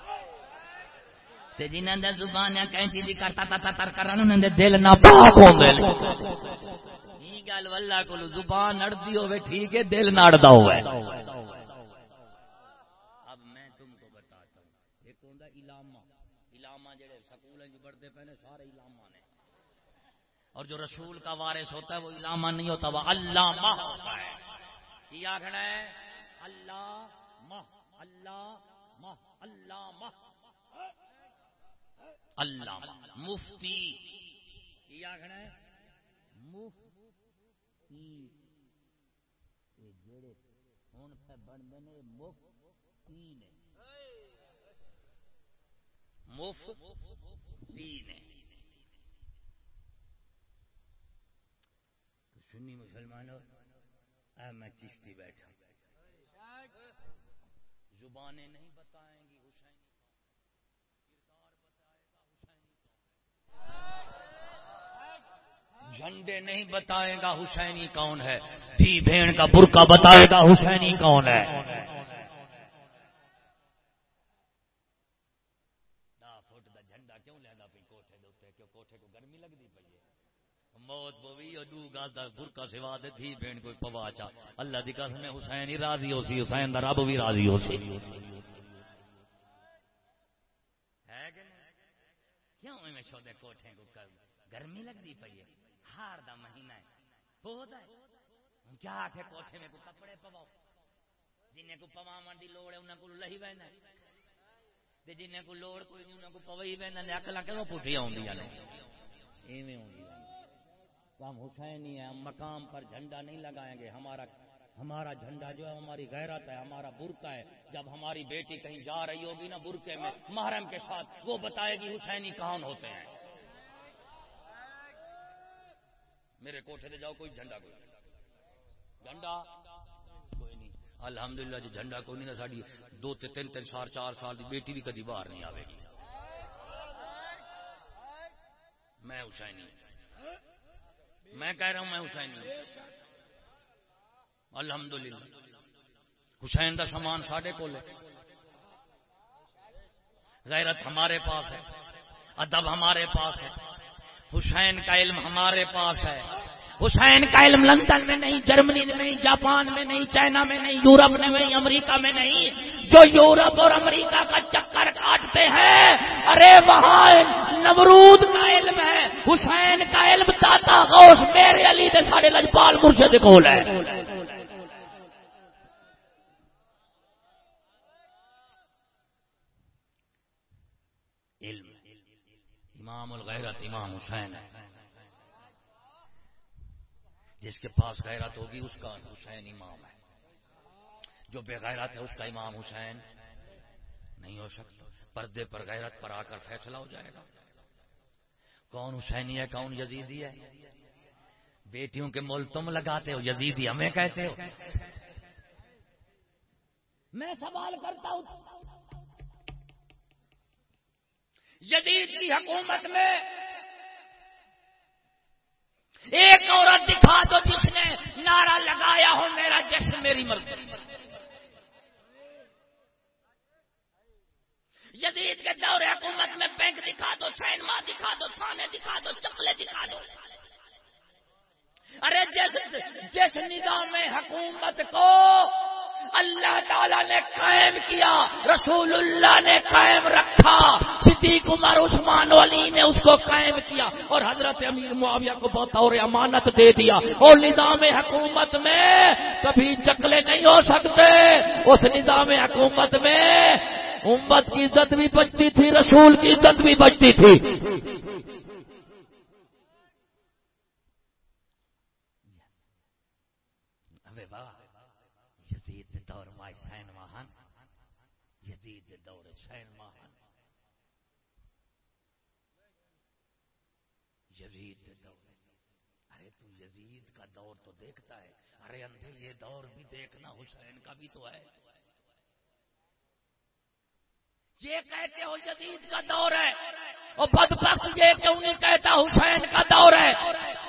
تے جنہاں دے زبان کینچی دی کرتا تا تا تر کرن انہاں دے دل ناپاک ہوندے نے ای گل واللہ کول زبان اڑدی ہوے ٹھیک ہے، دل نہ اڑدا ہوے اب میں تم کو بتاتا ہوں ایک ہوندا علامہ۔ علامہ جڑے سکول وچ پڑھدے پے نے، سارے علامہ نے۔ اور جو رسول کا وارث ہوتا ہے، وہ علامہ نہیں ہوتا، وہ علامہ ہوتا ہے۔ یہ آخنا ہے؟ اللہ مہ اللہ مہ اللہ مہ اللہ مفتی کی آخنا ہے؟ مفتی۔ جڑے ہوں پہ بنتے ہیں، مفتی نے۔ مفتی نے۔ سنی مسلمانوں میں چشتی بیٹھا زبانیں نہیں بتائیں گی جھنڈے نہیں بتائے گا حسینی کون ہے۔ تھی بھیڑ کا برقع بتائے گا حسینی کون ہے۔ جھنڈا کو گرمی موت بوی گا سوا دے تھی کوئی پوا چا۔ اللہ دی قسم حسین ہی راضی ہو سی حسین دا رب بھی راضی ہو سی ہے کہ کیوں میں شودے کوٹھے کو گرمی لگتی پی ہے۔ ہار دا مہینہ ہے۔ بہت ہے۔ کیا آٹھے کوٹھے میں کو کپڑے پواؤ؟ جنہیں کو پوا منڈی لوڑ ہے، انہیں کو لہی بہنا تے جنہیں کو لوڑ کوئی نہیں، انہیں کو پوئی بہنا نے اکلا کیوں پوٹھی آؤں گی ایویں ہوں گی ہم حسینی ہے ہم مقام پر جھنڈا نہیں لگائیں گے۔ ہمارا ہمارا جھنڈا جو ہے، ہماری غیرت ہے، ہمارا برقع ہے۔ جب ہماری بیٹی کہیں جا رہی ہوگی نا برقعے میں، محرم کے ساتھ، وہ بتائے گی، حسینی کون ہوتے ہیں؟ میرے کوٹھے دے جاؤ، کوئی جھنڈا کوئی جھنڈا؟ کوئی نہیں۔ الحمدللہ جی جھنڈا کوئی نہیں نا۔ ساری دو تین تین سال، چار سال دی بیٹی بھی کدی باہر نہیں آئے گی۔ میں حسینی میں کہہ رہا ہوں میں حسینی الحمدللہ۔ حسین دا سامان ساڈے کو غیرت ہمارے پاس ہے۔ ادب ہمارے پاس ہے۔ حسین کا علم ہمارے پاس ہے۔ حسین کا علم لندن میں نہیں، جرمنی میں نہیں، جاپان میں نہیں، چائنا میں نہیں، یورپ میں نہیں، امریکہ میں نہیں۔ جو یورپ اور امریکہ کا چکر کاٹتے ہیں، ارے وہاں نمرود کا علم ہے۔ حسین کا علم داتا غوث میرے علی دے سارے لجپال مرشد کول ہے علم امام الغیرت، امام حسین۔ ہے جس کے پاس غیرت ہوگی، اس کا حسین امام ہے۔ جو بے غیرت ہے، اس کا امام حسین۔ نہیں ہو سکتا۔ پردے پر غیرت پر آ کر فیصلہ ہو جائے گا۔ کون حسینی ہے، کون یزیدی ہے؟ بیٹیوں کے مول تم لگاتے ہو، یزیدی ہمیں کہتے ہو۔ میں سوال کرتا ہوں یزید کی حکومت میں ایک عورت دکھا دو جس نے نعرہ لگایا ہو، میرا جشن میری مرضی۔ جدید کے دور حکومت میں بینک دکھا دو سینما دکھا دو تھانے دکھا دو چپلے دکھا دو۔ ارے جس جس نظام حکومت کو اللہ تعالیٰ نے قائم کیا، رسول اللہ نے قائم رکھا، صدیق عمر، عثمان علی نے اس کو قائم کیا اور حضرت امیر معاویہ کو بطور امانت دے دیا اور نظام حکومت میں کبھی چکلے نہیں ہو سکتے۔ اس نظام حکومت میں امت کی عزت بھی بچتی تھی، رسول کی عزت بھی بچتی تھی۔ دور مائی سین ماہن یزید دور سین ماہن یزید دور۔ ارے تو یزید کا دور تو دیکھتا ہے، ارے اندھے یہ دور بھی دیکھنا، حسین کا بھی تو ہے۔ یہ کہتے ہو جدید کا دور ہے۔ اور بد بخت یہ کیوں نہیں کہتا حسین کا دور ہے۔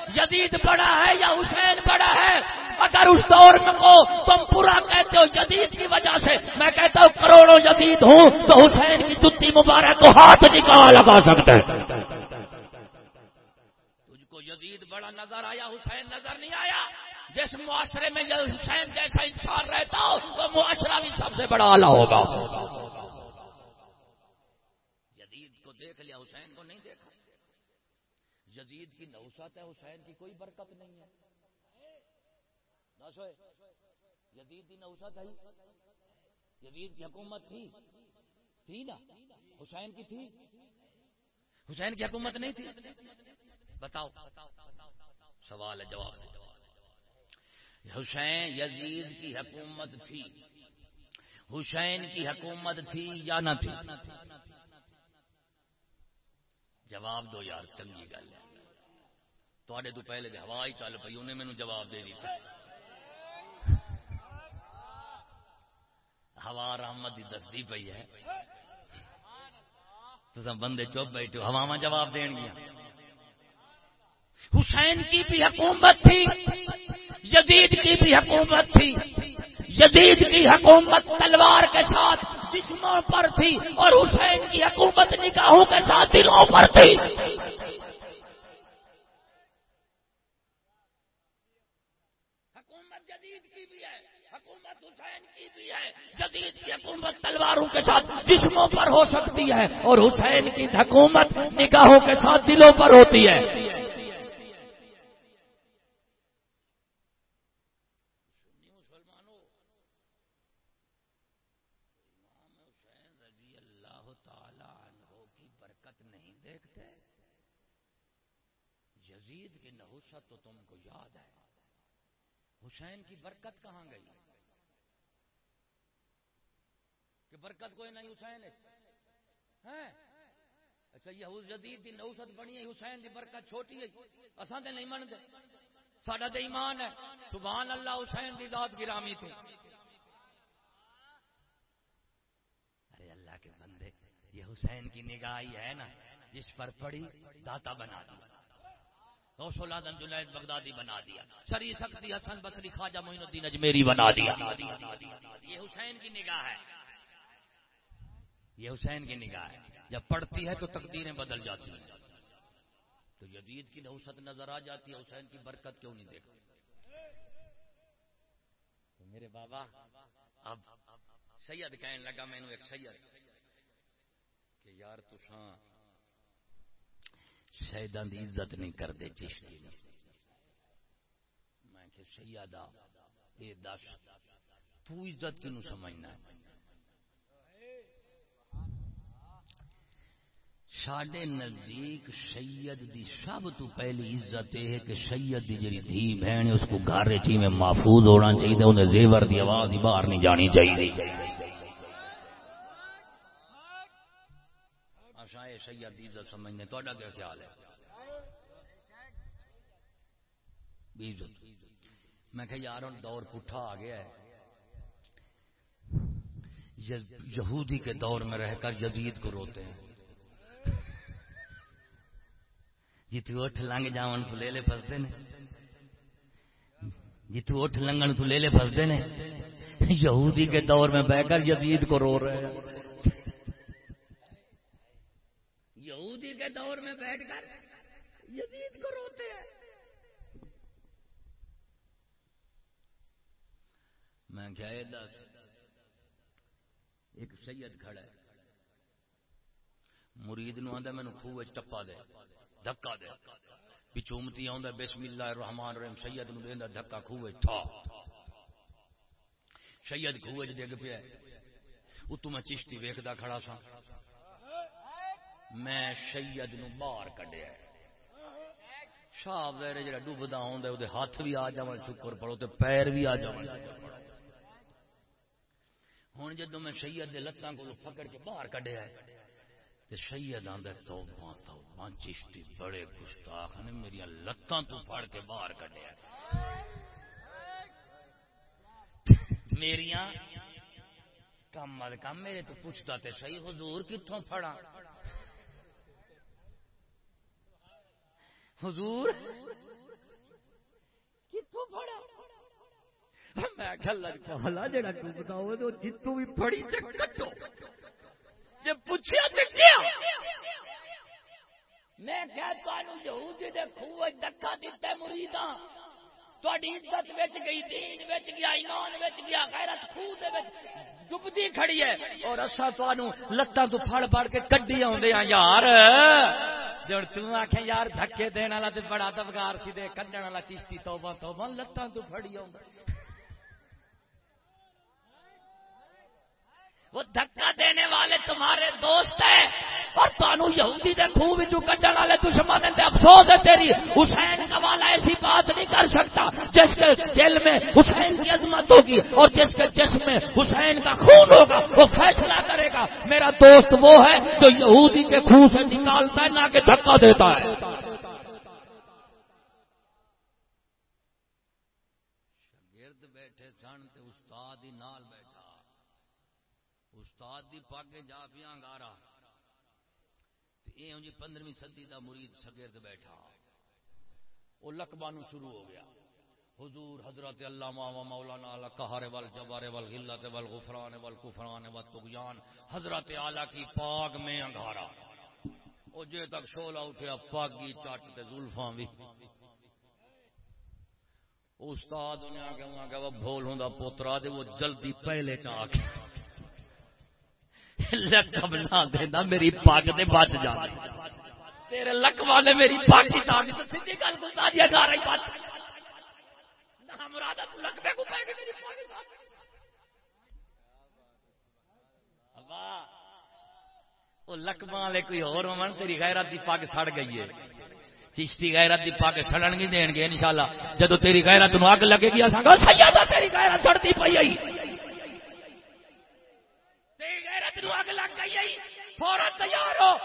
جدید بڑا ہے یا حسین بڑا ہے؟ اگر اس دور میں کو تم پورا کہتے ہو جدید کی وجہ سے، میں کہتا ہوں کروڑوں جدید ہوں، تو حسین کی جتی مبارک کو ہاتھ نکال لگا سکتے؟ تجھ کو جدید بڑا نظر آیا، حسین نظر نہیں آیا؟ جس معاشرے میں حسین جیسا انسان رہتا ہو، وہ معاشرہ بھی سب سے بڑا آلہ ہوگا۔ دیکھ لیا، حسین کو نہیں دیکھا۔ جدید کی نوسط ہے، حسین کی کوئی برکت نہیں ہے۔ جدید کی نوسط ہے۔ جدید کی حکومت تھی۔ تھی نا؟ حسین کی تھی۔ حسین کی حکومت نہیں تھی۔ بتاؤ۔ سوال ہے، جواب حسین، یزید کی حکومت تھی۔ حسین کی حکومت تھی یا نہ تھی؟ جواب دو یار، چنگی گل تے تو پہلے ہوا ہی چل پی انہیں مینو جواب دے دیتا ہوا رحمت کی دستی پی ہے۔ تو بندے چپ بیٹھے ہوا جواب دین گیا حسین کی بھی حکومت تھی جدید کی بھی حکومت تھی۔ جدید کی حکومت تلوار کے ساتھ جسموں پر تھی اور حسین کی حکومت نکاحوں کے ساتھ دلوں پر تھی۔ حکومت جدید کی بھی ہے، حکومت حسین کی بھی ہے۔ جدید کی حکومت تلواروں کے ساتھ جسموں پر ہو سکتی ہے اور حسین کی حکومت نگاہوں کے ساتھ دلوں پر ہوتی ہے۔ اچھا تو تم کو یاد ہے۔ حسین کی برکت کہاں گئی؟ کہ برکت کوئی نہیں، حسین ہے۔ اچھا یہ جدید دی نوسط بنی ہے، حسین دی برکت چھوٹی ہے۔ اساں تے نہیں منتے۔ ساڈا تے ایمان ہے۔ سبحان اللہ، حسین دی ذات گرامی تھی ارے اللہ کے بندے، یہ حسین کی نگاہی ہے نا، جس پر پڑی داتا بنا دیا غوث العظم جنید بغدادی بنا دیا، شری سختی حسن بصری خواجہ معین الدین اجمیری بنا دیا۔ یہ حسین کی نگاہ ہے۔ یہ حسین کی نگاہ ہے۔ جب پڑھتی ہے تو تقدیریں بدل جاتی ہیں۔ تو یزید کی نوسط نظر آ جاتی ہے، حسین کی برکت کیوں نہیں دیکھتے تو میرے بابا، اب سید کہنے لگا، میں ایک سید، کہ یار تساں شہیدان دی عزت نہیں کرتے، چشتی میں کہ سیدہ یہ دس تو عزت کنو سمجھنا ہے؟ ساڈے نزدیک سید دی سب تو پہلی عزت ہے کہ سید دی جڑی دھی بہن اس کو گھر چی میں محفوظ ہونا چاہیے، انہیں زیور دی آواز ہی باہر نہیں جانی چاہیے اچھا یہ سید عزت سمجھنے تو کیا خیال ہے؟ عزت۔ میں کہ یار ہوں دور پٹھا آ گیا ہے۔ یہودی کے دور میں رہ کر جدید کو روتے ہیں۔ جی جتو اٹھ لنگ جاون جی تو لے لے پستے نے جتو اٹھ لنگن تو لے لے پستے نے۔ یہودی کے دور میں بہ کر جدید کو رو رہے ہیں۔ یہودی کے دور میں بیٹھ کر جدید کو روتے ہیں۔ میں کیا ایک سید کھڑا ہے۔ مرید نو آدھا مینو خوہ ٹپا دے، دھکا دے۔ پچومتی آندا بسم اللہ الرحمن الرحیم، سید نو دیندا دھکا کھوے ٹھا سید کھوے ڈگ پیا اتو میں چشتی ویکھدا کھڑا سا میں سید نو باہر کڈیا شاہ ویرے جڑا ڈوبدا ہوندا اودے ہاتھ بھی آ جاون شکر پڑو، تے پیر بھی آ جاون ہن جدوں میں سید دے لتاں کو پکڑ کے باہر کڈیا ہے، تے سید آندا توبہ توبہ، چشتی، بڑے گستاخ نے میری لتاں تو پھڑ کے باہر کڈیا میریاں، کم از کم میرے تو پوچھتا تے صحیح حضور کتوں پھڑا؟ حضور؟ کتوں میں لگتا جڑا ہوئے تو جتوں بھی چ کٹو جب پوچھیا تو کیا؟ میں کیا تانوں یہودی دے کھوے دکا دتا مریداں۔ تہاڈی عزت وچ گئی دین وچ گیا ایمان وچ گیا غیرت خو دے وچ ڈبدی کھڑی ہے۔ اور تانوں لتاں تو پھڑ پھڑ کے کڈی اوندے ہاں یار۔ جڑ تو آکھے یار دھکے دین والا تے بڑا دبگار سی دے کڈن والا چشتی توبہ توبہ لتاں تو پھڑی اوندا وہ دھکا دینے والے تمہارے دوست ہیں اور تانو یہودی دے خوہ وچوں کڈن والے دشمن تے افسوس ہے تیری۔ حسین کا والا ایسی بات نہیں کر سکتا جس کے دل میں حسین کی عظمت ہوگی اور جس کے جسم میں حسین کا خون ہوگا، وہ فیصلہ کرے گا۔ میرا دوست وہ ہے جو یہودی کے خوہ سے نکالتا ہے، نہ کہ دھکا دیتا ہے۔ دی پاگے جا پیا گارا۔ یہ جی پندرہویں صدی دا مرید شگرد بیٹھا۔ وہ لقبہ نو شروع ہو گیا۔ حضور حضرت اللہ ماما مولانا اللہ کہارے وال جبارے وال غلت وال غفران وال کفران وال تغیان حضرت اعلی کی پاگ میں انگارا او جے تک شولا اٹھیا پاگی چاٹ تے زلفاں بھی استاد نے آ کے وہ بھول ہوندا پوترا دے، وہ جلدی پہلے چا آ کے۔ لقب نہ دینا، میری پگ نے بچ جا تیرے لقبہ نے میری پگ کی تاڑی تو سیدھی گل گلتا دیا جا رہی بات۔ نہ مرادہ تو لقبے کو پہ میری پگ وہ لقبہ والے کوئی اور من تیری غیرت دی پگ سڑ گئی ہے۔ چشتی غیرت دی پگ سڑن نہیں دین گے انشاءاللہ۔ جدو تیری غیرت نو اگ لگے گی، اساں گا سیدہ تیری غیرت سڑتی پئی آئی نو اگ لگ گئی فورن تیار ہو۔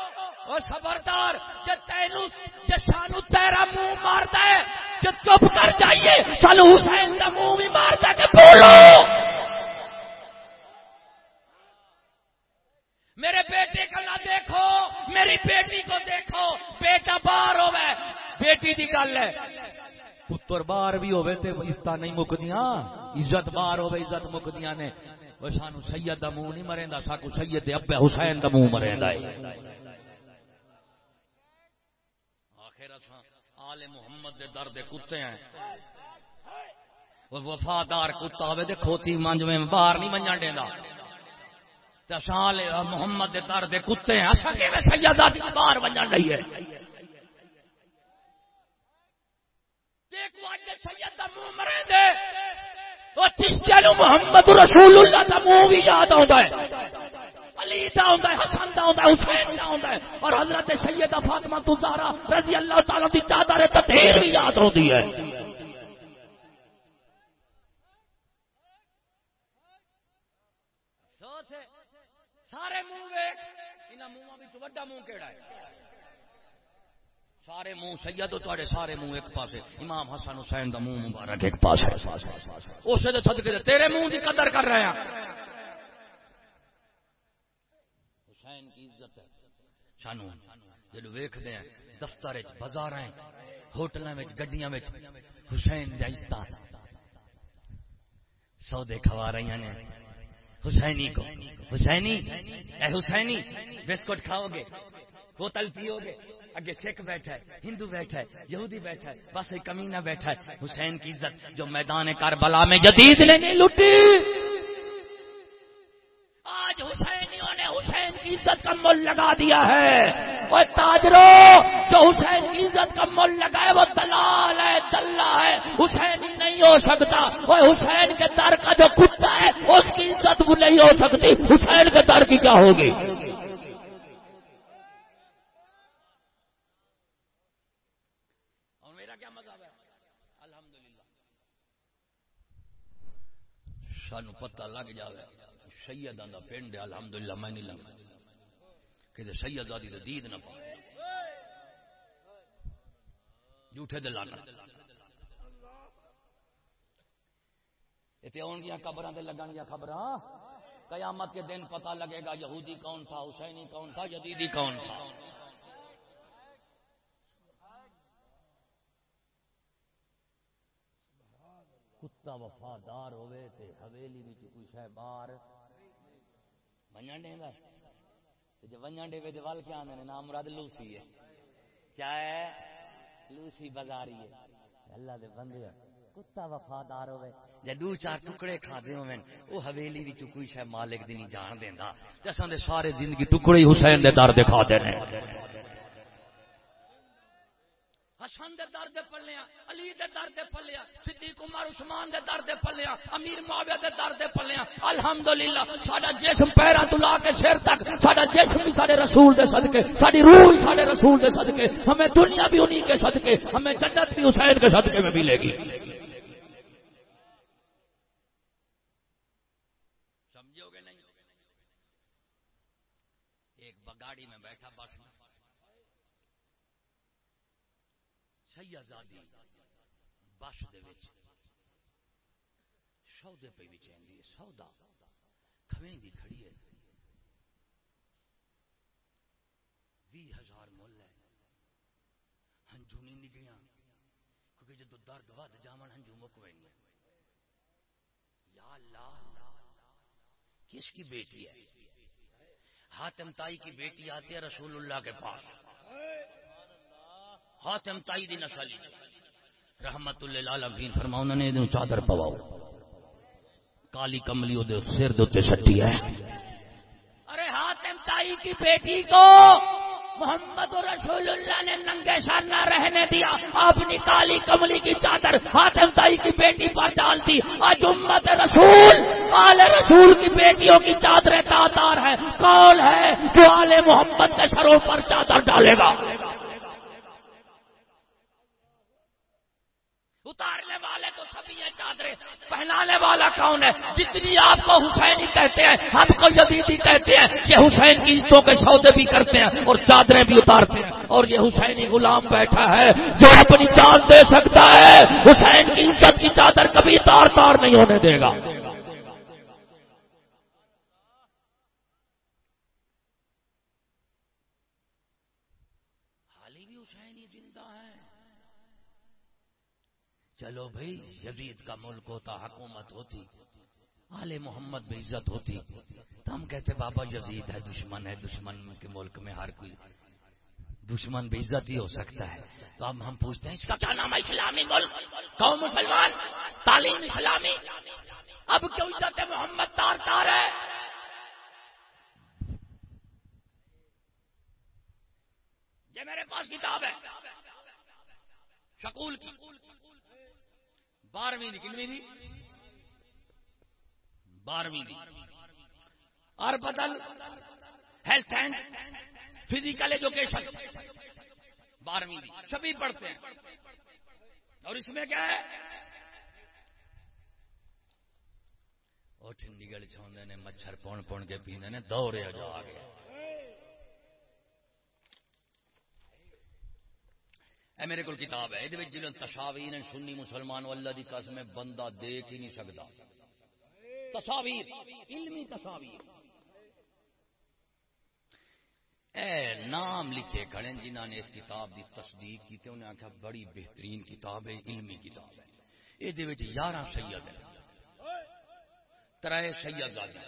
اور خبردار سانو تیرا منہ مارتا ہے جو چپ کر جائیے، سانو حسین کا منہ بھی مارتا کہ بولو۔ میرے بیٹے کا نہ دیکھو، میری بیٹی کو دیکھو، بیٹا باہر ہو بیٹی کی گل ہے۔ پتر باہر بھی ہوئے تے عزت نہیں مکدیاں۔ عزت باہر ہوئے عزت مکدیاں نے۔ وہ سانو سید دا منہ نہیں مرے ساکو سید ابے حسین دا منہ مرے پھر اساں آل محمد دے در دے کتے ہیں وفادار کتا ہوے تے کھوتی منج میں باہر نہیں منجن دیندا تے اساں محمد دے در دے کتے ہیں اساں کیویں سیدہ دی باہر منجن دئی ہے دیکھ واجے سید دا منہ مرے دے او چشتیاں محمد رسول اللہ دا منہ بھی یاد آوندا ہے۔ علی دا ہوندا ہے، حسن دا ہوندا ہے، حسین دا ہوندا ہے۔ اور حضرت سیدہ فاطمہ الزہرا رضی اللہ تعالی دی چادر تطہیر بھی یاد ہوندی ہے۔ سارے منہ ویکھ، انہاں منہاں وچ وڈا منہ کیڑا ہے؟ سارے منہ سید تے سارے منہ ایک پاسے۔ امام حسن حسین دا منہ مبارک ایک پاسے۔ اسے دے صدقے دے تیرے منہ دی قدر کر رہے ہیں حسین کی عزت ہے۔ سانو جدو ویکھدے ہیں، دفتر وچ بازار ہوٹلاں وچ، گڈیاں وچ۔ حسین دا عزت۔ سودے کھوا رہی نے۔ حسینی کو۔ حسینی؟ اے حسینی، بسکٹ کھاؤ گے۔ بوتل پیو گے۔ اگے سکھ بیٹھا ہے، ہندو بیٹھا ہے، یہودی بیٹھا ہے، بس ایک کمینہ بیٹھا ہے۔ حسین کی عزت جو میدان کربلا میں جدید نے نہیں لٹی آج حسینیوں نے حسین کی عزت کا مول لگا دیا ہے۔ وہ تاجرو جو حسین کی عزت کا مول لگا ہے، وہ دلال ہے، دلہ ہے۔ حسین نہیں ہو سکتا۔ وہ حسین کے در کا جو کتا ہے، اس کی عزت وہ نہیں ہو سکتی۔ حسین کے در کی کیا ہوگی؟ کیا مذہب ہے؟ الحمدللہ۔ سانو پتہ لگ جائے سید آدھا پنڈ ہے الحمد للہ میں نہیں لگتا کہ سید آدھی تو دید نہ پا جھوٹے دلانا اتنے آن گیا قبر لگن گیا خبر قیامت کے دن پتہ لگے گا یہودی کون تھا، حسینی کون تھا جدیدی کون تھا۔ کتا وفادار ہوئے تے حویلی وچ کوئی شے بار۔ ونجن دیندا تے جے ونجن دے تے ول کیا آندے نام مراد لوسی ہے۔ کیا ہے؟ لوسی بازاری ہے۔ اللہ دے بندے کتا وفادار ہوئے۔ جے دو چار ٹکڑے کھا دے ہوویں او حویلی وچ کوئی شے مالک دی نہیں جان دیندا۔ تے اساں دے سارے زندگی ٹکڑے حسین دے در دکھا دے نے۔ حسن دے در دے پلیا علی دے در دے پلیا صدیق عمر، عثمان دے در دے پلیا امیر معاویہ دے در دے پلیا الحمدللہ، ساڈا جسم پیراں تو لا کے سر تک، ساڈا جسم بھی ساڈے رسول دے صدقے، ساڈی روح بھی ساڈے رسول دے صدقے، ہمیں دنیا بھی انہی کے صدقے، ہمیں جنت بھی حسین کے صدقے میں ملے گی۔ سمجھو گے نہیں؟ ایک بگاڑی میں بیٹھا، بس سیازادی بش سودے پہ بھی چاہیے سودا۔ کھویں دی کھڑی ہے۔ بھی ہزار مل ہے ہنجو نہیں نگیاں۔ کیونکہ جدو درد ود جامن ہنجو مکویں یا اللہ، کس کی بیٹی ہے؟ حاتم تائی کی بیٹی آتی ہے رسول اللہ کے پاس۔ حاتم تائی دی نسل رحمت اللہ فرماؤں نے دن چادر پواؤ۔ کالی کملی دے سر دے سٹی ہے۔ ارے حاتم تائی کی بیٹی کو محمد رسول اللہ نے ننگے سر نہ رہنے دیا۔ اپنی کالی کملی کی چادر حاتم تائی کی بیٹی پر ڈال دی۔ آج امت رسول، آل رسول کی بیٹیوں کی چادریں تاتار ہے کون ہے جو آل محمد کے سروں پر چادر ڈالے گا؟ اتارنے والے تو سبھی ہیں چادریں پہنانے والا کون ہے؟ جتنی آپ کو حسینی کہتے ہیں، ہم کو یدیدی کہتے ہیں، یہ حسین کی عزتوں کے سودے بھی کرتے ہیں اور چادریں بھی اتارتے ہیں۔ اور یہ حسینی غلام بیٹھا ہے جو اپنی جان دے سکتا ہے، حسین کی عزت کی چادر کبھی تار تار نہیں ہونے دے گا۔ چلو بھائی یزید کا ملک ہوتا، حکومت ہوتی، آل محمد بھی عزت ہوتی۔ تو ہم کہتے، بابا یزید ہے، دشمن ہے، دشمن کے ملک میں ہر کوئی دشمن بھی عزت ہی ہو سکتا ہے۔ تو اب ہم پوچھتے ہیں، اس کا کیا نام ہے؟ اسلامی ملک؟ قوم مسلمان؟ تعلیم اسلامی؟ اب کیوں عزت محمد تار تار ہے؟ یہ میرے پاس کتاب ہے۔ شکول کی۔ بارہویں کنویں دی؟ بارہویں دی۔ اور بدل ہیلتھ اینڈ فزیکل ایجوکیشن بارہویں دی۔ سبھی پڑھتے ہیں۔ اور اس میں کیا ہے؟ وہ چنڈی گڑھ چھوندے نے، مچھر پون پون کے پینے نے، دورے جو آ گیا اے میرے کو کتاب ہے یہ جن تصاویر سنی مسلمان اللہ دی قسم بندہ دیکھ ہی نہیں سکتا تصاویر علمی تصاویر اے نام لکھے کھڑے جنہوں نے اس کتاب دی تصدیق کی تے انہیں آخیا بڑی بہترین کتاب ہے، علمی کتاب ہے۔ یہ یارہ سید ہے ترائے سید زادی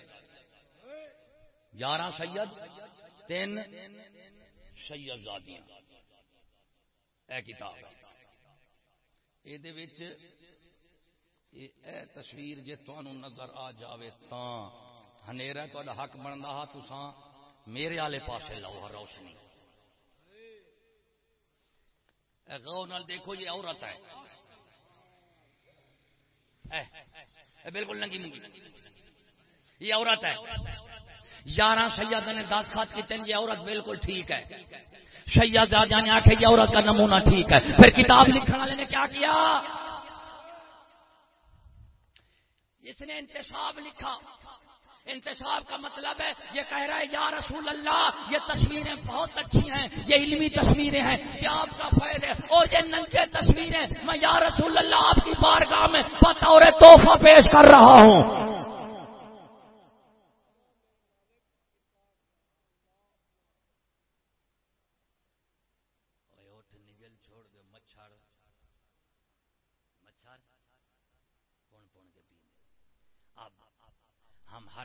یارہ سید، تین سید زادیاں۔ اے کتاب۔ یہ تصویر جی تمہوں نظر آ جاوے تاں ہنیرا تا حق بنتا ہا تسان میرے آلے پاسے لو روشنی۔ نال دیکھو، یہ عورت ہے۔ بالکل ننگی منگی۔ یہ عورت ہے۔ یارہ سیاد نے دس خط کیتے یہ عورت بالکل ٹھیک ہے۔ سیاد نے آخر یہ عورت کا نمونہ ٹھیک ہے۔ پھر کتاب لکھنے والے نے کیا کیا؟ اس نے انتصاب لکھا۔ انتصاب کا مطلب ہے، یہ کہہ رہا ہے، یا رسول اللہ، یہ تصویریں بہت اچھی ہیں، یہ علمی تصویریں ہیں، یہ آپ کا فائد ہے۔ اور یہ ننچے تصویریں، میں یا رسول اللہ آپ کی بارگاہ میں بطور تحفہ پیش کر رہا ہوں۔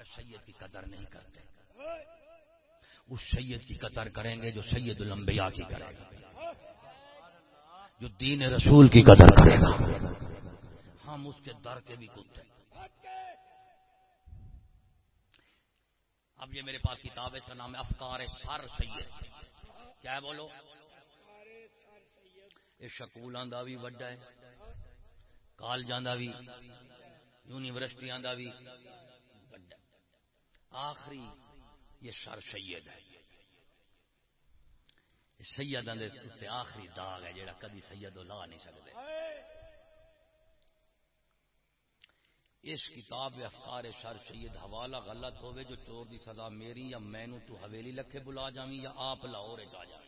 ہر سید کی قدر نہیں کرتے۔ اس سید کی قدر کریں گے جو سید الانبیاء کی کرے گا۔ جو دین رسول کی قدر کرے گا۔ ہم اس کے در کے بھی کتے اب یہ میرے پاس کتاب ہے، اس کا نام ہے افکار سر سید۔ کیا ہے بولو؟ یہ شکولوں کا بھی وڈا ہے کالجوں کا بھی، یونیورسٹیاں کا بھی آخری یہ سر سید ہے۔ سید آخری داغ ہے جڑا کدی سید لا نہیں سکتے اس کتاب افکار سر سید حوالہ غلط ہوئے جو چور دی سزا میری یا مینو تو حویلی لکھے بلا جاوی یا آپ لاہور جا جا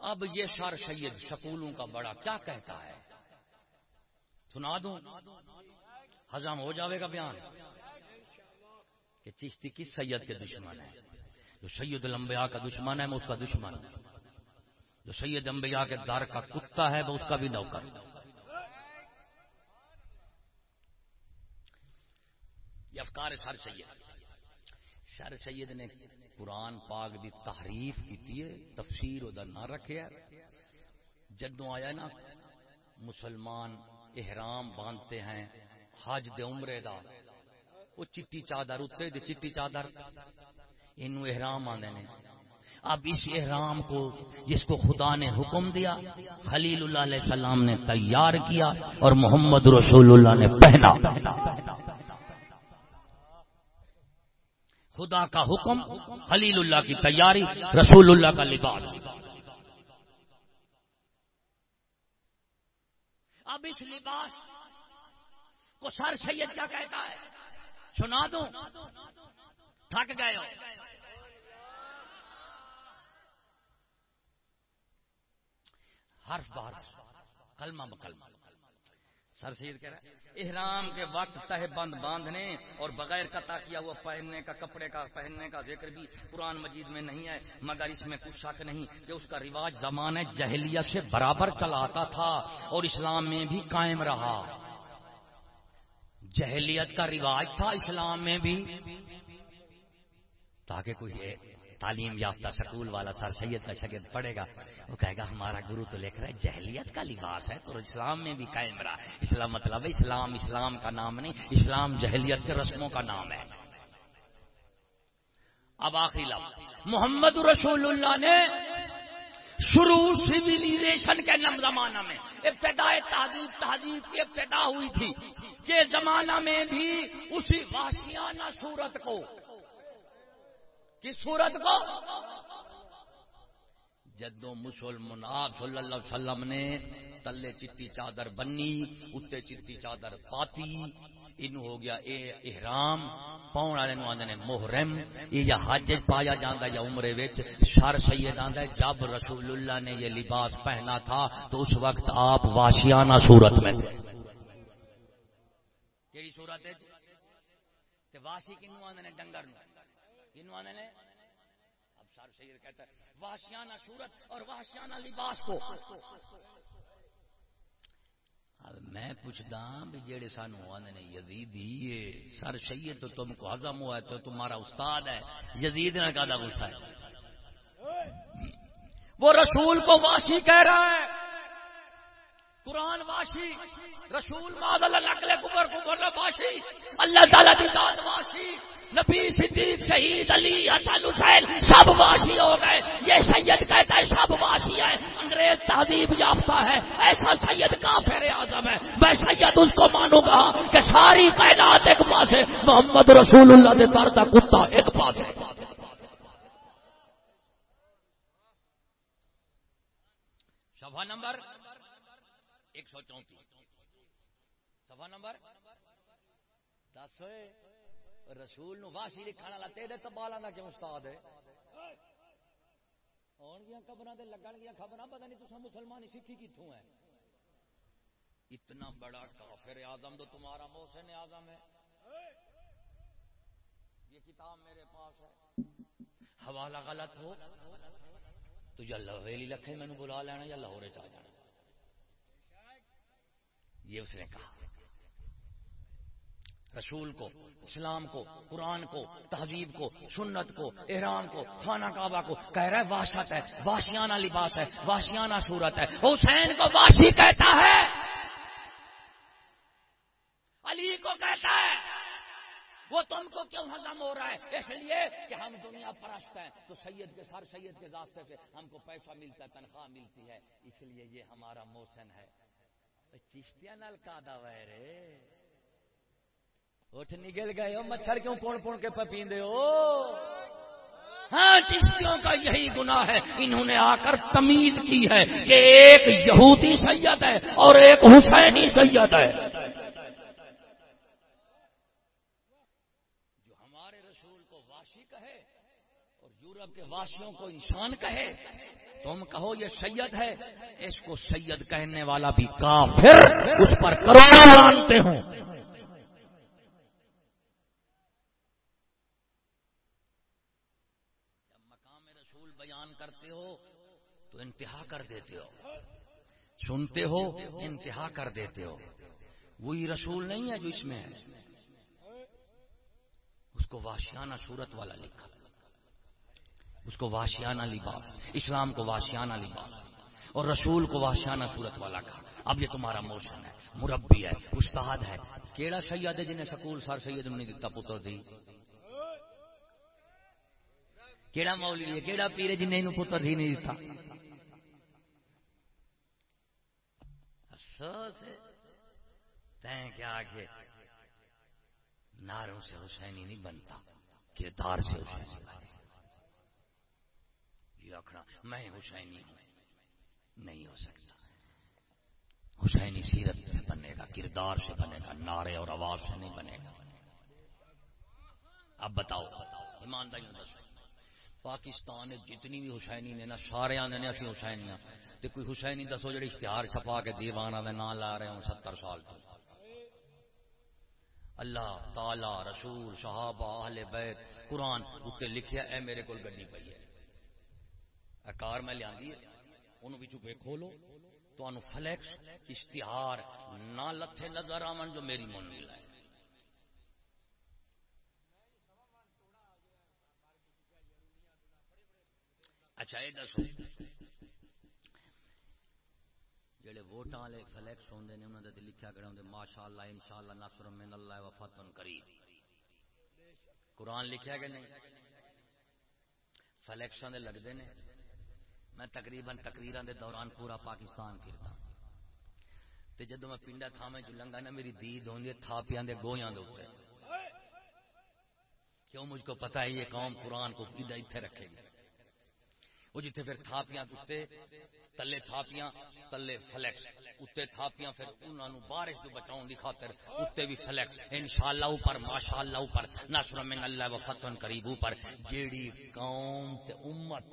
اب یہ سر سید سکولوں کا بڑا کیا کہتا ہے؟ سنا دوں۔ ہزم ہو جاوے گا بیان۔ کہ چشتی کس سید کے دشمن ہے۔ جو سید الانبیاء کا دشمن ہے میں اس کا دشمن جو سید انبیاء کے دار کا کتا ہے، وہ اس کا بھی نوکر۔ یہ افکار سر سید۔ سر سید نے قرآن پاک دی تحریف کی تفسیر ادھر نہ رکھے۔ جدوں آیا نا، مسلمان احرام باندھتے ہیں، حج دے عمرے دا۔ وہ چٹی چادر اتنے دے چٹی چادر۔ انو احرام آنے نے۔ اب اس احرام کو، جس کو خدا نے حکم دیا خلیل اللہ علیہ السلام نے تیار کیا اور محمد رسول اللہ نے پہنا۔ خدا کا حکم خلیل اللہ کی تیاری، رسول اللہ کا لباس۔ اب اس لباس کو سر سید کیا کہتا ہے؟ سنا دو تھک گئے ہو۔ ہر بار۔ کلمہ بکلمہ سر سید کہہ رہا ہے، احرام کے وقت تہ بند باندھنے اور بغیر قطع کیا ہوا پہننے کا کپڑے کا پہننے کا ذکر بھی قرآن مجید میں نہیں ہے، مگر اس میں کچھ شک نہیں کہ اس کا رواج زمانہ جہلیت سے برابر چلاتا تھا اور اسلام میں بھی قائم رہا۔ جہلیت کا رواج تھا اسلام میں بھی۔ تاکہ کوئی تعلیم یافتہ سکول والا سر سید کا شگرد پڑے گا، وہ کہے گا، ہمارا گرو تو لکھ رہا ہے، جہلیت کا لباس ہے، تو اسلام میں بھی قائم رہا۔ اسلام مطلب ہے، اسلام اسلام کا نام نہیں، اسلام جہلیت کے رسموں کا نام ہے۔ اب آخری لفظ، محمد رسول اللہ نے شروع سولیزیشن کے نم زمانہ میں ابتدائے تہذیب تہذیب کی ابتدا ہوئی تھی کہ زمانہ میں بھی اسی واسیانہ صورت کو کس صورت کو؟ جدو مسلمان صلی اللہ علیہ وسلم نے تلے چٹی چادر بنی اتنے چٹی چادر پاتی ان ہو گیا اے احرام پاؤن والے آدھے نے محرم یہ یا حج پایا جانا یا عمرے وچ، شر سید آدھا جب رسول اللہ نے یہ لباس پہنا تھا، تو اس وقت آپ واشیانہ صورت میں تھے۔ کیڑی صورت ہے جی؟ واشی کنو آدھے ڈنگر کنو آدھے اب سر سید کہتا ہے واشیانہ صورت اور واشیانہ لباس کو۔ اب میں پوچھتا ہاں بھی جڑے سانو آنے نے یزیدی یہ سر سید تو تم کو ہزم ہوا ہے، تو تمہارا استاد ہے۔ یزید نے کہا غصہ ہے۔ وہ رسول کو واشی کہہ رہا ہے۔ قرآن واشی رسول ماد اللہ نقل کبر کبر واشی اللہ تعالیٰ کی ذات واشی نبی صدیق، شہید علی، حسن حسین سب واشی ہو گئے۔ یہ سید کہتا ہے سب واشی ہے انگریز تہذیب یافتہ ہے۔ ایسا سید کافر اعظم ہے۔ میں سید اس کو مانوں گا کہ ساری کائنات ایک پاس ہے۔ محمد رسول اللہ کے در کا کتا ایک پاس ہے۔ سفا نمبر ایک سو چونتیس۔ سفا نمبر دس۔ ہوئے رسول نو واشی لکھن والا، تیرے تبالا کا کیوں استاد ہے؟ آن گیا قبر سے لگن گیا خبر پتا نہیں تو مسلمان سیکھی کتوں ہے اتنا بڑا کافر اعظم تو تمہارا محسن اعظم ہے۔ یہ کتاب میرے پاس ہے۔ حوالہ غلط ہو۔ تو یا لویلی لکھے میں بلا لینا یا لاہور چاہ جانا۔ یہ اس نے کہا۔ رسول کو، اسلام کو، قرآن کو، تہذیب کو، سنت کو، احرام کو، خانہ کعبہ کو کہہ رہا ہے واشت ہے واشیانہ لباس ہے واشیانہ صورت ہے۔ حسین کو واشی کہتا ہے۔ علی کو کہتا ہے۔ وہ تم کو کیوں ہزم ہو رہا ہے؟ اس لیے کہ ہم دنیا پرست ہیں۔ تو سید کے سر، سید کے راستے سے ہم کو پیسہ ملتا ہے، تنخواہ ملتی ہے۔ اس لیے یہ ہمارا موسن ہے۔ چشتیا نال کا دا رے اٹھ نگل گئے ہو مچھر کیوں پون پون کے پیندے ہو؟ ہاں چشتیوں کا یہی گناہ ہے، انہوں نے آ کر تمیز کی ہے کہ ایک یہودی سید ہے اور ایک حسینی سید ہے۔ جو ہمارے رسول کو واشی کہے اور یورپ کے واشیوں کو انسان کہے، تم کہو یہ سید ہے، اس کو سید کہنے والا بھی کافر، اس پر کروڑوں مانتے ہوں۔ انتہا کر دیتے ہو۔ سنتے ہو، انتہا کر دیتے ہو۔ وہی رسول نہیں ہے جو اس میں ہے۔ اس کو واشیانہ صورت والا لکھا۔ اس کو واشیانہ لباس، اسلام کو واشیانہ لباس۔ اور رسول کو واشیانہ صورت والا کہا۔ اب یہ تمہارا موشن ہے، مربی ہے، استاد ہے۔ کیڑا سید ہے جنہیں سکول سر سید نے دتا پتر دی؟ کیڑا مولی ہے، کیڑا پیرے جنہیں پتر دی نہیں دتا؟ تین کیا آگے ناروں سے حسینی نہیں بنتا، کردار سے حسینی بنتا۔ یہ آخنا میں حسینی ہوں، نہیں ہو سکتا۔ حسینی سیرت سے بنے گا، کردار سے بنے گا، نعرے اور آواز سے نہیں بنے گا۔ اب بتاؤ ایمانداری پاکستان جتنی بھی حسینی نے نا سارے آنے نے اسی حسینی تے کوئی حسینی دسو جڑے اشتہار چھپا کے دیوانہ میں نام لا رہے ہوں ستر سال تو۔ اللہ تعالی، رسول، صحابہ، اہل بیت، قرآن اتنے لکھیا اے میرے کو گڈی پی ہے۔ کار میں لیا انہوں بھی کھولو۔ تو فلیکس، اشتہار نہ لتھے نظر آمن جو میری من ملا ہے اچھا یہ دسو۔ جڑے ووٹاں والے فلیکس ہوندے نے، انہاں دے لکھیا گڑا ہوندے، ماشاءاللہ، انشاءاللہ، نصر من اللہ و فتح قریب قرآن لکھیا کہ نہیں؟ فلیکشاں دے لگدے نے۔ میں تقریباً تقریراں دے دوران پورا پاکستان پھردا۔ تے جدوں میں پنڈا تھاویں جو لنگا نا، میری دید ہوندی ہے تھاپیاں دے گویاں دے اوپر۔ کیوں مجھ کو پتہ ہے یہ قوم قرآن کو ادھر اتنے رکھے گی؟ وہ جتنے پھر تھاپیاں اتنے تلے تھاپیاں، تلے فلیکس۔ اتنے تھاپیاں پھر انہوں نے بارش تو بچاؤ کی خاطر اتنے بھی فلیکس۔ انشاءاللہ اوپر، ماشاءاللہ اوپر۔ نصر من اللہ و فتح قریب اوپر۔ جیڑی قوم تے امت،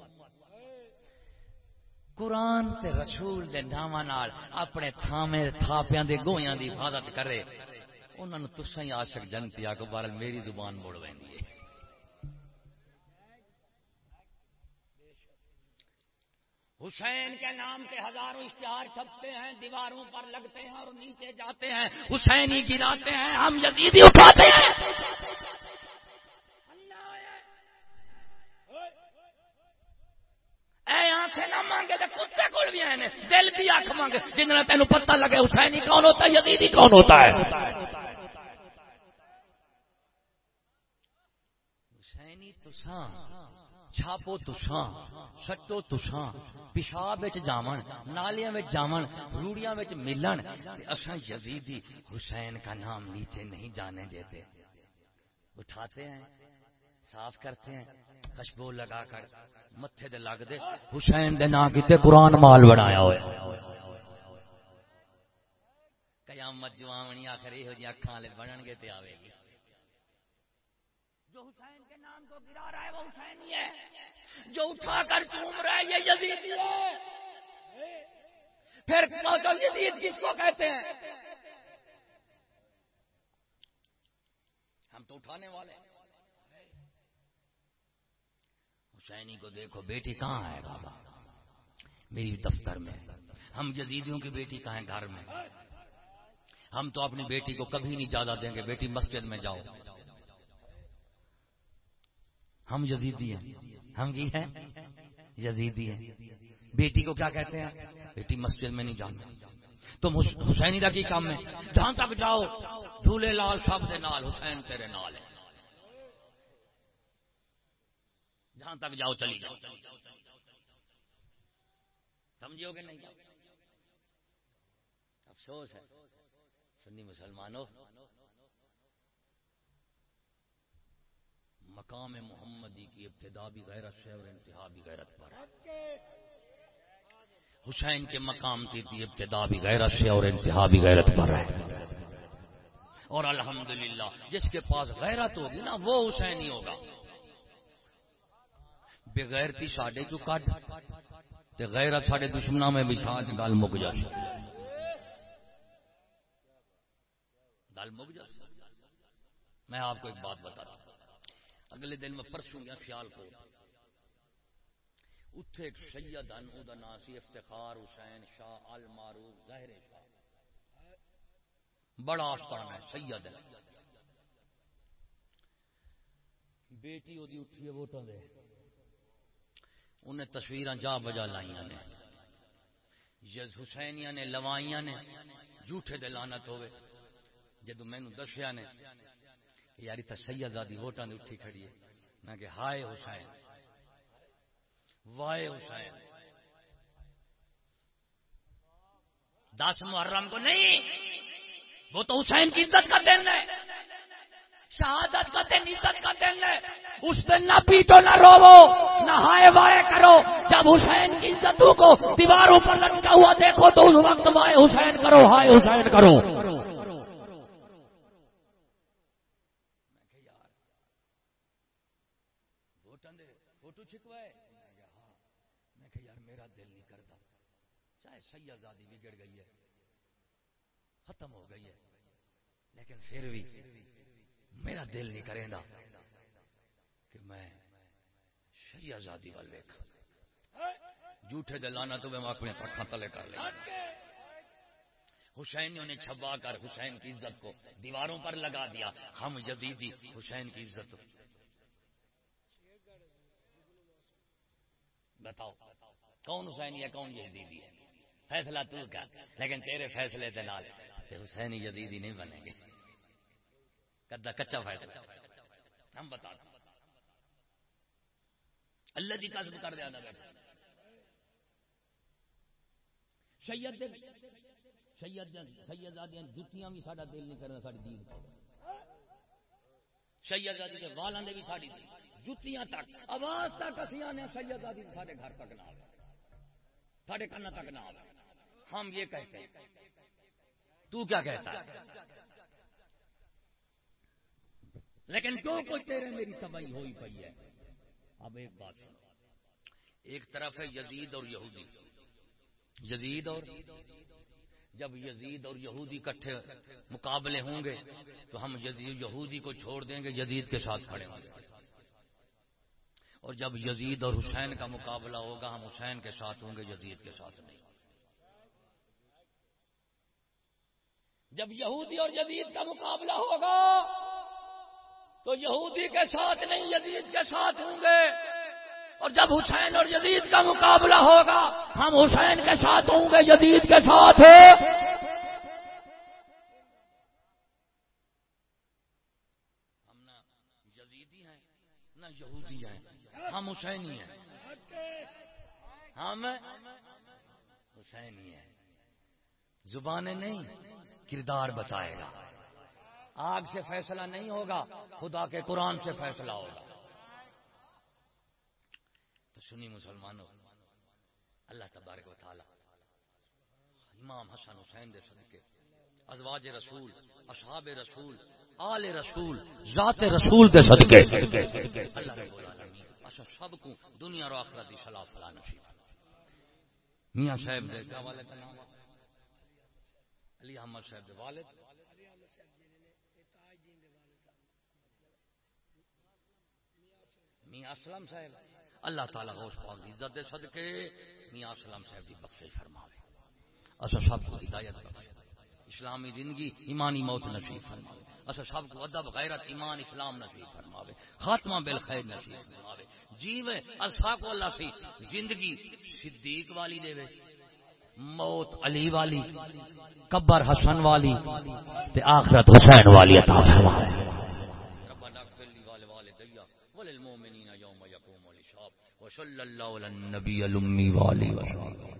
قرآن تے رسول دے نامہ نال اپنے تھامے تھاپیاں دے گویاں دی حفاظت کرے انہوں نے تسا ہی عاشق جنتی آ کے میری زبان موڑ ویندی ہے۔ حسین کے نام کے ہزاروں اشتہار چھپتے ہیں، دیواروں پر لگتے ہیں اور نیچے جاتے ہیں۔ حسین ہی گراتے ہیں، ہم یزیدی اٹھاتے ہیں۔ نہ مانگے تو کتے کول بھی ہیں دل بھی آنکھ مانگے جن تینوں پتہ لگے حسین کون ہوتا ہے، یزیدی کون ہوتا ہے۔ حسینی تو چھاپو تساں، سٹو تساں، پیشاب جامن، نالیاں جامن، روڑیاں ملن اساں یزیدی حسین کا نام نیچے نہیں جانے دیتے۔ اٹھاتے ہیں، صاف کرتے ہیں، کشبو لگا کر متھے دے لگ دے۔ حسین دے نام کیتے قرآن مال بنایا ہوئے۔ قیامت جو آونی آخر یہ جی اکھاں لے بنن گے تے آوے گی۔ جو حسین کو گرا رہا ہے، وہ حسین ہی ہے۔ جو اٹھا کر چوم رہا ہے، یہ یزید ہے۔ پھر یزید کس کو کہتے ہیں؟ ہم تو اٹھانے والے حسینی کو دیکھو، بیٹی کہاں ہے بابا؟ میری دفتر میں۔ ہم جدیدیوں کی بیٹی کہاں ہے گھر میں۔ ہم تو اپنی بیٹی کو کبھی نہیں جادا دیں گے۔ بیٹی مسجد میں جاؤ۔ ہم یزیدی ہیں۔ ہم کی ہیں؟ یزیدی ہیں۔ بیٹی کو کیا کہتے ہیں؟ بیٹی مسجد میں نہیں جانا۔ تم حسینی کا کی کام ہے جہاں تک جاؤ جھولے لال سب دے نال، حسین تیرے نال ہے۔ جہاں تک جاؤ، چلی جاؤ۔ سمجھو گے نہیں؟ افسوس ہے۔ سنی مسلمانوں مقام محمدی کی ابتدا بھی غیرت سے اور انتہا بھی غیرت پر۔ حسین کے مقام کی تھی، ابتدا بھی غیرت سے اور انتہا بھی غیرت پر ہے۔ اور الحمدللہ، جس کے پاس غیرت ہوگی نا، وہ حسین ہی ہوگا۔ بغیر تھی ساڈے جو کٹ تے غیرت ساڈے دشمنوں میں بچھا گل مک جائے گل مک جائے میں آپ کو ایک بات بتاتا ہوں۔ اگلے دن میں پرسوں گیا خیال کو۔ اتھے ایک سید ان او دا ناسی افتخار حسین شاہ المعروف، ظاہر شاہ۔ بڑا آستان ہے، سید ہے۔ بیٹی وہ اٹھی ہے ووٹاں دے۔ انہیں تصویراں جا بجا لائیاں نے۔ جز حسینیاں نے لوائیاں نے۔ جھوٹے دے لعنت ہوئے۔ جدو مینوں دسیا نے یاری تا سیدادی ووٹاں نے اٹھی کھڑی ہے۔ میں کہ ہائے حسین۔ وائے حسین۔ دس محرم کو نہیں، وہ تو حسین کی عزت کا دن ہے۔ شہادت کا دن، عزت کا دن ہے۔ اس دن نہ پیٹو، نہ رو نہ ہائے وائے کرو۔ جب حسین کی عزتوں کو دیواروں پر لٹکا ہوا دیکھو تو اس وقت وائے حسین کرو، ہائے حسین کرو۔ ہاں۔ سیازادی بگڑ گئی ہے، ختم ہو گئی ہے، لیکن پھر بھی میرا دل نہیں کرے گا کہ میں شہزادی وال ویک جھوٹے دلانا تو میں اپنے پکھا تلے کر لیا۔ حسین نے چھپا کر حسین کی عزت کو دیواروں پر لگا دیا۔ ہم یزیدی، حسین کی عزت۔ بتاؤ، کون حسینی ہے، کون یزیدی ہے؟ فیصلہ تو کر لیکن تیرے فیصلے دے نال تے حسینی یزیدی نہیں بنے گے۔ کدا کچا فیصلہ۔ ہم بتا دیں۔ اللہ جی قسم کر دیا بیٹھا۔ سید سید سید جتیاں بھی ساڈا دل نہیں کرنا ساری دین سید آدی کے والاں دے بھی ساری جتیاں تک، آواز تک اسی آنے سید آدی سارے گھر تک نہ آئے سارے کن تک نہ آئے ہم یہ کہتے ہیں۔ تو کیا کہتا ہے؟ لیکن جو کچھ تیرے میری تباہی ہوئی پئی ہے؟ اب ایک بات سنو۔ ایک طرف ہے یزید اور یہودی۔ یزید اور جب یزید اور یہودی کٹھے مقابلے ہوں گے، تو ہم یہودی کو چھوڑ دیں گے، یزید کے ساتھ کھڑے ہوں گے۔ اور جب یزید اور حسین کا مقابلہ ہوگا، ہم حسین کے ساتھ ہوں گے، یزید کے ساتھ نہیں۔ جب یہودی اور یزید کا مقابلہ ہوگا، تو یہودی کے ساتھ نہیں، یزید کے ساتھ ہوں گے۔ اور جب حسین اور جدید کا مقابلہ ہوگا، ہم حسین کے ساتھ ہوں گے جدید کے ساتھ۔ ہم نہ جدیدی ہیں، نہ یہودی ہیں، ہم حسینی ہیں۔ ہم حسینی ہیں۔ زبانیں نہیں، کردار بتائے گا۔ آگ سے فیصلہ نہیں ہوگا، خدا کے قرآن سے فیصلہ ہوگا۔ تو سنی مسلمانوں، اللہ تبارک و تعالی۔ امام حسن حسین دے صدقے، ازواج رسول، اصحاب رسول، آل رسول، ذات رسول دے صدقے۔ اللہ رب العالمین اچھا سب کو دنیا اور آخرت دی صلاح فلا نصیب میاں صاحب دے کیا والد کا نام؟ علی احمد صاحب دے والد۔ میاں اسلم صاحب۔ اللہ تعالیٰ غوث پاک دی عزت دے صدقے، میاں اسلام صاحب دی بخشش فرماوے۔ اسا سب کو ہدایت بخشے اسلامی زندگی ایمانی موت نصیب فرماوے۔ اسا سب کو ادب، غیرت، ایمان، اسلام نصیب فرماوے۔ خاتمہ بالخیر نصیب فرماوے۔ جیوے اسا کو اللہ سی زندگی صدیق والی دے وے موت علی والی، قبر حسن والی، تے آخرت حسین والی عطا فرماوے۔ وصلی اللہ علی النبی الامی والی وسلم